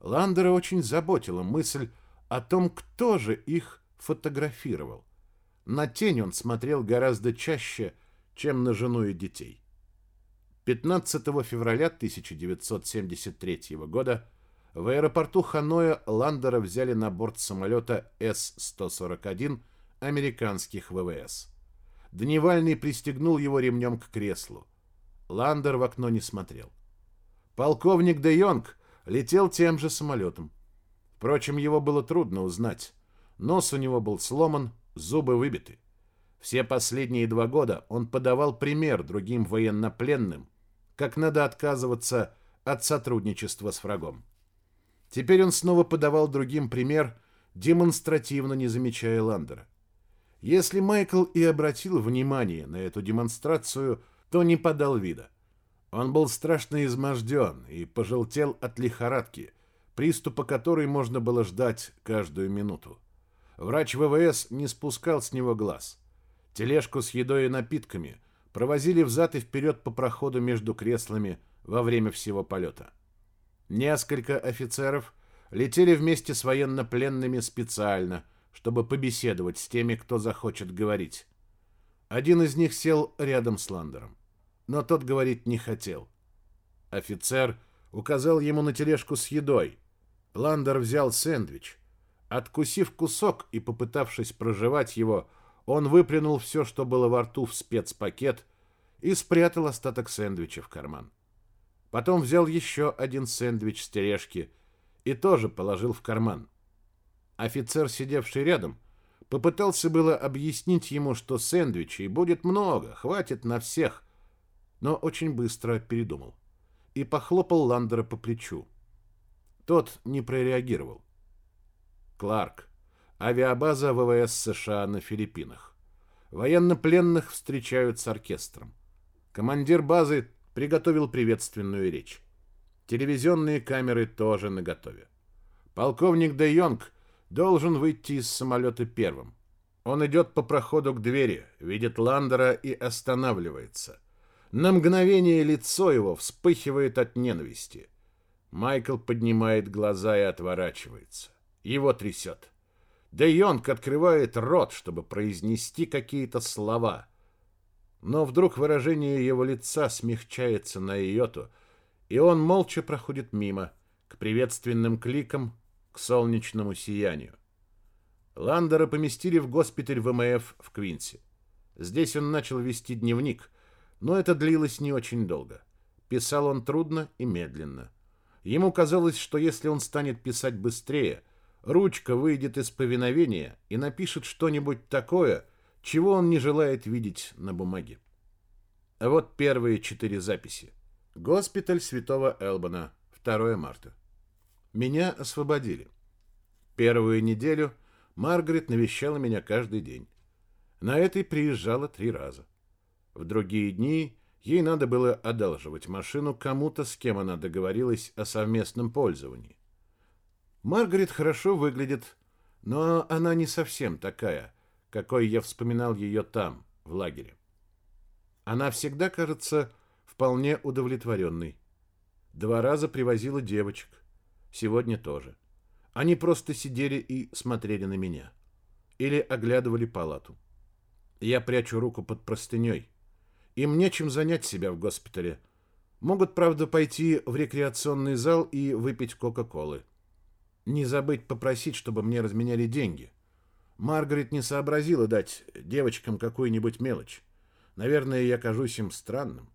Ландера очень заботила мысль о том, кто же их фотографировал. На тень он смотрел гораздо чаще, чем на жену и детей. 15 февраля 1973 года в аэропорту Ханоя Ландера взяли на борт самолета С-141 американских ВВС. Дневальный пристегнул его ремнем к креслу. Ландер в окно не смотрел. Полковник Де Йонг летел тем же самолетом. Впрочем, его было трудно узнать. Нос у него был сломан, зубы выбиты. Все последние два года он подавал пример другим военнопленным, как надо отказываться от сотрудничества с врагом. Теперь он снова подавал другим пример, демонстративно не замечая Ландера. Если Майкл и обратил внимание на эту демонстрацию, то не подал вида. Он был страшно изможден и пожелтел от лихорадки, приступа которой можно было ждать каждую минуту. Врач ВВС не спускал с него глаз. Тележку с едой и напитками провозили взад и вперед по проходу между креслами во время всего полета. Несколько офицеров летели вместе с военнопленными специально, чтобы побеседовать с теми, кто захочет говорить. Один из них сел рядом с Ландером но тот говорить не хотел. Офицер указал ему на тележку с едой. Ландер взял сэндвич. Откусив кусок и попытавшись прожевать его, он выплюнул все, что было во рту в спецпакет и спрятал остаток сэндвича в карман. Потом взял еще один сэндвич с тележки и тоже положил в карман. Офицер, сидевший рядом, попытался было объяснить ему, что сэндвичей будет много, хватит на всех, но очень быстро передумал и похлопал Ландера по плечу. Тот не прореагировал. Кларк. Авиабаза ВВС США на Филиппинах. Военнопленных встречают с оркестром. Командир базы приготовил приветственную речь. Телевизионные камеры тоже наготове. Полковник Де Йонг должен выйти из самолета первым. Он идет по проходу к двери, видит Ландера и останавливается. На мгновение лицо его вспыхивает от ненависти. Майкл поднимает глаза и отворачивается. Его трясет. Де Йонг открывает рот, чтобы произнести какие-то слова. Но вдруг выражение его лица смягчается на йоту, и он молча проходит мимо, к приветственным кликам, к солнечному сиянию. Ландера поместили в госпиталь ВМФ в Квинсе. Здесь он начал вести дневник, но это длилось не очень долго. Писал он трудно и медленно. Ему казалось, что если он станет писать быстрее, ручка выйдет из повиновения и напишет что-нибудь такое, чего он не желает видеть на бумаге. Вот первые четыре записи. Госпиталь Святого Элбана, 2 марта. Меня освободили. Первую неделю Маргарет навещала меня каждый день. На этой приезжала три раза. В другие дни ей надо было одалживать машину кому-то, с кем она договорилась о совместном пользовании. Маргарет хорошо выглядит, но она не совсем такая, какой я вспоминал ее там, в лагере. Она всегда кажется вполне удовлетворенной. Два раза привозила девочек. Сегодня тоже. Они просто сидели и смотрели на меня. Или оглядывали палату. Я прячу руку под простыней. Им нечем занять себя в госпитале. Могут, правда, пойти в рекреационный зал и выпить Кока-Колы. Не забыть попросить, чтобы мне разменяли деньги. Маргарет не сообразила дать девочкам какую-нибудь мелочь. Наверное, я кажусь им странным.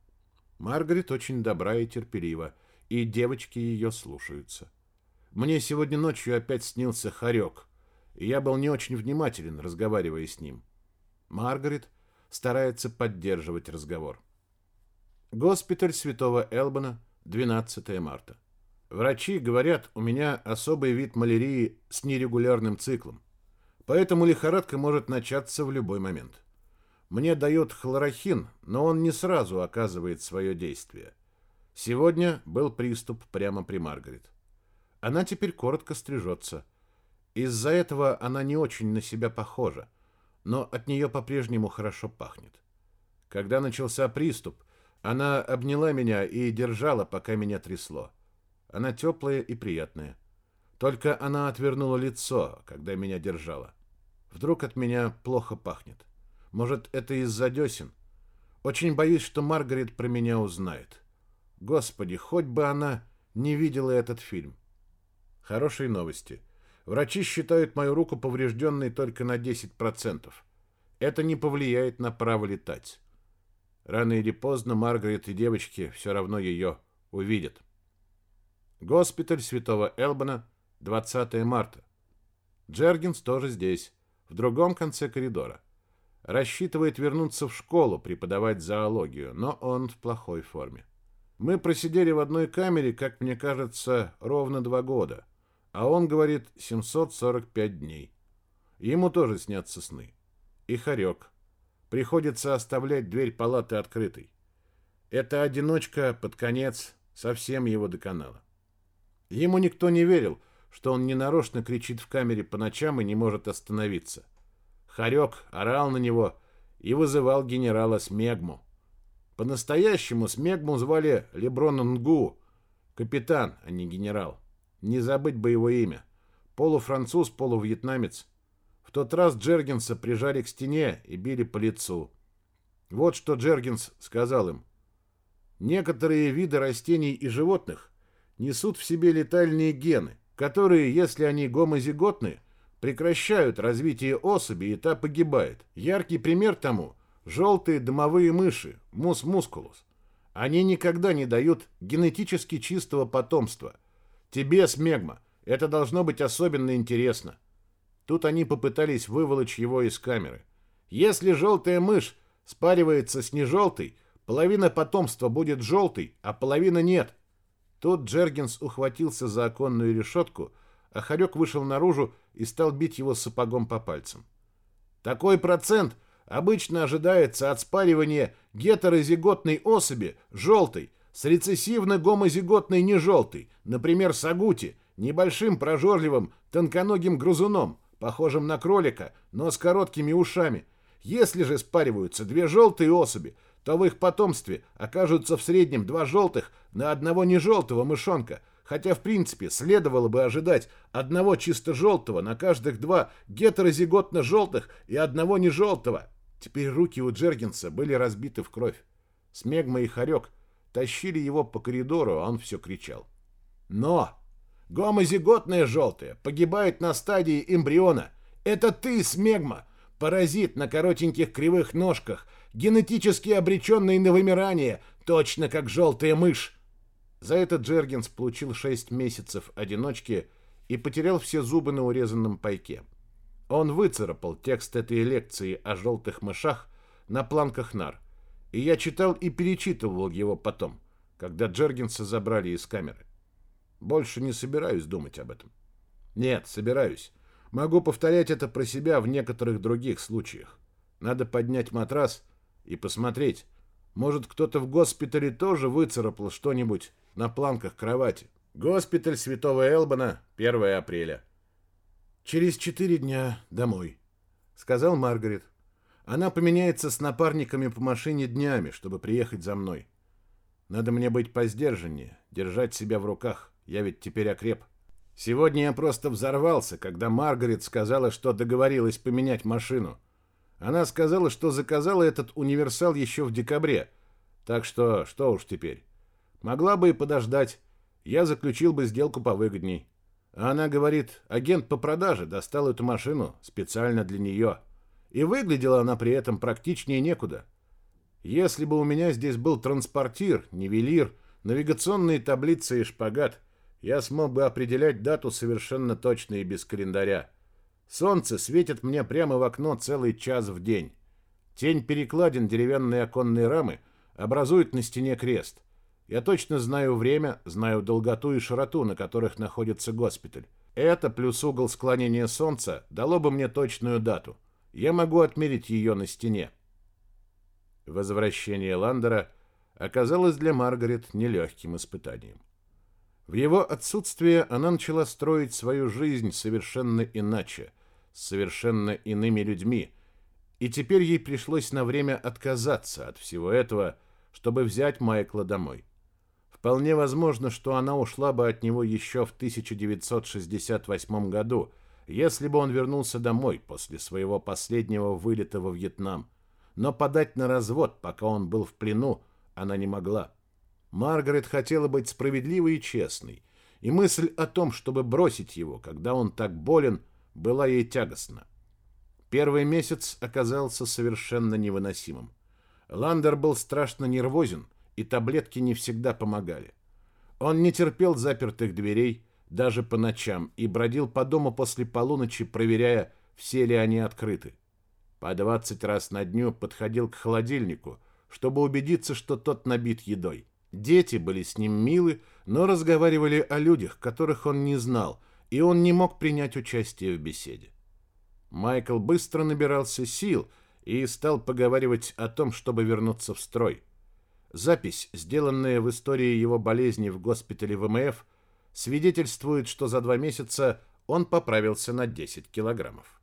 Маргарет очень добра и терпелива, и девочки ее слушаются. Мне сегодня ночью опять снился хорек, и я был не очень внимателен, разговаривая с ним. Маргарет старается поддерживать разговор. Госпиталь Святого Элбана, 12 марта. Врачи говорят, у меня особый вид малярии с нерегулярным циклом, поэтому лихорадка может начаться в любой момент. Мне дают хлорохин, но он не сразу оказывает свое действие. Сегодня был приступ прямо при Маргарет. Она теперь коротко стрижется. Из-за этого она не очень на себя похожа, но от нее по-прежнему хорошо пахнет. Когда начался приступ, она обняла меня и держала, пока меня трясло. Она теплая и приятная. Только она отвернула лицо, когда меня держала. Вдруг от меня плохо пахнет. Может, это из-за десен? Очень боюсь, что Маргарет про меня узнает. Господи, хоть бы она не видела этот фильм. Хорошие новости. Врачи считают мою руку поврежденной только на 10%. Это не повлияет на право летать. Рано или поздно Маргарет и девочки все равно ее увидят. Госпиталь Святого Элбана, 20 марта. Джергинс тоже здесь, в другом конце коридора. Рассчитывает вернуться в школу, преподавать зоологию, но он в плохой форме. Мы просидели в одной камере, как мне кажется, ровно два года – а он говорит 745 дней. Ему тоже снятся сны. И хорек. Приходится оставлять дверь палаты открытой. Эта одиночка под конец совсем его доконала. Ему никто не верил, что он ненарочно кричит в камере по ночам и не может остановиться. Хорек орал на него и вызывал генерала Смегму. По-настоящему Смегму звали Леброн Нгу, капитан, а не генерал. Не забыть бы его имя. Полуфранцуз, полувьетнамец. В тот раз Джергенса прижали к стене и били по лицу. Вот что Джергенс сказал им. Некоторые виды растений и животных несут в себе летальные гены, которые, если они гомозиготны, прекращают развитие особи, и та погибает. Яркий пример тому – желтые домовые мыши, мус мускулус. Они никогда не дают генетически чистого потомства – Тебе, Смегма, это должно быть особенно интересно. Тут они попытались выволочь его из камеры. Если желтая мышь спаривается с нежелтой, половина потомства будет желтой, а половина нет. Тут Джергенс ухватился за оконную решетку, а Харек вышел наружу и стал бить его сапогом по пальцам. Такой процент обычно ожидается от спаривания гетерозиготной особи, желтой, с рецессивно-гомозиготной нежелтой, например, сагути, небольшим прожорливым тонконогим грызуном, похожим на кролика, но с короткими ушами. Если же спариваются две желтые особи, то в их потомстве окажутся в среднем два желтых на одного нежелтого мышонка, хотя в принципе следовало бы ожидать одного чисто желтого на каждых два гетерозиготно желтых и одного нежелтого. Теперь руки у Джергенса были разбиты в кровь. Смегма и Харек тащили его по коридору, а он все кричал. Но гомозиготное желтое погибает на стадии эмбриона. Это ты, Смегма, паразит на коротеньких кривых ножках, генетически обреченный на вымирание, точно как желтая мышь. За это Джергенс получил 6 месяцев одиночки и потерял все зубы на урезанном пайке. Он выцарапал текст этой лекции о желтых мышах на планках нар, и я читал и перечитывал его потом, когда Джергенса забрали из камеры. Больше не собираюсь думать об этом. Нет, собираюсь. Могу повторять это про себя в некоторых других случаях. Надо поднять матрас и посмотреть. Может, кто-то в госпитале тоже выцарапал что-нибудь на планках кровати. Госпиталь Святого Элбана, 1 апреля. «Через четыре дня домой», — сказал Маргарет. «Она поменяется с напарниками по машине днями, чтобы приехать за мной. Надо мне быть поздержаннее, держать себя в руках. Я ведь теперь окреп. Сегодня я просто взорвался, когда Маргарет сказала, что договорилась поменять машину. Она сказала, что заказала этот универсал еще в декабре. Так что, что уж теперь. Могла бы и подождать. Я заключил бы сделку повыгодней. А она говорит, агент по продаже достал эту машину специально для нее. И выглядела она при этом практичнее некуда. Если бы у меня здесь был транспортир, нивелир, навигационные таблицы и шпагат, я смог бы определять дату совершенно точно и без календаря. Солнце светит мне прямо в окно целый час в день. Тень перекладин деревянной оконной рамы образует на стене крест. Я точно знаю время, знаю долготу и широту, на которых находится госпиталь. Это плюс угол склонения солнца дало бы мне точную дату. Я могу отмерить ее на стене. Возвращение Ландера оказалось для Маргарет нелегким испытанием. В его отсутствие она начала строить свою жизнь совершенно иначе, с совершенно иными людьми, и теперь ей пришлось на время отказаться от всего этого, чтобы взять Майкла домой. Вполне возможно, что она ушла бы от него еще в 1968 году, если бы он вернулся домой после своего последнего вылета во Вьетнам. Но подать на развод, пока он был в плену, она не могла. Маргарет хотела быть справедливой и честной, и мысль о том, чтобы бросить его, когда он так болен, была ей тягостна. Первый месяц оказался совершенно невыносимым. Ландер был страшно нервозен, и таблетки не всегда помогали. Он не терпел запертых дверей, даже по ночам, и бродил по дому после полуночи, проверяя, все ли они открыты. По двадцать раз на дню подходил к холодильнику, чтобы убедиться, что тот набит едой. Дети были с ним милы, но разговаривали о людях, которых он не знал, и он не мог принять участие в беседе. Майкл быстро набирался сил и стал поговаривать о том, чтобы вернуться в строй. Запись, сделанная в истории его болезни в госпитале ВМФ, свидетельствует, что за два месяца он поправился на 10 килограммов.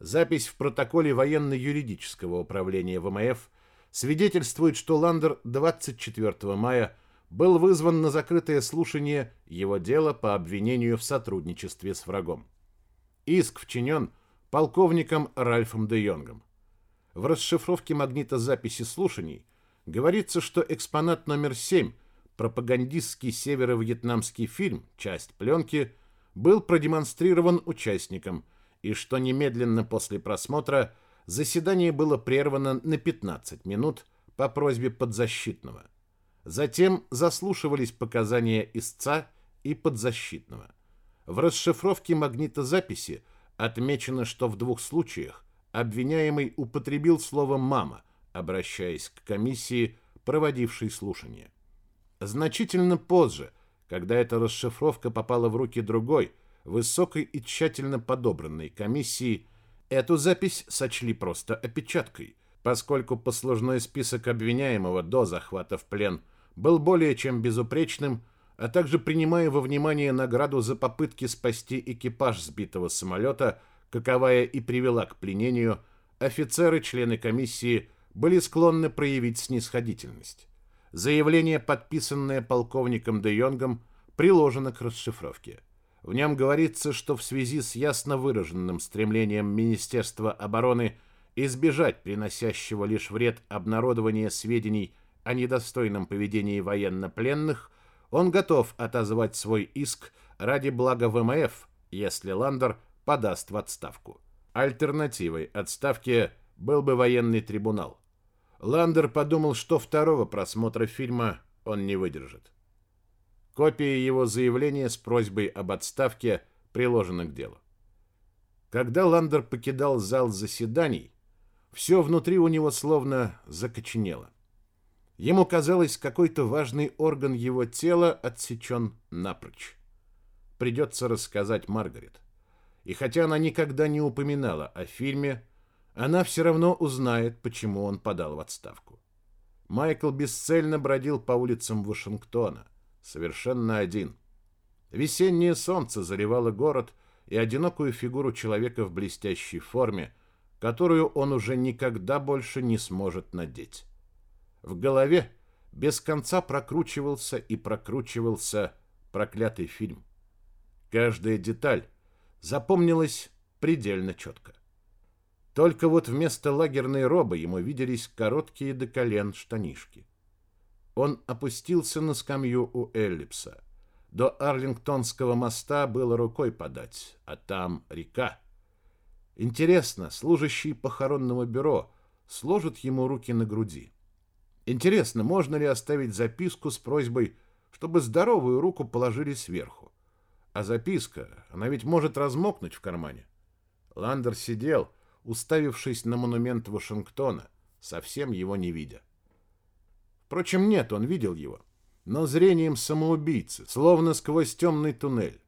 Запись в протоколе военно-юридического управления ВМФ свидетельствует, что Ландер 24 мая был вызван на закрытое слушание его дела по обвинению в сотрудничестве с врагом. Иск вчинен полковником Ральфом де Йонгом. В расшифровке магнитозаписи слушаний говорится, что экспонат номер 7, пропагандистский северо-вьетнамский фильм, часть пленки, был продемонстрирован участникам, и что немедленно после просмотра – заседание было прервано на 15 минут по просьбе подзащитного. Затем заслушивались показания истца и подзащитного. В расшифровке магнитозаписи отмечено, что в двух случаях обвиняемый употребил слово «мама», обращаясь к комиссии, проводившей слушание. Значительно позже, когда эта расшифровка попала в руки другой, высокой и тщательно подобранной комиссии, Эту запись сочли просто опечаткой, поскольку послужной список обвиняемого до захвата в плен был более чем безупречным, а также принимая во внимание награду за попытки спасти экипаж сбитого самолета, каковая и привела к пленению, офицеры, члены комиссии, были склонны проявить снисходительность. Заявление, подписанное полковником Де Йонгом, приложено к расшифровке. В нем говорится, что в связи с ясно выраженным стремлением Министерства обороны избежать приносящего лишь вред обнародования сведений о недостойном поведении военнопленных, он готов отозвать свой иск ради блага ВМФ, если Ландер подаст в отставку. Альтернативой отставке был бы военный трибунал. Ландер подумал, что второго просмотра фильма он не выдержит. Копия его заявления с просьбой об отставке приложена к делу. Когда Ландер покидал зал заседаний, все внутри у него словно закоченело. Ему казалось, какой-то важный орган его тела отсечен напрочь. Придется рассказать Маргарет. И хотя она никогда не упоминала о фильме, она все равно узнает, почему он подал в отставку. Майкл бесцельно бродил по улицам Вашингтона, совершенно один. Весеннее солнце заливало город и одинокую фигуру человека в блестящей форме, которую он уже никогда больше не сможет надеть. В голове без конца прокручивался и прокручивался проклятый фильм. Каждая деталь запомнилась предельно четко. Только вот вместо лагерной робы ему виделись короткие до колен штанишки. Он опустился на скамью у Эллипса. До Арлингтонского моста было рукой подать, а там река. Интересно, служащий похоронного бюро сложит ему руки на груди. Интересно, можно ли оставить записку с просьбой, чтобы здоровую руку положили сверху? А записка, она ведь может размокнуть в кармане. Ландер сидел, уставившись на монумент Вашингтона, совсем его не видя. Впрочем, нет, он видел его, но зрением самоубийцы, словно сквозь темный туннель.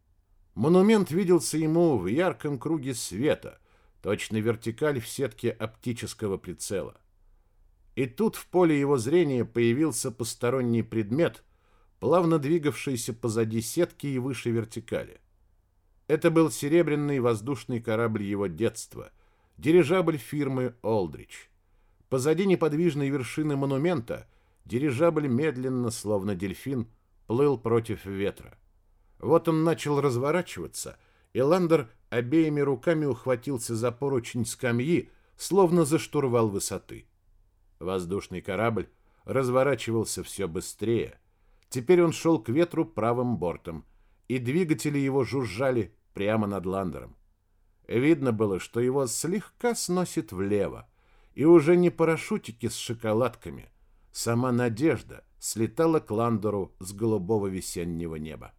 Монумент виделся ему в ярком круге света, точно вертикаль в сетке оптического прицела. И тут в поле его зрения появился посторонний предмет, плавно двигавшийся позади сетки и выше вертикали. Это был серебряный воздушный корабль его детства — дирижабль фирмы «Олдрич». Позади неподвижной вершины монумента дирижабль медленно, словно дельфин, плыл против ветра. Вот он начал разворачиваться, и Ландер обеими руками ухватился за поручень скамьи, словно за штурвал высоты. Воздушный корабль разворачивался все быстрее. Теперь он шел к ветру правым бортом, и двигатели его жужжали прямо над Ландером. Видно было, что его слегка сносит влево. И уже не парашютики с шоколадками. Сама надежда слетала к Ландеру с голубого весеннего неба.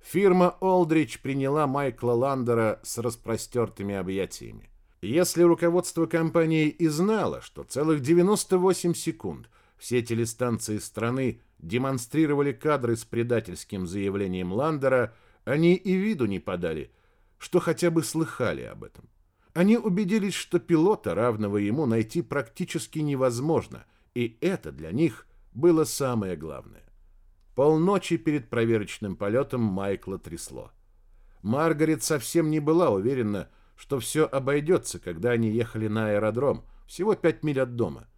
Фирма Олдрич приняла Майкла Ландера с распростертыми объятиями. Если руководство компании и знало, что целых 98 секунд все телестанции страны демонстрировали кадры с предательским заявлением Ландера, они и виду не подали – что хотя бы слыхали об этом. Они убедились, что пилота, равного ему, найти практически невозможно, и это для них было самое главное. Полночи перед проверочным полетом Майкла трясло. Маргарет совсем не была уверена, что все обойдется, когда они ехали на аэродром, всего пять миль от дома.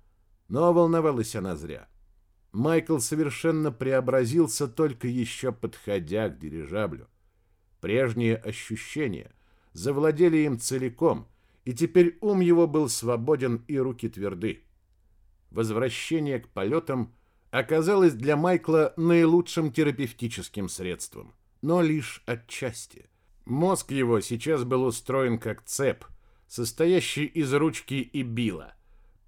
Но волновалась она зря. Майкл совершенно преобразился, только еще подходя к дирижаблю. Прежние ощущения завладели им целиком, и теперь ум его был свободен и руки тверды. Возвращение к полетам оказалось для Майкла наилучшим терапевтическим средством, но лишь отчасти. Мозг его сейчас был устроен как цеп, состоящий из ручки и била.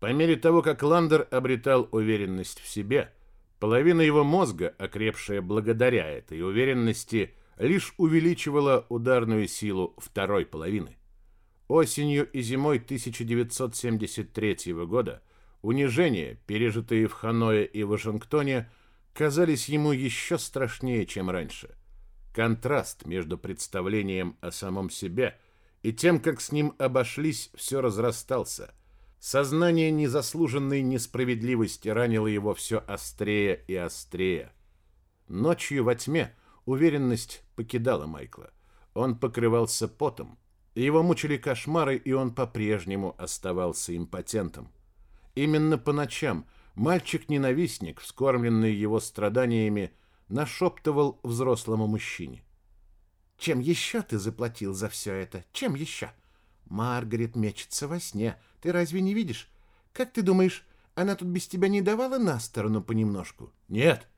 По мере того, как Ландер обретал уверенность в себе, половина его мозга, окрепшая благодаря этой уверенности, лишь увеличивала ударную силу второй половины. Осенью и зимой 1973 года унижения, пережитые в Ханое и Вашингтоне, казались ему еще страшнее, чем раньше. Контраст между представлением о самом себе и тем, как с ним обошлись, все разрастался. Сознание незаслуженной несправедливости ранило его все острее и острее. Ночью во тьме уверенность покидала Майкла. Он покрывался потом. Его мучили кошмары, и он по-прежнему оставался импотентом. Именно по ночам мальчик-ненавистник, вскормленный его страданиями, нашептывал взрослому мужчине. «Чем еще ты заплатил за все это? Чем еще?» «Маргарет мечется во сне. Ты разве не видишь? Как ты думаешь, она тут без тебя не давала на сторону понемножку?» «Нет».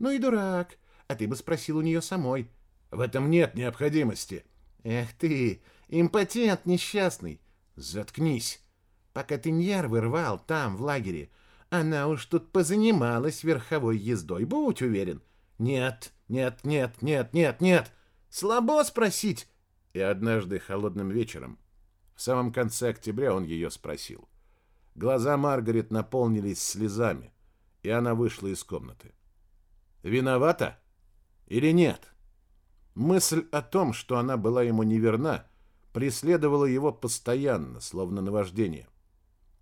«Ну и дурак. А ты бы спросил у нее самой». «В этом нет необходимости». «Эх ты, импотент несчастный». «Заткнись». «Пока ты нервы рвал там, в лагере, она уж тут позанималась верховой ездой, будь уверен». «Нет, нет, нет, нет, нет, нет». Слабо спросить. И однажды холодным вечером, в самом конце октября, он ее спросил. Глаза Маргарет наполнились слезами, и она вышла из комнаты. Виновата или нет? Мысль о том, что она была ему неверна, преследовала его постоянно, словно наваждение.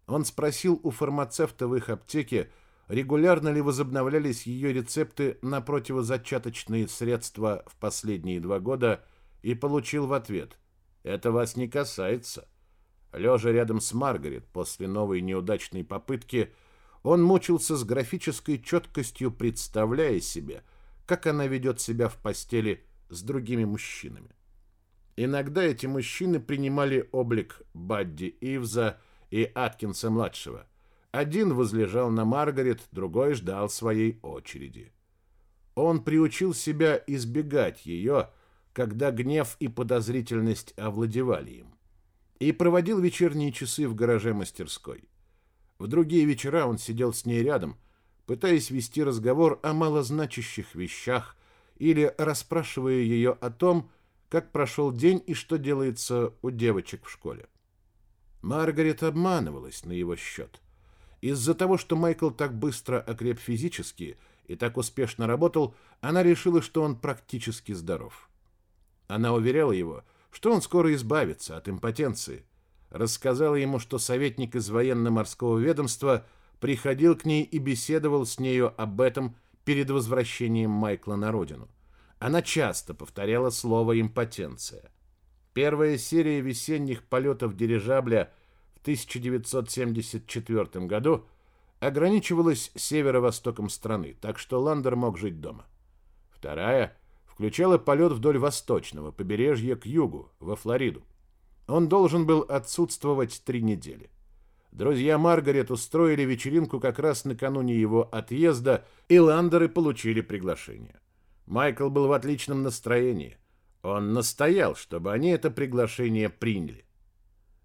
Он спросил у фармацевта в их аптеке, регулярно ли возобновлялись ее рецепты на противозачаточные средства в последние два года и получил в ответ «Это вас не касается». Лежа рядом с Маргарет после новой неудачной попытки, он мучился с графической четкостью, представляя себе, как она ведет себя в постели с другими мужчинами. Иногда эти мужчины принимали облик Бадди Ивза и Аткинса-младшего – один возлежал на Маргарет, другой ждал своей очереди. Он приучил себя избегать ее, когда гнев и подозрительность овладевали им, и проводил вечерние часы в гараже мастерской. В другие вечера он сидел с ней рядом, пытаясь вести разговор о малозначащих вещах или расспрашивая ее о том, как прошел день и что делается у девочек в школе. Маргарет обманывалась на его счет. Из-за того, что Майкл так быстро окреп физически и так успешно работал, она решила, что он практически здоров. Она уверяла его, что он скоро избавится от импотенции. Рассказала ему, что советник из военно-морского ведомства приходил к ней и беседовал с нею об этом перед возвращением Майкла на родину. Она часто повторяла слово «импотенция». Первая серия весенних полетов дирижабля – 1974 году ограничивалась северо-востоком страны, так что Ландер мог жить дома. Вторая включала полет вдоль восточного побережья к югу, во Флориду. Он должен был отсутствовать три недели. Друзья Маргарет устроили вечеринку как раз накануне его отъезда, и Ландеры получили приглашение. Майкл был в отличном настроении. Он настоял, чтобы они это приглашение приняли.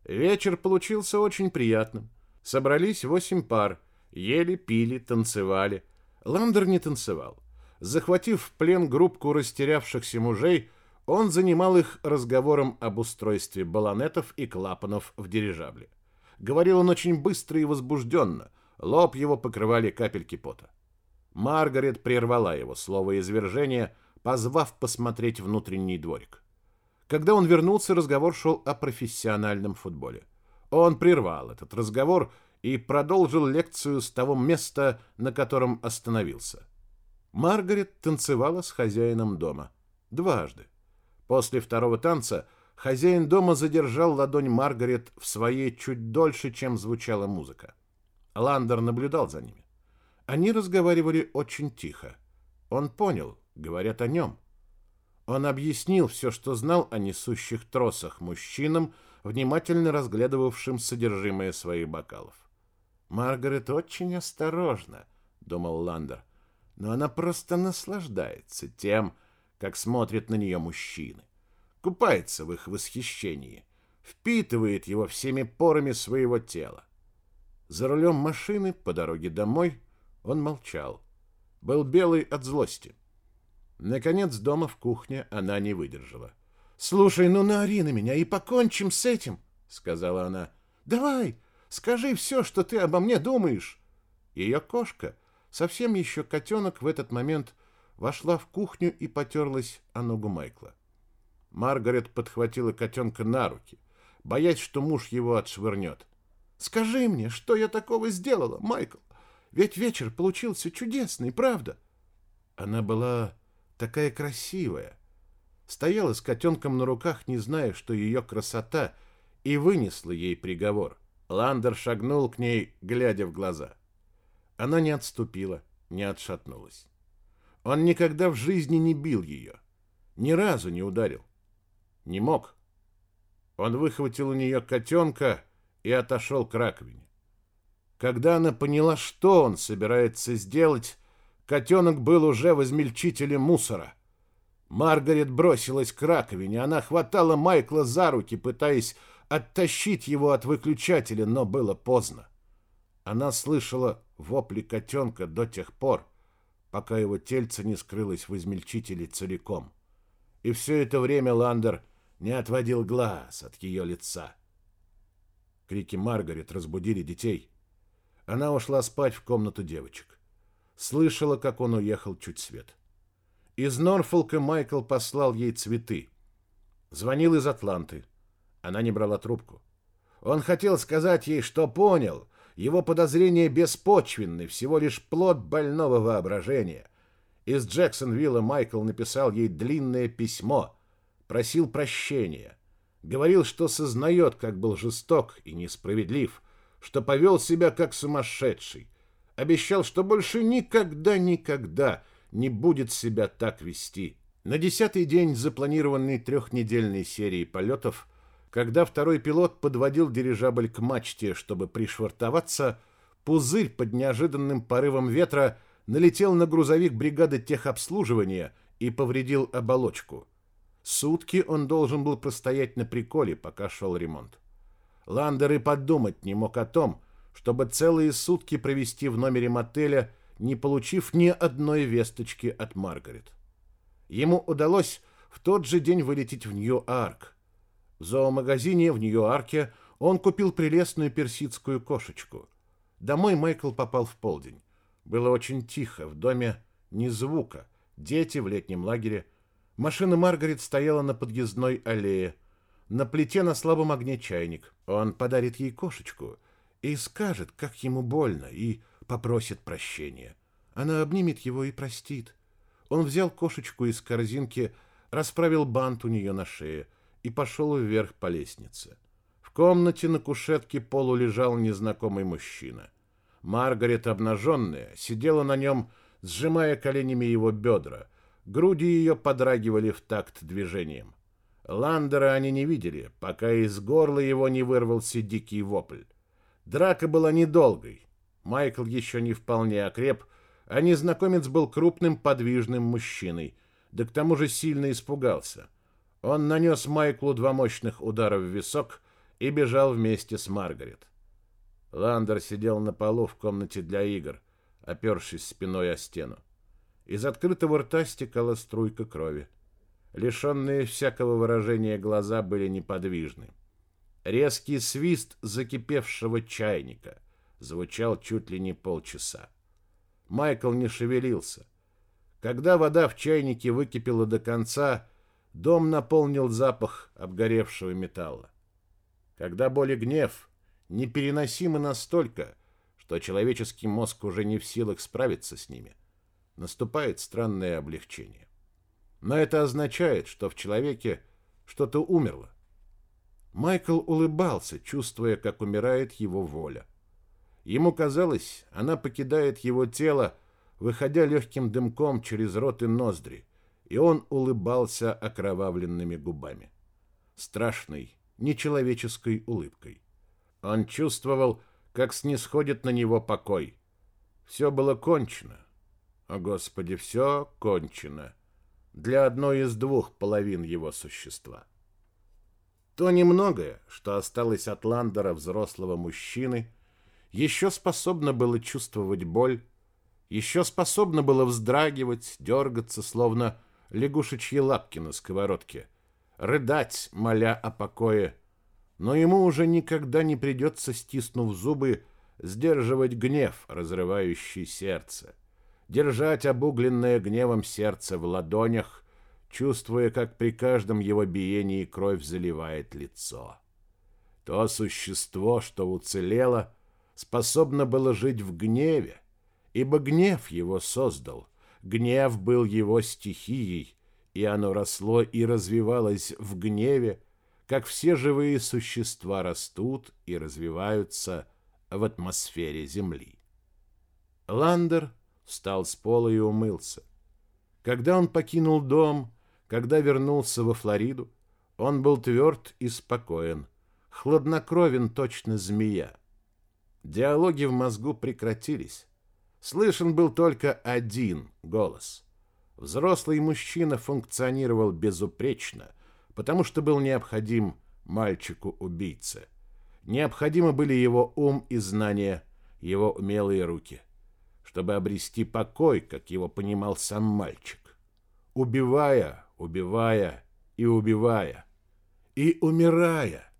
Вечер получился очень приятным. Собрались восемь пар. Ели, пили, танцевали. Ландер не танцевал. Захватив в плен группку растерявшихся мужей, он занимал их разговором об устройстве баллонетов и клапанов в дирижабле. Говорил он очень быстро и возбужденно. Лоб его покрывали капельки пота. Маргарет прервала его слово извержения, позвав посмотреть внутренний дворик. Когда он вернулся, разговор шел о профессиональном футболе. Он прервал этот разговор и продолжил лекцию с того места, на котором остановился. Маргарет танцевала с хозяином дома. Дважды. После второго танца хозяин дома задержал ладонь Маргарет в своей чуть дольше, чем звучала музыка. Ландер наблюдал за ними. Они разговаривали очень тихо. Он понял, говорят о нем. Он объяснил все, что знал о несущих тросах мужчинам, внимательно разглядывавшим содержимое своих бокалов. «Маргарет очень осторожна», — думал Ландер, «но она просто наслаждается тем, как смотрят на нее мужчины, купается в их восхищении, впитывает его всеми порами своего тела. За рулем машины по дороге домой он молчал, был белый от злости. Наконец, дома в кухне она не выдержала. «Слушай, ну наори на меня и покончим с этим», — сказала она. «Давай, скажи все, что ты обо мне думаешь». Ее кошка, совсем еще котенок, в этот момент вошла в кухню и потерлась о ногу Майкла. Маргарет подхватила котенка на руки, боясь, что муж его отшвырнет. «Скажи мне, что я такого сделала, Майкл? Ведь вечер получился чудесный, правда?» Она была такая красивая. Стояла с котенком на руках, не зная, что ее красота, и вынесла ей приговор. Ландер шагнул к ней, глядя в глаза. Она не отступила, не отшатнулась. Он никогда в жизни не бил ее. Ни разу не ударил. Не мог. Он выхватил у нее котенка и отошел к раковине. Когда она поняла, что он собирается сделать, котенок был уже в измельчителе мусора. Маргарет бросилась к раковине. Она хватала Майкла за руки, пытаясь оттащить его от выключателя, но было поздно. Она слышала вопли котенка до тех пор, пока его тельце не скрылось в измельчителе целиком. И все это время Ландер не отводил глаз от ее лица. Крики Маргарет разбудили детей. Она ушла спать в комнату девочек. Слышала, как он уехал чуть свет. Из Норфолка Майкл послал ей цветы. Звонил из Атланты. Она не брала трубку. Он хотел сказать ей, что понял. Его подозрения беспочвенны, всего лишь плод больного воображения. Из Джексонвилла Майкл написал ей длинное письмо, просил прощения. Говорил, что сознает, как был жесток и несправедлив, что повел себя как сумасшедший. Обещал, что больше никогда-никогда не будет себя так вести. На десятый день запланированной трехнедельной серии полетов – когда второй пилот подводил дирижабль к мачте, чтобы пришвартоваться, пузырь под неожиданным порывом ветра налетел на грузовик бригады техобслуживания и повредил оболочку. Сутки он должен был простоять на приколе, пока шел ремонт. Ландер и подумать не мог о том, чтобы целые сутки провести в номере мотеля, не получив ни одной весточки от Маргарет. Ему удалось в тот же день вылететь в Нью-Арк, в зоомагазине в Нью-Йорке он купил прелестную персидскую кошечку. Домой Майкл попал в полдень. Было очень тихо, в доме ни звука. Дети в летнем лагере. Машина Маргарет стояла на подъездной аллее. На плите на слабом огне чайник. Он подарит ей кошечку и скажет, как ему больно, и попросит прощения. Она обнимет его и простит. Он взял кошечку из корзинки, расправил бант у нее на шее – и пошел вверх по лестнице. В комнате на кушетке полу лежал незнакомый мужчина. Маргарет, обнаженная, сидела на нем, сжимая коленями его бедра. Груди ее подрагивали в такт движением. Ландера они не видели, пока из горла его не вырвался дикий вопль. Драка была недолгой. Майкл еще не вполне окреп, а незнакомец был крупным подвижным мужчиной, да к тому же сильно испугался — он нанес Майклу два мощных удара в висок и бежал вместе с Маргарет. Ландер сидел на полу в комнате для игр, опершись спиной о стену. Из открытого рта стекала струйка крови. Лишенные всякого выражения глаза были неподвижны. Резкий свист закипевшего чайника звучал чуть ли не полчаса. Майкл не шевелился. Когда вода в чайнике выкипела до конца, Дом наполнил запах обгоревшего металла. Когда боль и гнев непереносимы настолько, что человеческий мозг уже не в силах справиться с ними, наступает странное облегчение. Но это означает, что в человеке что-то умерло. Майкл улыбался, чувствуя, как умирает его воля. Ему казалось, она покидает его тело, выходя легким дымком через рот и ноздри, и он улыбался окровавленными губами. Страшной, нечеловеческой улыбкой. Он чувствовал, как снисходит на него покой. Все было кончено. О, Господи, все кончено. Для одной из двух половин его существа. То немногое, что осталось от Ландера взрослого мужчины, еще способно было чувствовать боль, еще способно было вздрагивать, дергаться, словно лягушечьи лапки на сковородке, рыдать, моля о покое. Но ему уже никогда не придется, стиснув зубы, сдерживать гнев, разрывающий сердце, держать обугленное гневом сердце в ладонях, чувствуя, как при каждом его биении кровь заливает лицо. То существо, что уцелело, способно было жить в гневе, ибо гнев его создал. Гнев был его стихией, и оно росло и развивалось в гневе, как все живые существа растут и развиваются в атмосфере Земли. Ландер встал с пола и умылся. Когда он покинул дом, когда вернулся во Флориду, он был тверд и спокоен, хладнокровен точно змея. Диалоги в мозгу прекратились. Слышен был только один голос. Взрослый мужчина функционировал безупречно, потому что был необходим мальчику-убийце. Необходимы были его ум и знания, его умелые руки, чтобы обрести покой, как его понимал сам мальчик. Убивая, убивая и убивая, и умирая,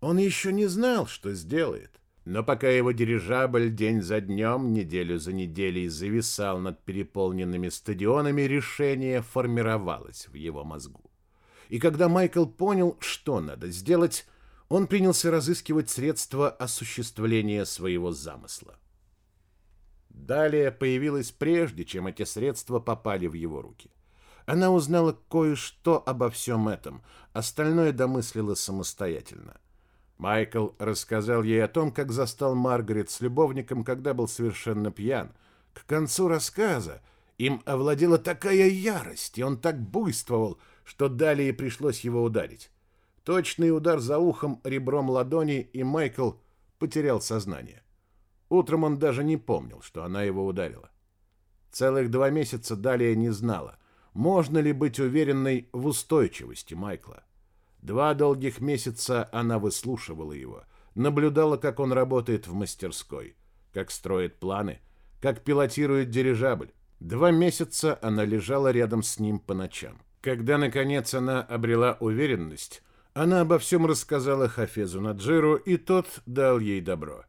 он еще не знал, что сделает. Но пока его дирижабль день за днем, неделю за неделей зависал над переполненными стадионами, решение формировалось в его мозгу. И когда Майкл понял, что надо сделать, он принялся разыскивать средства осуществления своего замысла. Далее появилась прежде, чем эти средства попали в его руки. Она узнала кое-что обо всем этом, остальное домыслила самостоятельно. Майкл рассказал ей о том, как застал Маргарет с любовником, когда был совершенно пьян. К концу рассказа им овладела такая ярость, и он так буйствовал, что далее пришлось его ударить. Точный удар за ухом ребром ладони, и Майкл потерял сознание. Утром он даже не помнил, что она его ударила. Целых два месяца далее не знала, можно ли быть уверенной в устойчивости Майкла. Два долгих месяца она выслушивала его, наблюдала, как он работает в мастерской, как строит планы, как пилотирует дирижабль. Два месяца она лежала рядом с ним по ночам. Когда, наконец, она обрела уверенность, она обо всем рассказала Хафезу Наджиру, и тот дал ей добро.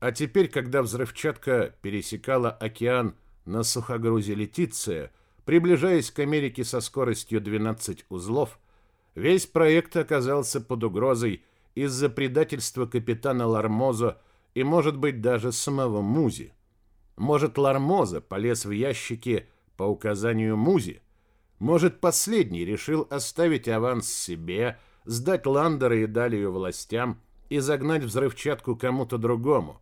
А теперь, когда взрывчатка пересекала океан на сухогрузе Летиция, приближаясь к Америке со скоростью 12 узлов, весь проект оказался под угрозой из-за предательства капитана Лармоза и, может быть, даже самого Музи. Может, Лармоза полез в ящики по указанию Музи, может, последний решил оставить аванс себе, сдать Ландера и Далию властям и загнать взрывчатку кому-то другому.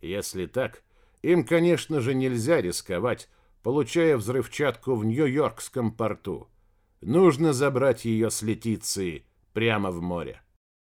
Если так, им, конечно же, нельзя рисковать, получая взрывчатку в Нью-Йоркском порту. Нужно забрать ее с Летиции прямо в море.